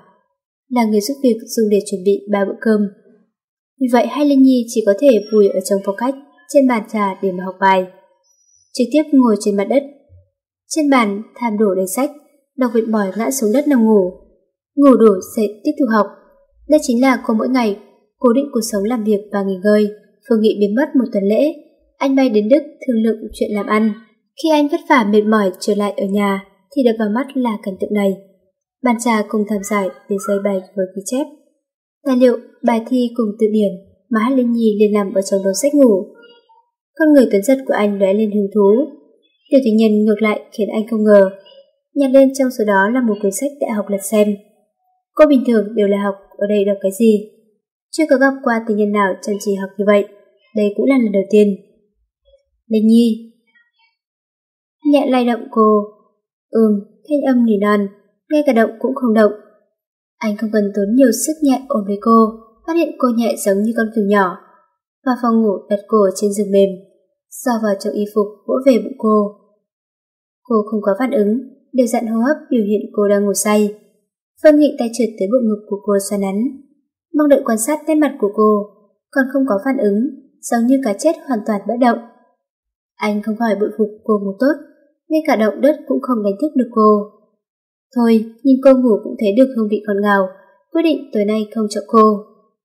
là người giúp việc dùng để chuẩn bị ba bữa cơm. Vì vậy hai Linh Nhi chỉ có thể vùi ở trong phòng khách, trên bàn trà để mà học bài. Trực tiếp ngồi trên mặt đất. Trên bàn, tham đổ đầy sách, đọc vịt bỏi ngã xuống đất nằm ngủ. ngủ đủ sẽ tiếp tục học. Đây chính là cô mỗi ngày cố định cuộc sống làm việc và nghỉ ngơi. Phương Nghị biến mất một tuần lễ. Anh bay đến Đức thương lượng chuyện làm ăn. Khi anh vất vả mệt mỏi trở lại ở nhà thì đập vào mắt là cảnh tượng này. Bàn trà cùng tham giải để dây bày với ghi chép. Tài liệu, bài thi cùng tự điển mà Hát Linh Nhi liền nằm ở trong đầu sách ngủ. Con người tuấn giật của anh lóe lên hứng thú. điều tình nhân ngược lại khiến anh không ngờ. Nhặt lên trong số đó là một quyển sách đại học lật xem. Cô bình thường đều là học ở đây được cái gì. Chưa có gặp qua tình nhân nào chăm chỉ học như vậy. Đây cũng là lần đầu tiên. Linh Nhi Nhẹ lay động cô. Ừm, thanh âm nỉ non, ngay cả động cũng không động. Anh không cần tốn nhiều sức nhẹ ôm với cô, phát hiện cô nhẹ giống như con cừu nhỏ. Vào phòng ngủ đặt cô ở trên giường mềm, do vào trong y phục vỗ về bụng cô. Cô không có phản ứng, đều dặn hô hấp biểu hiện cô đang ngủ say. Vân Nghị tay trượt tới bộ ngực của cô xoa nắn, mong đợi quan sát nét mặt của cô, còn không có phản ứng, giống như cá chết hoàn toàn bất động. Anh không khỏi bội phục cô ngủ tốt, ngay cả động đất cũng không đánh thức được cô. Thôi, nhìn cô ngủ cũng thấy được hương vị ngọt ngào, quyết định tối nay không chọn cô.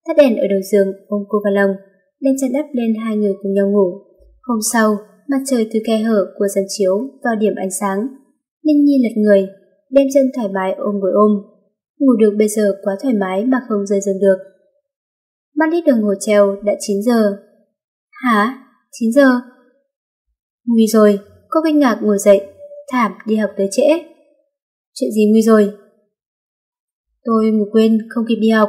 Tắt đèn ở đầu giường, ôm cô vào lòng, đem chăn đắp lên hai người cùng nhau ngủ. Hôm sau, mặt trời từ khe hở của dần chiếu vào điểm ánh sáng. Ninh Nhi lật người, đem chân thoải mái ôm gối ôm. Ngủ được bây giờ quá thoải mái mà không rời giường được. Mắt lít đồng hồ treo đã 9 giờ. Hả? 9 giờ? Nguy rồi, cô kinh ngạc ngồi dậy, thảm đi học tới trễ. Chuyện gì nguy rồi? Tôi ngủ quên, không kịp đi học.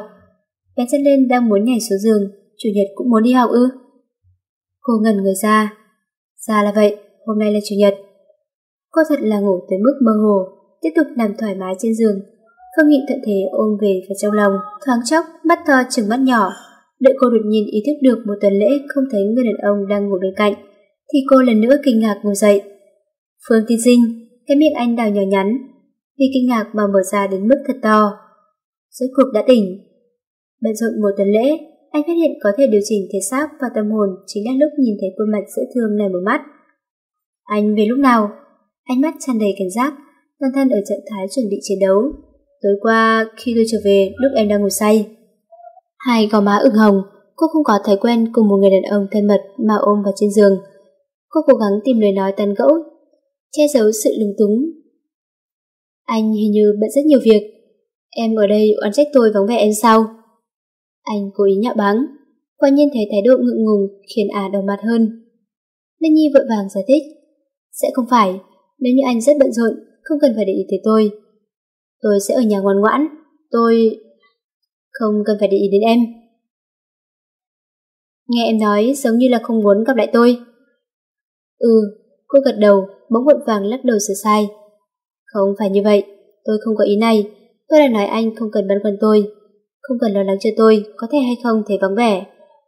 bé chân lên đang muốn nhảy xuống giường, chủ nhật cũng muốn đi học ư? Cô ngẩn người ra. Ra là vậy, hôm nay là chủ nhật. Cô thật là ngủ tới mức mơ hồ, tiếp tục nằm thoải mái trên giường. phương nghĩ thuận thế ôm về vào trong lòng, thoáng chốc, mắt to chừng mắt nhỏ. Đợi cô đột nhiên ý thức được một tuần lễ không thấy người đàn ông đang ngủ bên cạnh, thì cô lần nữa kinh ngạc ngồi dậy. Phương tiên sinh, cái miệng anh đào nhỏ nhắn, vì kinh ngạc mà mở ra đến mức thật to. Rốt cuộc đã tỉnh. Bận rộn một tuần lễ, anh phát hiện có thể điều chỉnh thể xác và tâm hồn chính là lúc nhìn thấy khuôn mặt dễ thương này một mắt. Anh về lúc nào? Ánh mắt tràn đầy cảnh giác, toàn thân ở trạng thái chuẩn bị chiến đấu. Tối qua, khi tôi trở về, lúc em đang ngủ say. Hai gò má ửng hồng, cô không có thói quen cùng một người đàn ông thân mật mà ôm vào trên giường. Cô cố gắng tìm lời nói tàn gẫu, che giấu sự lúng túng. Anh hình như bận rất nhiều việc. Em ở đây oán trách tôi vắng vẻ em sao? Anh cố ý nhạo báng. Quả nhiên thấy thái độ ngượng ngùng khiến à đỏ mặt hơn. Linh Nhi vội vàng giải thích. Sẽ không phải, nếu như anh rất bận rộn, không cần phải để ý tới tôi. Tôi sẽ ở nhà ngoan ngoãn. Tôi... Không cần phải để ý đến em. Nghe em nói giống như là không muốn gặp lại tôi. Ừ, cô gật đầu, bỗng vội vàng lắc đầu sửa sai. Không phải như vậy, tôi không có ý này. Tôi đã nói anh không cần băn khoăn tôi. Không cần lo lắng cho tôi, có thể hay không thấy vắng vẻ.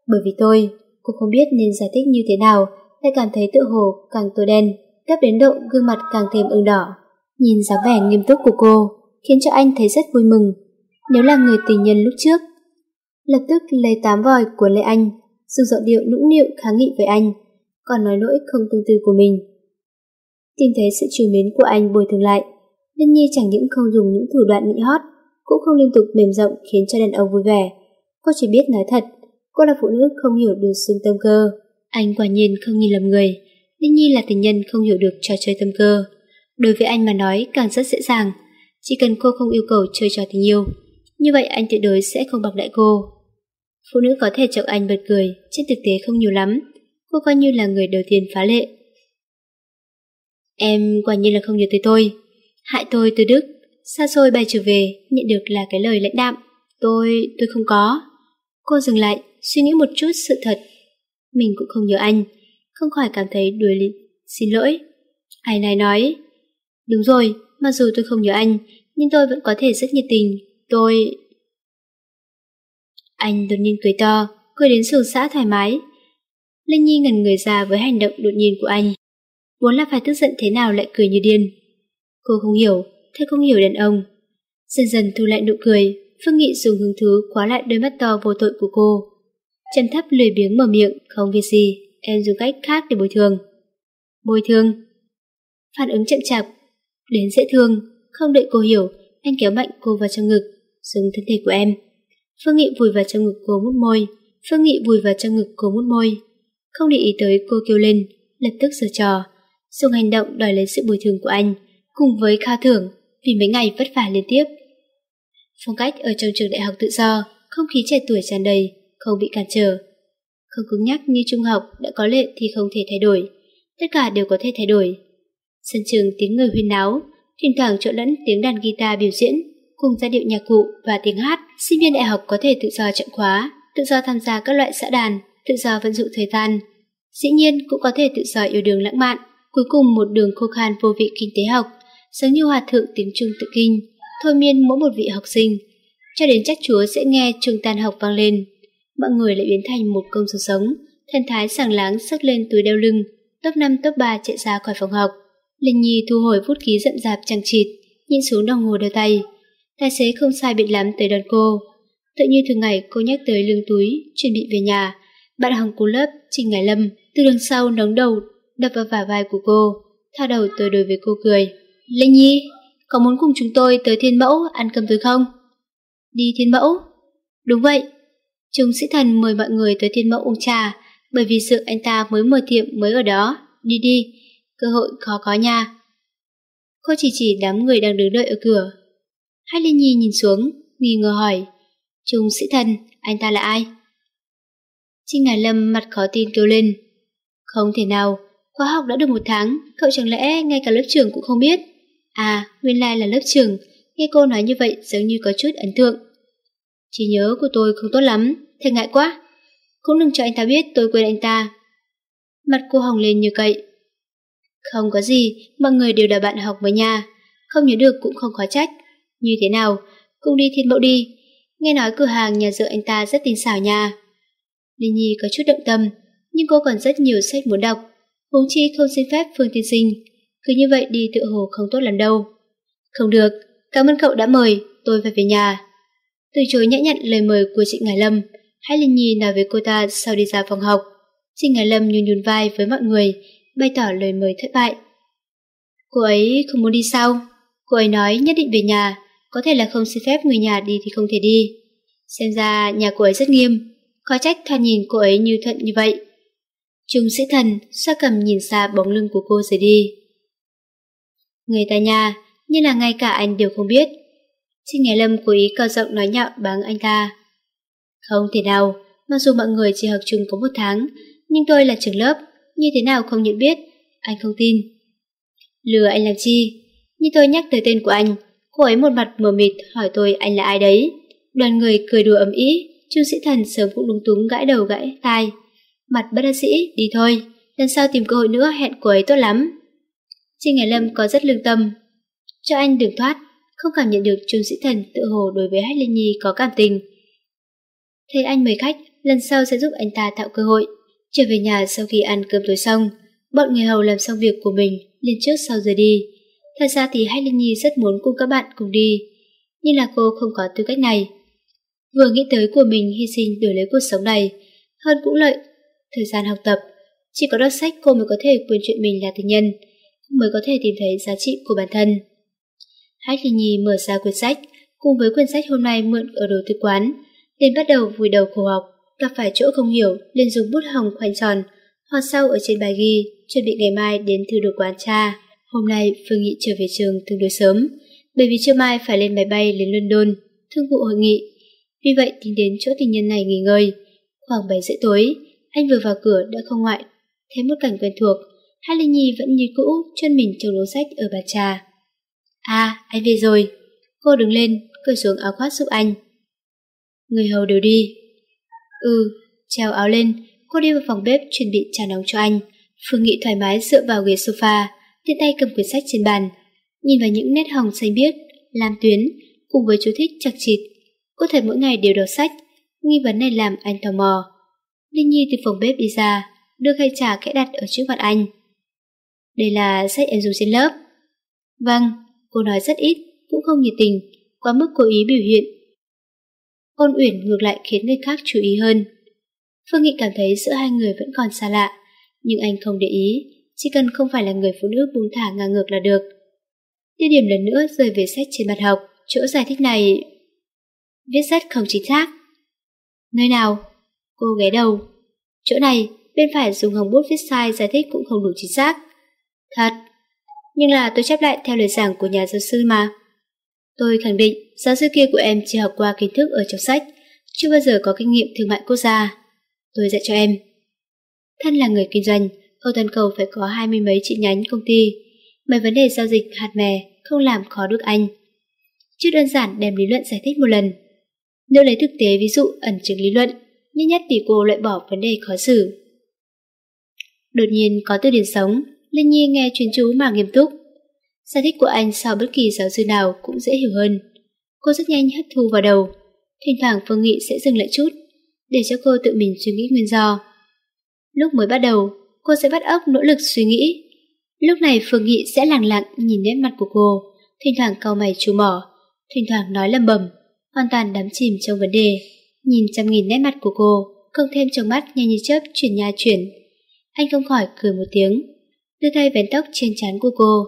Bởi vì tôi, cô không biết nên giải thích như thế nào, lại cảm thấy tự hồ càng tối đen, gấp đến độ gương mặt càng thêm ửng đỏ. Nhìn dáng vẻ nghiêm túc của cô, khiến cho anh thấy rất vui mừng. Nếu là người tình nhân lúc trước, lập tức lấy tám vòi của Lê Anh, dùng giọng điệu nũng nịu kháng nghị với anh, còn nói lỗi không tương tư của mình. Tìm thấy sự chiều mến của anh bồi thường lại, Linh Nhi chẳng những không dùng những thủ đoạn nịnh hót, cũng không liên tục mềm rộng khiến cho đàn ông vui vẻ. Cô chỉ biết nói thật, cô là phụ nữ không hiểu được xương tâm cơ. Anh quả nhiên không nhìn lầm người. Linh Nhi là tình nhân không hiểu được trò chơi tâm cơ. Đối với anh mà nói càng rất dễ dàng, chỉ cần cô không yêu cầu chơi trò tình yêu. Như vậy anh tuyệt đối sẽ không bạc đại cô. Phụ nữ có thể chọc anh bật cười, trên thực tế không nhiều lắm. Cô coi như là người đầu tiên phá lệ. Em quả nhiên là không nhớ tới tôi. Hại tôi từ Đức, xa xôi bay trở về, nhận được là cái lời lãnh đạm. Tôi, tôi không có. Cô dừng lại, suy nghĩ một chút sự thật. Mình cũng không nhớ anh, không khỏi cảm thấy đuổi lý. Xin lỗi. Ai này nói, đúng rồi, mặc dù tôi không nhớ anh, nhưng tôi vẫn có thể rất nhiệt tình. Tôi... Anh đột nhiên cười to, cười đến sườn xã thoải mái. Linh Nhi ngần người ra với hành động đột nhiên của anh. Vốn là phải tức giận thế nào lại cười như điên. Cô không hiểu, thế không hiểu đàn ông. Dần dần thu lại nụ cười, Phương Nghị dùng hứng thú khóa lại đôi mắt to vô tội của cô. Trầm thấp lười biếng mở miệng, không việc gì, em dùng cách khác để bồi thường. Bồi thường? Phản ứng chậm chạp, đến dễ thương, không đợi cô hiểu, anh kéo mạnh cô vào trong ngực, dùng thân thể của em. Phương Nghị vùi vào trong ngực cô mút môi, Phương Nghị vùi vào trong ngực cô mút môi. Không để ý tới cô kêu lên, lập tức giở trò, dùng hành động đòi lấy sự bồi thường của anh, cùng với kha thưởng vì mấy ngày vất vả liên tiếp. Phong cách ở trong trường đại học tự do, không khí trẻ tuổi tràn đầy, không bị cản trở. Không cứng nhắc như trung học đã có lệ thì không thể thay đổi, tất cả đều có thể thay đổi. Sân trường tiếng người huyên náo, thỉnh thoảng trộn lẫn tiếng đàn guitar biểu diễn, cùng giai điệu nhạc cụ và tiếng hát. Sinh viên đại học có thể tự do chọn khóa, tự do tham gia các loại xã đàn, tự do vận dụng thời gian. Dĩ nhiên cũng có thể tự do yêu đường lãng mạn, cuối cùng một đường khô khan vô vị kinh tế học, giống như hòa thượng tiếng Trung tự kinh, thôi miên mỗi một vị học sinh, cho đến chắc chúa sẽ nghe trường tan học vang lên. Mọi người lại biến thành một công số sống, thân thái sảng láng sức lên túi đeo lưng, top 5 top 3 chạy ra khỏi phòng học. Linh Nhi thu hồi vút ký rậm rạp chẳng chịt, nhìn xuống đồng hồ đeo tay. Tài xế không sai biệt lắm tới đón cô. Tự như thường ngày cô nhắc tới lưng túi, chuẩn bị về nhà. Bạn hồng cô lớp, Trình Ngải Lâm, từ đằng sau nóng đầu, đập vào vả vai của cô, thao đầu tới đối với cô cười. Linh Nhi, có muốn cùng chúng tôi tới Thiên Mẫu ăn cơm tối không? Đi Thiên Mẫu? Đúng vậy. Trung sĩ thần mời mọi người tới Thiên Mẫu uống trà, bởi vì sự anh ta mới mở tiệm mới ở đó. Đi đi, cơ hội khó có nha. Cô chỉ chỉ đám người đang đứng đợi ở cửa. Hai Linh Nhi nhìn xuống, nghi ngờ hỏi. Trung sĩ thần, anh ta là ai? Trinh Ngài Lâm mặt khó tin kêu lên. Không thể nào, khóa học đã được một tháng, cậu chẳng lẽ ngay cả lớp trưởng cũng không biết? À, nguyên lai là lớp trưởng, nghe cô nói như vậy giống như có chút ấn tượng. Chỉ nhớ của tôi không tốt lắm, thật ngại quá. Cũng đừng cho anh ta biết tôi quên anh ta. Mặt cô hồng lên như cậy. Không có gì, mọi người đều là bạn học với nhà. Không nhớ được cũng không khó trách. Như thế nào, cùng đi thiên mẫu đi. Nghe nói cửa hàng nhà dựa anh ta rất tinh xảo nha. Linh Nhi có chút động tâm, nhưng cô còn rất nhiều sách muốn đọc. Huống chi không xin phép Phương Tiên Sinh. Cứ như vậy đi tự hồ không tốt lắm đâu. Không được, cảm ơn cậu đã mời, tôi phải về nhà. Từ chối nhã nhận lời mời của chị Ngài Lâm, Hai Linh Nhi nói với cô ta sau đi ra phòng học. Chị Ngài Lâm nhún nhún vai với mọi người, bày tỏ lời mời thất bại. Cô ấy không muốn đi sao? Cô ấy nói nhất định về nhà, có thể là không xin phép người nhà đi thì không thể đi. Xem ra nhà cô ấy rất nghiêm, khó trách thoạt nhìn cô ấy như thuận như vậy. Trung sĩ thần xoa cầm nhìn xa bóng lưng của cô rời đi. Người ta nhà, như là ngay cả anh đều không biết. Trinh Ngày Lâm cố ý cao giọng nói nhạo báng anh ta. Không thể nào, mặc dù mọi người chỉ học chung có một tháng, nhưng tôi là trưởng lớp, như thế nào không nhận biết, anh không tin. Lừa anh làm chi? Như tôi nhắc tới tên của anh, cô ấy một mặt mờ mịt hỏi tôi anh là ai đấy. Đoàn người cười đùa ấm ý, Trương Sĩ Thần sớm cũng đúng túng gãi đầu gãi tai. Mặt bất đắc sĩ, đi thôi, lần sau tìm cơ hội nữa hẹn cô ấy tốt lắm. Trinh Ngày Lâm có rất lương tâm. Cho anh đường thoát, không cảm nhận được Trương Sĩ Thần tự hồ đối với Hách Liên Nhi có cảm tình. Thấy anh mời khách, lần sau sẽ giúp anh ta tạo cơ hội. Trở về nhà sau khi ăn cơm tối xong, bọn người hầu làm xong việc của mình, liền trước sau rời đi. Thật ra thì Hách Linh Nhi rất muốn cùng các bạn cùng đi, nhưng là cô không có tư cách này. Vừa nghĩ tới của mình hy sinh đổi lấy cuộc sống này, hơn cũng lợi, thời gian học tập. Chỉ có đọc sách cô mới có thể quyền chuyện mình là tình nhân, mới có thể tìm thấy giá trị của bản thân. Hách Linh Nhi mở ra quyển sách, cùng với quyển sách hôm nay mượn ở đồ thư quán, liền bắt đầu vùi đầu khổ học, gặp phải chỗ không hiểu, liền dùng bút hồng khoanh tròn, hoặc sau ở trên bài ghi, chuẩn bị ngày mai đến thư đồ quán cha. Hôm nay Phương Nghị trở về trường tương đối sớm, bởi vì trưa mai phải lên máy bay đến London, thương vụ hội nghị. Vì vậy tính đến chỗ tình nhân này nghỉ ngơi. Khoảng 7 rưỡi tối, anh vừa vào cửa đã không ngoại, thấy một cảnh quen thuộc, Hai Linh Nhi vẫn như cũ, chân mình trong lối sách ở bàn trà. À, anh về rồi. Cô đứng lên, cởi xuống áo khoác giúp anh. Người hầu đều đi. Ừ, treo áo lên, cô đi vào phòng bếp chuẩn bị trà nóng cho anh. Phương Nghị thoải mái dựa vào ghế sofa, tiện tay cầm quyển sách trên bàn, nhìn vào những nét hồng xanh biếc, làm tuyến, cùng với chú thích chặt chịt. Cô thấy mỗi ngày đều đọc sách, nghi vấn này làm anh tò mò. Linh Nhi từ phòng bếp đi ra, đưa khay trà kẽ đặt ở trước mặt anh. Đây là sách em dùng trên lớp. Vâng, cô nói rất ít, cũng không nhiệt tình, quá mức cố ý biểu hiện. Ôn Uyển ngược lại khiến người khác chú ý hơn. Phương Nghị cảm thấy giữa hai người vẫn còn xa lạ, nhưng anh không để ý, chỉ cần không phải là người phụ nữ buông thả ngang ngược là được. Tiêu điểm lần nữa rơi về sách trên bàn học, chỗ giải thích này... viết rất không chính xác. Nơi nào? Cô ghé đầu. Chỗ này, bên phải dùng hồng bút viết sai giải thích cũng không đủ chính xác. Thật, nhưng là tôi chép lại theo lời giảng của nhà giáo sư mà. Tôi khẳng định giáo sư kia của em chỉ học qua kiến thức ở trong sách, chưa bao giờ có kinh nghiệm thương mại quốc gia. Tôi dạy cho em. Thân là người kinh doanh, ở toàn cầu phải có hai mươi mấy chi nhánh công ty. Mấy vấn đề giao dịch hạt mè không làm khó được anh. Chứ đơn giản đem lý luận giải thích một lần. Nếu lấy thực tế ví dụ ẩn chứng lý luận, nhất nhất thì cô loại bỏ vấn đề khó xử. Đột nhiên có từ điển sống, Linh Nhi nghe chuyên chú mà nghiêm túc. Giải thích của anh sau bất kỳ giáo sư nào cũng dễ hiểu hơn. Cô rất nhanh hấp thu vào đầu. Thỉnh thoảng Phương Nghị sẽ dừng lại chút, để cho cô tự mình suy nghĩ nguyên do. Lúc mới bắt đầu, cô sẽ bắt óc nỗ lực suy nghĩ. Lúc này Phương Nghị sẽ lặng lặng nhìn nét mặt của cô, thỉnh thoảng cau mày chú mỏ, thỉnh thoảng nói lầm bầm, hoàn toàn đắm chìm trong vấn đề. Nhìn trăm nghìn nét mặt của cô, không thêm trong mắt nhanh như chớp chuyển nhà chuyển. Anh không khỏi cười một tiếng, đưa tay vén tóc trên trán của cô,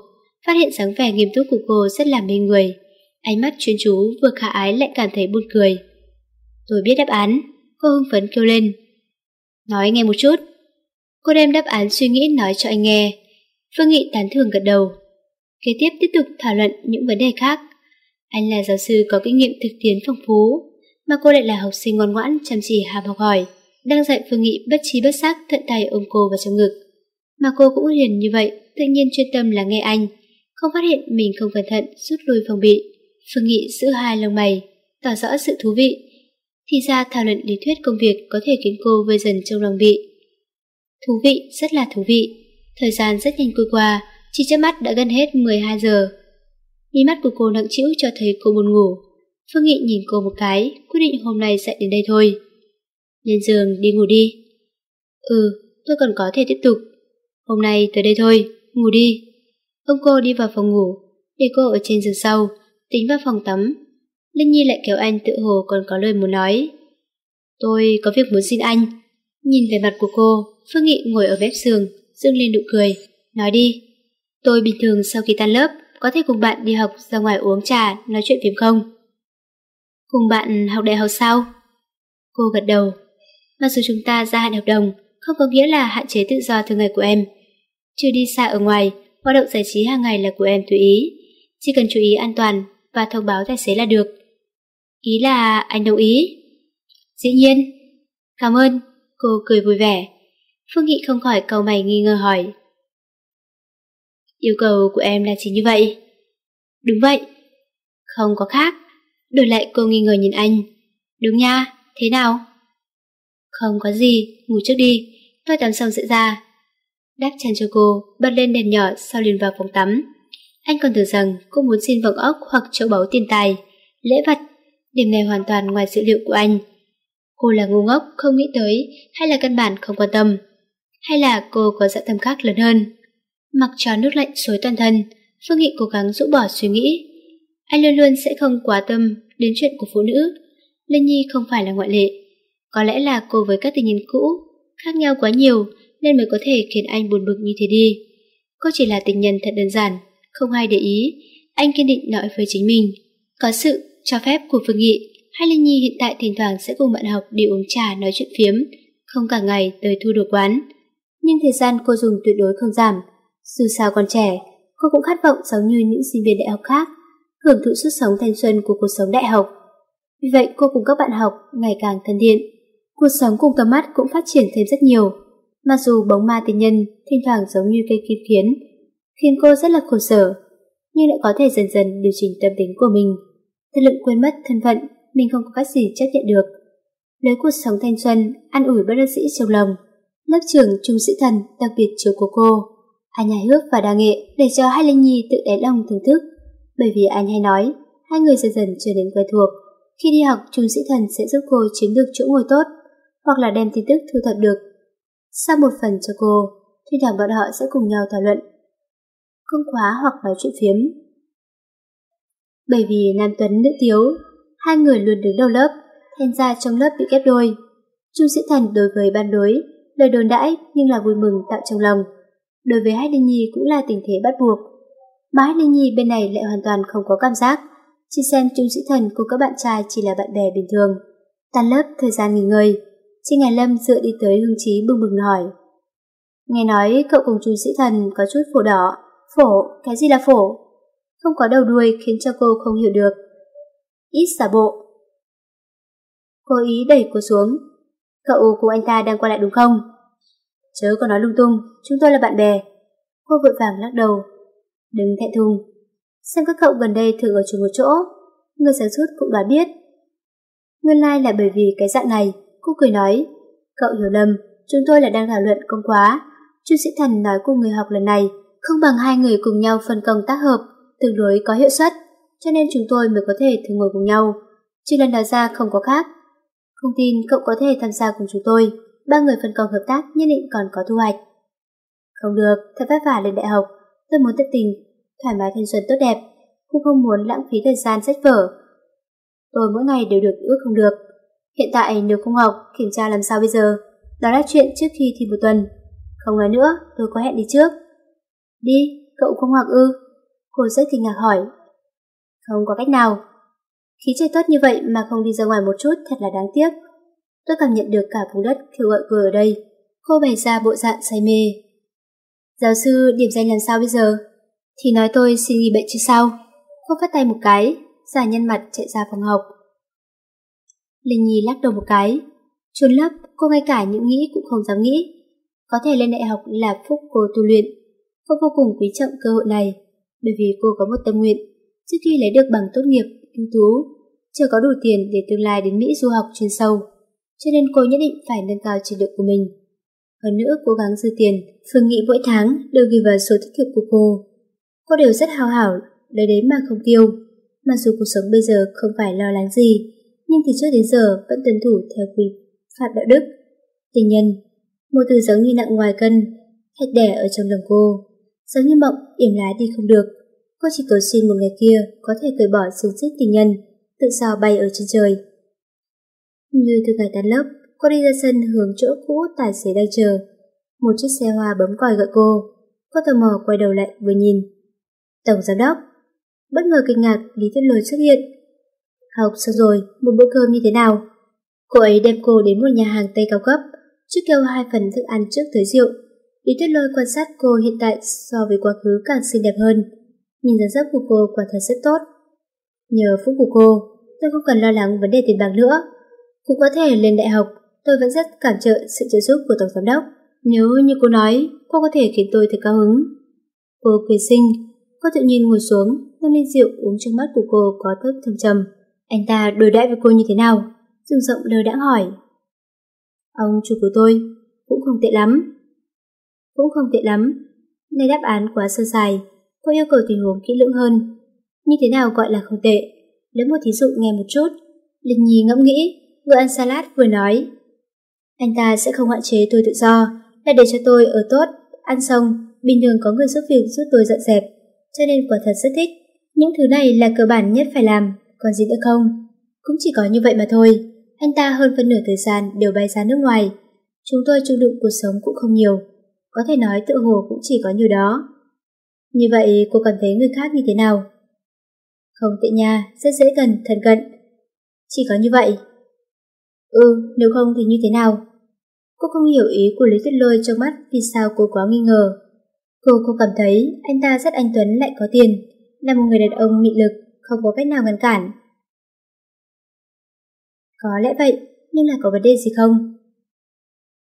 phát hiện dáng vẻ nghiêm túc của cô rất là mê người. Ánh mắt chuyên chú vừa khả ái lại cảm thấy buồn cười. Tôi biết đáp án, cô hưng phấn kêu lên. Nói nghe một chút. Cô đem đáp án suy nghĩ nói cho anh nghe. Phương Nghị tán thường gật đầu. Kế tiếp tiếp tục thảo luận những vấn đề khác. Anh là giáo sư có kinh nghiệm thực tiễn phong phú, mà cô lại là học sinh ngoan ngoãn chăm chỉ hàm học hỏi, đang dạy Phương Nghị bất trí bất giác thuận tay ôm cô vào trong ngực. Mà cô cũng hiền như vậy, tự nhiên chuyên tâm là nghe anh, không phát hiện mình không cẩn thận rút lui phòng bị. Phương Nghị giữ hai lông mày, tỏ rõ sự thú vị. Thì ra thảo luận lý thuyết công việc có thể khiến cô vơi dần trong lòng bị. Thú vị, rất là thú vị. Thời gian rất nhanh trôi qua, chỉ chớp mắt đã gần hết 12 giờ. Mi mắt của cô nặng chịu cho thấy cô buồn ngủ. Phương Nghị nhìn cô một cái, quyết định hôm nay sẽ đến đây thôi. Lên giường đi ngủ đi. Ừ, tôi còn có thể tiếp tục. Hôm nay tới đây thôi, ngủ đi. Ông cô đi vào phòng ngủ, để cô ở trên giường sau, tính vào phòng tắm. Linh Nhi lại kéo anh tự hồ còn có lời muốn nói. Tôi có việc muốn xin anh. Nhìn về mặt của cô, Phương Nghị ngồi ở bếp giường, dương lên nụ cười. Nói đi. Tôi bình thường sau khi tan lớp, có thể cùng bạn đi học ra ngoài uống trà, nói chuyện phiếm không? Cùng bạn học đại học sao? Cô gật đầu. Mặc dù chúng ta gia hạn hợp đồng, không có nghĩa là hạn chế tự do thường ngày của em. Chưa đi xa ở ngoài, hoạt động giải trí hàng ngày là của em tùy ý. Chỉ cần chú ý an toàn và thông báo tài xế là được. Ý là anh đồng ý. Dĩ nhiên. Cảm ơn. Cô cười vui vẻ. Phương Nghị không khỏi cầu mày nghi ngờ hỏi. Yêu cầu của em là chỉ như vậy. Đúng vậy. Không có khác. Đổi lại cô nghi ngờ nhìn anh. Đúng nha, thế nào? Không có gì, ngủ trước đi. Tôi tắm xong sẽ ra. Đáp chăn cho cô, bật lên đèn nhỏ sau liền vào phòng tắm. Anh còn tưởng rằng cô muốn xin vòng ốc hoặc châu báu tiền tài, lễ vật. Điểm này hoàn toàn ngoài dự liệu của anh. Cô là ngu ngốc không nghĩ tới hay là căn bản không quan tâm? Hay là cô có dạ tâm khác lớn hơn? Mặc cho nước lạnh xối toàn thân, Phương Nghị cố gắng rũ bỏ suy nghĩ. Anh luôn luôn sẽ không quá tâm đến chuyện của phụ nữ. Linh Nhi không phải là ngoại lệ. Có lẽ là cô với các tình nhân cũ khác nhau quá nhiều nên mới có thể khiến anh buồn bực như thế đi. Cô chỉ là tình nhân thật đơn giản, không ai để ý. Anh kiên định nói với chính mình. Có sự cho phép của Phương Nghị, hai Linh Nhi hiện tại thỉnh thoảng sẽ cùng bạn học đi uống trà nói chuyện phiếm, không cả ngày tới thu đồ quán. Nhưng thời gian cô dùng tuyệt đối không giảm. Dù sao còn trẻ, cô cũng khát vọng giống như những sinh viên đại học khác, hưởng thụ suốt sống thanh xuân của cuộc sống đại học. Vì vậy cô cùng các bạn học ngày càng thân thiện. Cuộc sống cùng tầm mắt cũng phát triển thêm rất nhiều. Mặc dù bóng ma tình nhân thỉnh thoảng giống như cây kim phiến, khiến cô rất là khổ sở, nhưng lại có thể dần dần điều chỉnh tâm tính của mình. Thật lượng quên mất thân phận, mình không có cách gì chấp nhận được. Lấy cuộc sống thanh xuân, an ủi bất đắc sĩ trong lòng. Lớp trưởng trung sĩ thần đặc biệt chiều của cô. Anh hài hước và đa nghệ để cho hai Linh Nhi tự đáy lòng thưởng thức. Bởi vì anh hay nói, hai người dần dần trở nên quen thuộc. Khi đi học, trung sĩ thần sẽ giúp cô chiếm được chỗ ngồi tốt, hoặc là đem tin tức thu thập được. Sau một phần cho cô, thì thoảng bọn họ sẽ cùng nhau thảo luận. Không khóa hoặc nói chuyện phiếm. Bởi vì nam tuấn nữ thiếu, hai người luôn đứng đầu lớp, thành ra trong lớp bị ghép đôi. Trung sĩ thần đối với ban đối, lời đồn đãi nhưng là vui mừng tạo trong lòng. Đối với Hai Linh Nhi cũng là tình thế bắt buộc. Mà Hai Linh Nhi bên này lại hoàn toàn không có cảm giác, chỉ xem Trung Sĩ Thần cùng các bạn trai chỉ là bạn bè bình thường. Tan lớp, thời gian nghỉ ngơi, Chị Ngài Lâm dựa đi tới Hương Chí bừng bừng hỏi. Nghe nói cậu cùng chú Sĩ Thần có chút phổ đỏ. Phổ? Cái gì là phổ? Không có đầu đuôi khiến cho cô không hiểu được. Ít xả bộ. Cô ý đẩy cô xuống. Cậu cùng anh ta đang qua lại đúng không? Chớ có nói lung tung, chúng tôi là bạn bè. Cô vội vàng lắc đầu. Đừng thẹn thùng. Xem các cậu gần đây thường ở chung một chỗ. Người sáng suốt cũng đã biết. Nguyên lai like là bởi vì cái dạng này, cô cười nói. Cậu hiểu lầm, chúng tôi là đang thảo luận công khóa. Chu sĩ thần nói cùng người học lần này, không bằng hai người cùng nhau phân công tác hợp, tương đối có hiệu suất, cho nên chúng tôi mới có thể thường ngồi cùng nhau. Chứ lần đó ra không có khác. Không tin cậu có thể tham gia cùng chúng tôi, ba người phân công hợp tác nhất định còn có thu hoạch. Không được, thật vất vả lên đại học, tôi muốn tận tình, thoải mái thanh xuân tốt đẹp, cũng không muốn lãng phí thời gian sách vở. Tôi mỗi ngày đều được ước không được. Hiện tại nếu không học, kiểm tra làm sao bây giờ? Đó là chuyện trước khi thi một tuần. Không nói nữa, tôi có hẹn đi trước. Đi, cậu không học ư? Cô rất kinh ngạc hỏi. Không có cách nào. Khí trời tốt như vậy mà không đi ra ngoài một chút thật là đáng tiếc. Tôi cảm nhận được cả vùng đất kêu gọi vừa ở đây. Cô bày ra bộ dạng say mê. Giáo sư điểm danh làm sao bây giờ? Thì nói tôi xin nghỉ bệnh chứ sao? Cô phát tay một cái, giả nhân mặt chạy ra phòng học. Linh Nhi lắc đầu một cái. Trốn lấp, cô ngay cả những nghĩ cũng không dám nghĩ. Có thể lên đại học là phúc cô tu luyện. Cô vô cùng quý trọng cơ hội này, bởi vì cô có một tâm nguyện. Trước khi lấy được bằng tốt nghiệp, ưu tú, chưa có đủ tiền để tương lai đến Mỹ du học chuyên sâu. Cho nên cô nhất định phải nâng cao trình độ của mình. Hơn nữa cố gắng dư tiền, Phương nghĩ mỗi tháng đều ghi vào số tiết kiệm của cô. Cô đều rất hào hảo, lấy đến mà không tiêu. Mặc dù cuộc sống bây giờ không phải lo lắng gì, nhưng từ trước đến giờ vẫn tuân thủ theo quy phạm đạo đức. Tình nhân, một từ giống như nặng ngoài cân, thạch đẻ ở trong lòng cô, giống như mộng yểm lái đi không được. Cô chỉ cầu xin một ngày kia có thể cởi bỏ xương xích tình nhân, tự do bay ở trên trời. Như từ ngày tan lớp, cô đi ra sân hướng chỗ cũ tài xế đang chờ. Một chiếc xe hoa bấm còi gọi cô. Cô tò mò quay đầu lại vừa nhìn. Tổng giám đốc. Bất ngờ kinh ngạc, Lý Tuyết Lôi xuất hiện, Học xong rồi, một bữa cơm như thế nào? Cô ấy đem cô đến một nhà hàng Tây cao cấp, trước kêu hai phần thức ăn trước tới rượu. Lý Tuyết Lôi quan sát cô hiện tại so với quá khứ càng xinh đẹp hơn. Nhìn dáng dấp của cô quả thật rất tốt. Nhờ phúc của cô, tôi không cần lo lắng vấn đề tiền bạc nữa. Cũng có thể lên đại học, tôi vẫn rất cảm trợ sự trợ giúp của Tổng Giám Đốc. Nếu như cô nói, cô có thể khiến tôi thật cao hứng. Cô cười xinh, cô tự nhiên ngồi xuống, nâng lên rượu uống trong mắt của cô có thấp thầm trầm. Anh ta đối đãi với cô như thế nào? Dương rộng lơ đãng hỏi. Ông chủ của tôi cũng không tệ lắm. Cũng không tệ lắm. Này đáp án quá sơ sài. Cô yêu cầu tình huống kỹ lưỡng hơn. Như thế nào gọi là không tệ? Lấy một thí dụ nghe một chút. Linh Nhi ngẫm nghĩ, vừa ăn salad vừa nói. Anh ta sẽ không hạn chế tôi tự do, là để cho tôi ở tốt, ăn xong, bình thường có người giúp việc giúp tôi dọn dẹp, cho nên quả thật rất thích. Những thứ này là cơ bản nhất phải làm, còn gì nữa không? Cũng chỉ có như vậy mà thôi. Anh ta hơn phân nửa thời gian đều bay ra nước ngoài. Chúng tôi chung đựng cuộc sống cũng không nhiều. Có thể nói tự hồ cũng chỉ có nhiều đó. Như vậy cô cảm thấy người khác như thế nào? Không tệ nha, rất dễ gần, thân cận. Chỉ có như vậy. Ừ, nếu không thì như thế nào? Cô không hiểu ý của Lý Tuyết Lôi trong mắt vì sao cô quá nghi ngờ. Cô không cảm thấy anh ta rất anh Tuấn lại có tiền, là một người đàn ông mị lực, không có cách nào ngăn cản. Có lẽ vậy, nhưng là có vấn đề gì không?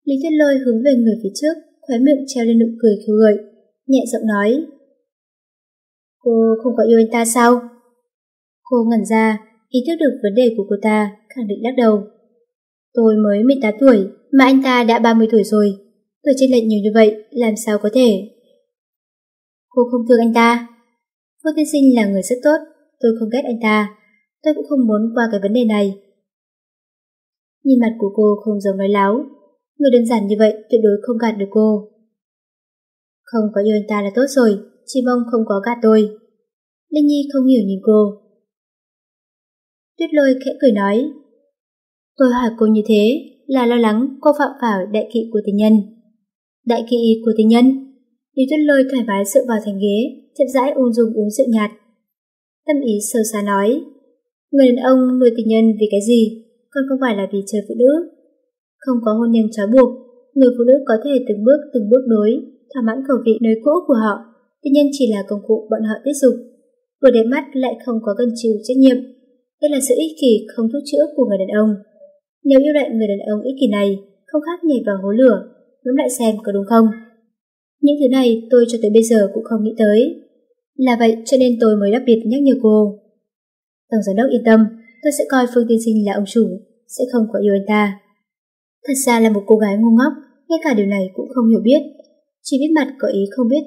Lý Tuyết Lôi hướng về người phía trước, khóe miệng treo lên nụ cười khiêu gợi, nhẹ giọng nói. Cô không có yêu anh ta sao? Cô ngẩn ra, ý thức được vấn đề của cô ta, khẳng định lắc đầu. Tôi mới 18 tuổi, mà anh ta đã 30 tuổi rồi. Tuổi chênh lệch nhiều như vậy, làm sao có thể? Cô không thương anh ta. Phương tiên sinh là người rất tốt, tôi không ghét anh ta, tôi cũng không muốn qua cái vấn đề này. Nhìn mặt của cô không giống nói láo, người đơn giản như vậy tuyệt đối không gạt được cô. Không có yêu anh ta là tốt rồi, chỉ mong không có gạt tôi. Linh Nhi không hiểu nhìn cô. Tuyết lôi khẽ cười nói, tôi hỏi cô như thế là lo lắng cô phạm vào đại kỵ của tình nhân. Đại kỵ của tình nhân? Lý Tuyết lôi thoải mái dựa vào thành ghế, chậm rãi ung dung uống rượu nhạt tâm ý sâu xa nói. Người đàn ông nuôi tình nhân vì cái gì, còn không phải là vì chơi phụ nữ. Không có hôn nhân trói buộc, người phụ nữ có thể từng bước từng bước đối, thỏa mãn khẩu vị nơi cũ của họ. Tình nhân chỉ là công cụ bọn họ tiết dục. Vừa đẹp mắt lại không có cân chịu trách nhiệm. Đây là sự ích kỷ không thuốc chữa của người đàn ông. Nếu yêu lại người đàn ông ích kỷ này, không khác nhảy vào hố lửa, ngẫm lại xem có đúng không? Những thứ này tôi cho tới bây giờ cũng không nghĩ tới. Là vậy cho nên tôi mới đặc biệt nhắc nhở cô. Tổng giám đốc yên tâm, tôi sẽ coi Phương Tiên Sinh là ông chủ, sẽ không có yêu anh ta. Thật ra là một cô gái ngu ngốc, ngay cả điều này cũng không hiểu biết. Chỉ biết mặt có ý không biết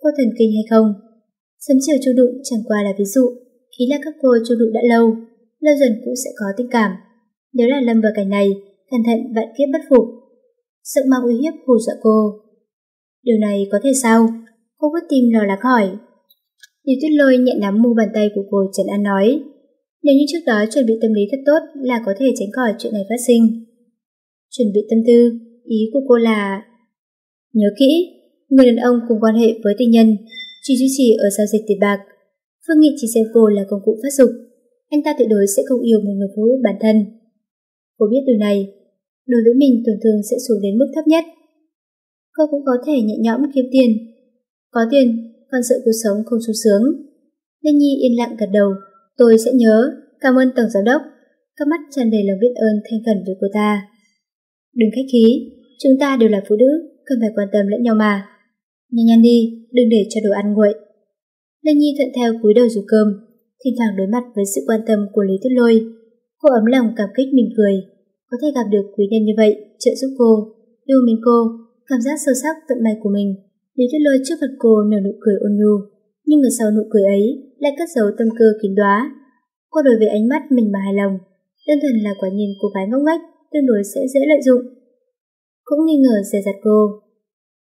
cô thần kinh hay không. Sớm chiều chu đụng chẳng qua là ví dụ, ý là các cô chu đụng đã lâu, lâu dần cũng sẽ có tình cảm. Nếu là lâm vào cảnh này, cẩn thận vạn kiếp bất phục. Sợ mang uy hiếp hù dọa cô. Điều này có thể sao? Cô vứt tim lo lắng hỏi. Lý tuyết lôi nhẹ nắm mu bàn tay của cô Trần An nói. Nếu như trước đó chuẩn bị tâm lý thật tốt là có thể tránh khỏi chuyện này phát sinh. Chuẩn bị tâm tư, ý của cô là... Nhớ kỹ, người đàn ông cùng quan hệ với tình nhân chỉ duy trì ở giao dịch tiền bạc. Phương Nghị chỉ xem cô là công cụ phát dục. Anh ta tuyệt đối sẽ không yêu một người phụ nữ bản thân. Cô biết điều này, đối với mình tổn thương sẽ xuống đến mức thấp nhất. Cô cũng có thể nhẹ nhõm kiếm tiền. Có tiền, còn sợ cuộc sống không sung sướng. Lê Nhi yên lặng gật đầu, tôi sẽ nhớ, cảm ơn Tổng Giám Đốc. Các mắt tràn đầy lòng biết ơn thanh khẩn với cô ta. Đừng khách khí, chúng ta đều là phụ nữ, cần phải quan tâm lẫn nhau mà. Nhanh nhanh đi, đừng để cho đồ ăn nguội. Lê Nhi thuận theo cúi đầu rủ cơm, thỉnh thoảng đối mặt với sự quan tâm của Lý Tuyết Lôi. Cô ấm lòng cảm kích mỉm cười, có thể gặp được quý nhân như vậy, trợ giúp cô, yêu mến cô, cảm giác sâu sắc tận may của mình. Lý Tuyết Lôi trước mặt cô nở nụ cười ôn nhu, nhưng ở sau nụ cười ấy lại cất giấu tâm cơ kín đóa. Cô đối với ánh mắt mình mà hài lòng, đơn thuần là quả nhìn cô gái ngốc nghếch tương đối sẽ dễ lợi dụng. Cũng nghi ngờ dè dặt cô.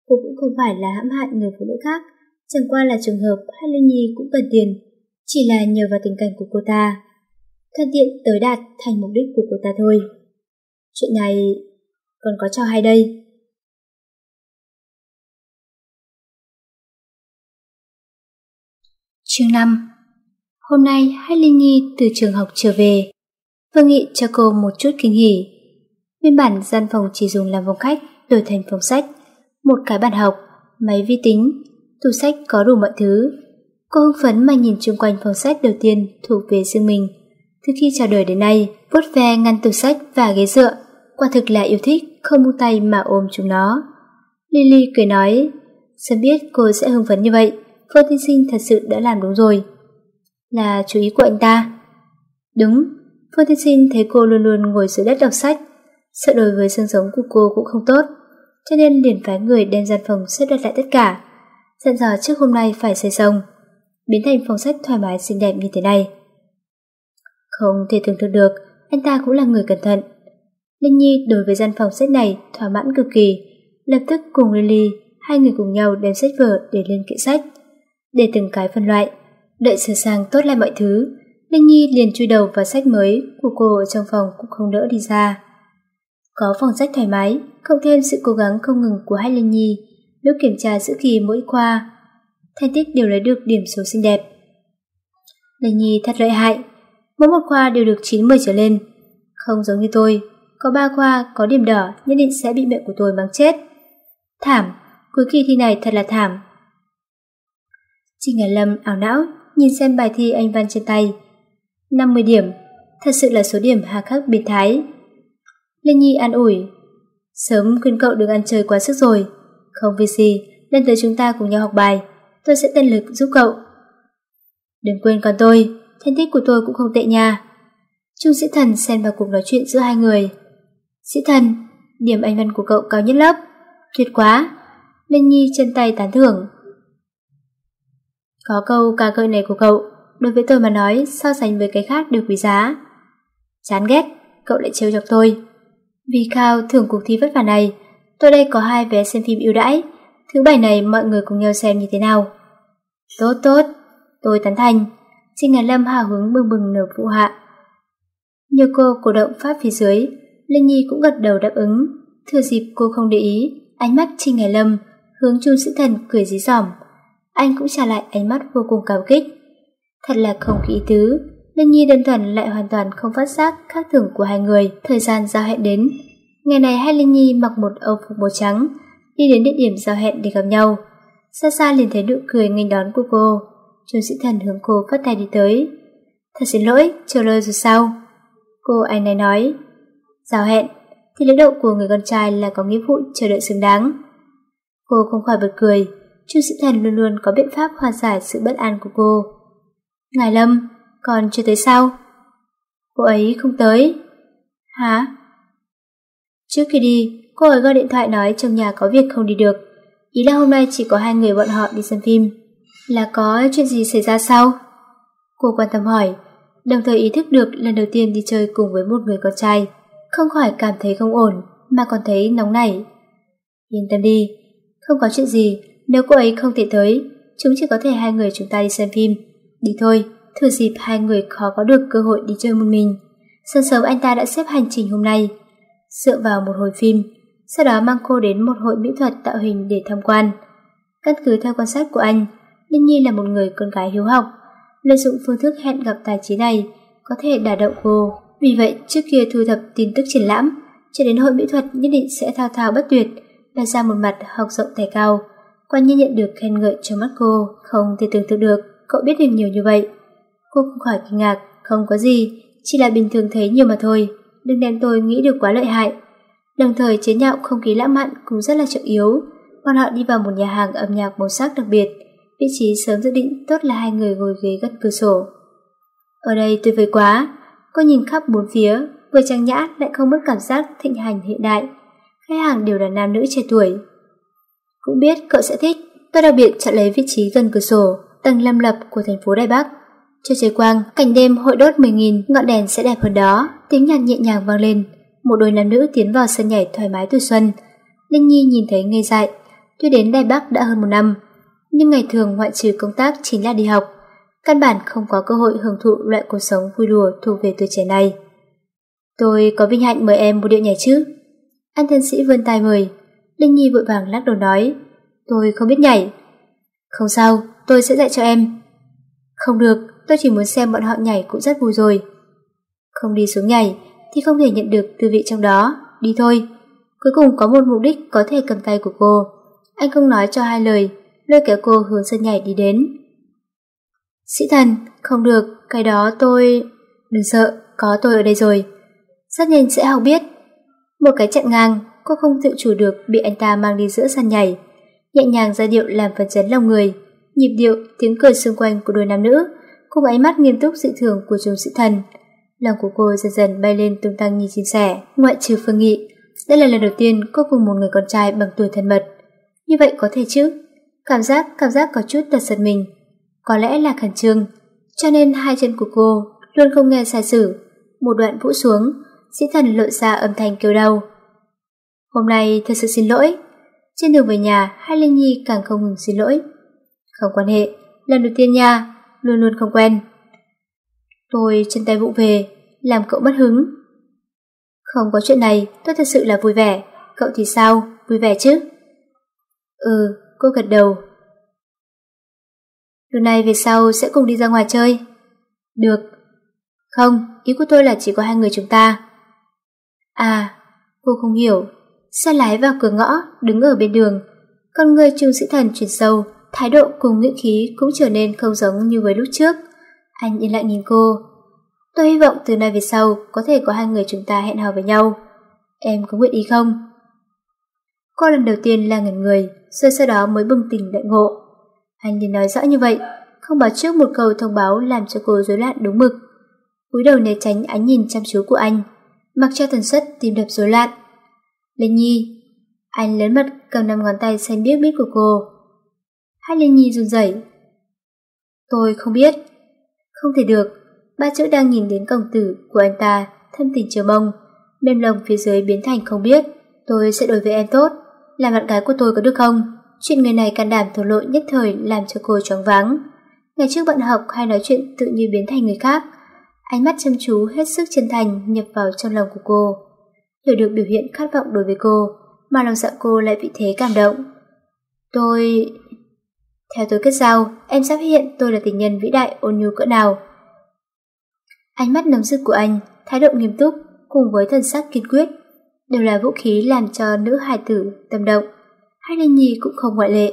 Cô cũng không phải là hãm hại người phụ nữ khác, chẳng qua là trường hợp hai Linh Nhi cũng cần tiền, chỉ là nhờ vào tình cảnh của cô ta. Thân tiện tới đạt thành mục đích của cô ta thôi. Chuyện này còn có cho hay đây. Chương 5 Hôm nay Hai Linh Nhi từ trường học trở về. Vương Nghị cho cô một chút kinh hỉ. Nguyên bản gian phòng chỉ dùng làm phòng khách đổi thành phòng sách, một cái bàn học, máy vi tính, tủ sách có đủ mọi thứ. Cô hưng phấn mà nhìn chung quanh phòng sách đầu tiên thuộc về riêng mình. Từ khi chào đời đến nay, vuốt ve ngăn tủ sách và ghế dựa, quả thực là yêu thích, không buông tay mà ôm chúng nó. Lily cười nói, sớm biết cô sẽ hưng phấn như vậy, Phương Tiên Sinh thật sự đã làm đúng rồi. Là chú ý của anh ta. Đúng, Phương Tiên Sinh thấy cô luôn luôn ngồi dưới đất đọc sách, sợ đối với xương sống của cô cũng không tốt, cho nên liền phái người đem gian phòng xếp đặt lại tất cả, dặn dò trước hôm nay phải xây xong, biến thành phòng sách thoải mái xinh đẹp như thế này. Không thể tưởng tượng được, anh ta cũng là người cẩn thận. Linh Nhi đối với gian phòng sách này thỏa mãn cực kỳ, lập tức cùng Lily hai người cùng nhau đem sách vở để lên kệ sách, để từng cái phân loại, đợi sửa sang tốt lại mọi thứ, Linh Nhi liền chui đầu vào sách mới của cô ở trong phòng cũng không đỡ đi ra. Có phòng sách thoải mái, cộng thêm sự cố gắng không ngừng của hai Linh Nhi, lúc kiểm tra giữa kỳ mỗi khoa, thành tích đều lấy được điểm số xinh đẹp. Linh Nhi thật lợi hại, mỗi một khoa đều được 90 trở lên, không giống như tôi, có ba khoa có điểm đỏ nhất định sẽ bị mẹ của tôi mắng chết. Thảm, cuối kỳ thi này thật là thảm. Trình Hải Lâm ảo não nhìn xem bài thi anh văn trên tay, 50 điểm, thật sự là số điểm hà khắc biệt thái. Linh Nhi an ủi, sớm khuyên cậu đừng ăn chơi quá sức rồi, không vì gì, lên tới chúng ta cùng nhau học bài, tôi sẽ tận lực giúp cậu. Đừng quên con tôi, thành tích của tôi cũng không tệ nha. Trung sĩ thần xen vào cuộc nói chuyện giữa hai người. Sĩ thần, điểm anh văn của cậu cao nhất lớp. Tuyệt quá. Linh Nhi chân tay tán thưởng. Có câu ca ngợi này của cậu, đối với tôi mà nói so sánh với cái khác đều quý giá. Chán ghét, cậu lại trêu chọc tôi. Vì khao thưởng cuộc thi vất vả này, tôi đây có hai vé xem phim ưu đãi. Thứ bảy này mọi người cùng nhau xem như thế nào. Tốt tốt, tôi tán thành. Trinh Ngàn Lâm hào hứng bừng bừng nở phụ hạ. Nhiều cô cổ động phát phía dưới, Linh Nhi cũng gật đầu đáp ứng. Thừa dịp cô không để ý, ánh mắt Trinh Ngài Lâm hướng chung Sĩ Thần cười dí dỏm. Anh cũng trả lại ánh mắt vô cùng cảm kích. Thật là không khí tứ. Linh Nhi đơn thuần lại hoàn toàn không phát giác khác thường của hai người. Thời gian giao hẹn đến. Ngày này hai Linh Nhi mặc một âu phục màu trắng, đi đến địa điểm giao hẹn để gặp nhau. Xa xa liền thấy nụ cười nghênh đón của cô. Trương Sĩ Thần hướng cô phát tay đi tới. Thật xin lỗi, chờ lời rồi sao? Cô anh này nói. Giao hẹn, thì lễ độ của người con trai là có nghĩa vụ chờ đợi xứng đáng. Cô không khỏi bật cười, Chu Sĩ Thần luôn luôn có biện pháp hòa giải sự bất an của cô. Ngài Lâm, còn chưa tới sao? Cô ấy không tới. Hả? Trước khi đi, cô ấy gọi điện thoại nói trong nhà có việc không đi được. Ý là hôm nay chỉ có hai người bọn họ đi xem phim. Là có chuyện gì xảy ra sao? Cô quan tâm hỏi, đồng thời ý thức được lần đầu tiên đi chơi cùng với một người con trai. Không khỏi cảm thấy không ổn, mà còn thấy nóng nảy. Yên tâm đi, không có chuyện gì, nếu cô ấy không thể tới, chúng chỉ có thể hai người chúng ta đi xem phim. Đi thôi, thừa dịp hai người khó có được cơ hội đi chơi một mình. Sáng sớm anh ta đã xếp hành trình hôm nay, dựa vào một hồi phim, sau đó mang cô đến một hội mỹ thuật tạo hình để tham quan. Căn cứ theo quan sát của anh, Linh Nhi là một người con gái hiếu học, lợi dụng phương thức hẹn gặp tài trí này có thể đả động cô. Vì vậy, trước kia thu thập tin tức triển lãm, cho đến hội mỹ thuật nhất định sẽ thao thao bất tuyệt, bày ra một mặt học rộng tài cao. Quan nhiên nhận được khen ngợi trong mắt cô, không thể tưởng tượng được, cậu biết được nhiều như vậy. Cô không khỏi kinh ngạc, không có gì, chỉ là bình thường thấy nhiều mà thôi, đừng đem tôi nghĩ được quá lợi hại. Đồng thời chế nhạo không khí lãng mạn cũng rất là trọng yếu. Bọn họ đi vào một nhà hàng âm nhạc màu sắc đặc biệt, vị trí sớm dự định tốt là hai người ngồi ghế gần cửa sổ. Ở đây tuyệt vời quá, cô nhìn khắp bốn phía, vừa trang nhã lại không mất cảm giác thịnh hành hiện đại. Khách hàng đều là nam nữ trẻ tuổi. Cũng biết cậu sẽ thích, tôi đặc biệt chọn lấy vị trí gần cửa sổ, tầng lâm lập của thành phố Đài Bắc. Cho trời quang, cảnh đêm hội đốt 10.000 ngọn đèn sẽ đẹp hơn đó, tiếng nhạc nhẹ nhàng vang lên. Một đôi nam nữ tiến vào sân nhảy thoải mái tuổi xuân. Linh Nhi nhìn thấy ngây dại, tuy đến Đài Bắc đã hơn một năm, nhưng ngày thường ngoại trừ công tác chính là đi học. Căn bản không có cơ hội hưởng thụ loại cuộc sống vui đùa thuộc về tuổi trẻ này. Tôi có vinh hạnh mời em một điệu nhảy chứ? Anh thân sĩ vươn tay mời. Linh Nhi vội vàng lắc đầu nói. Tôi không biết nhảy. Không sao, tôi sẽ dạy cho em. Không được, tôi chỉ muốn xem bọn họ nhảy cũng rất vui rồi. Không đi xuống nhảy thì không thể nhận được tư vị trong đó. Đi thôi. Cuối cùng có một mục đích có thể cầm tay của cô. Anh không nói cho hai lời, lôi kéo cô hướng sân nhảy đi đến. Sĩ thần, không được, cái đó tôi... Đừng sợ, có tôi ở đây rồi. Rất nhanh sẽ học biết. Một cái chặn ngang, cô không tự chủ được bị anh ta mang đi giữa sàn nhảy. Nhẹ nhàng giai điệu làm phần chấn lòng người. Nhịp điệu, tiếng cười xung quanh của đôi nam nữ, cùng ánh mắt nghiêm túc dị thường của chúng sĩ thần. Lòng của cô dần dần bay lên tung tăng như chim sẻ, ngoại trừ phương nghị. Đây là lần đầu tiên cô cùng một người con trai bằng tuổi thân mật. Như vậy có thể chứ? Cảm giác, cảm giác có chút tật giật mình. Có lẽ là khẩn trương, cho nên hai chân của cô luôn không nghe sai sử. Một đoạn vũ xuống, sĩ thần lộ ra âm thanh kêu đau. Hôm nay thật sự xin lỗi. Trên đường về nhà, hai Linh Nhi càng không ngừng xin lỗi. Không quan hệ, lần đầu tiên nha, luôn luôn không quen. Tôi chân tay vụ về, làm cậu mất hứng. Không có chuyện này, tôi thật sự là vui vẻ. Cậu thì sao, vui vẻ chứ? Ừ, cô gật đầu. Từ nay về sau sẽ cùng đi ra ngoài chơi. Được. Không, ý của tôi là chỉ có hai người chúng ta. À, cô không hiểu. Xe lái vào cửa ngõ, đứng ở bên đường. Con người trung sĩ thần chuyển sâu, thái độ cùng ngữ khí cũng trở nên không giống như với lúc trước. Anh yên lặng nhìn cô. Tôi hy vọng từ nay về sau có thể có hai người chúng ta hẹn hò với nhau. Em có nguyện ý không? Cô lần đầu tiên là ngẩn người, rồi sau đó mới bừng tỉnh đại ngộ. Anh liền nói rõ như vậy, không báo trước một câu thông báo làm cho cô rối loạn đúng mực. cúi đầu né tránh ánh nhìn chăm chú của anh, mặc cho tần suất tim đập rối loạn. Linh Nhi, anh lớn mật cầm nắm ngón tay xanh biếc biếc của cô. Hai Linh Nhi run rẩy. Tôi không biết. Không thể được, ba chữ đang nhìn đến cổng tử của anh ta, thân tình chờ mong, mềm lòng phía dưới biến thành không biết. Tôi sẽ đối với em tốt, làm bạn gái của tôi có được không? Chuyện người này can đảm thổ lộ nhất thời làm cho cô choáng váng. Ngày trước bạn học hay nói chuyện tự như biến thành người khác. Ánh mắt chăm chú hết sức chân thành nhập vào trong lòng của cô. Hiểu được biểu hiện khát vọng đối với cô, mà lòng dạ cô lại bị thế cảm động. Tôi... Theo tôi kết giao, em sắp hiện tôi là tình nhân vĩ đại ôn nhu cỡ nào. Ánh mắt nóng rực của anh, thái độ nghiêm túc, cùng với thần sắc kiên quyết, đều là vũ khí làm cho nữ hài tử tâm động. Hai Linh Nhi cũng không ngoại lệ.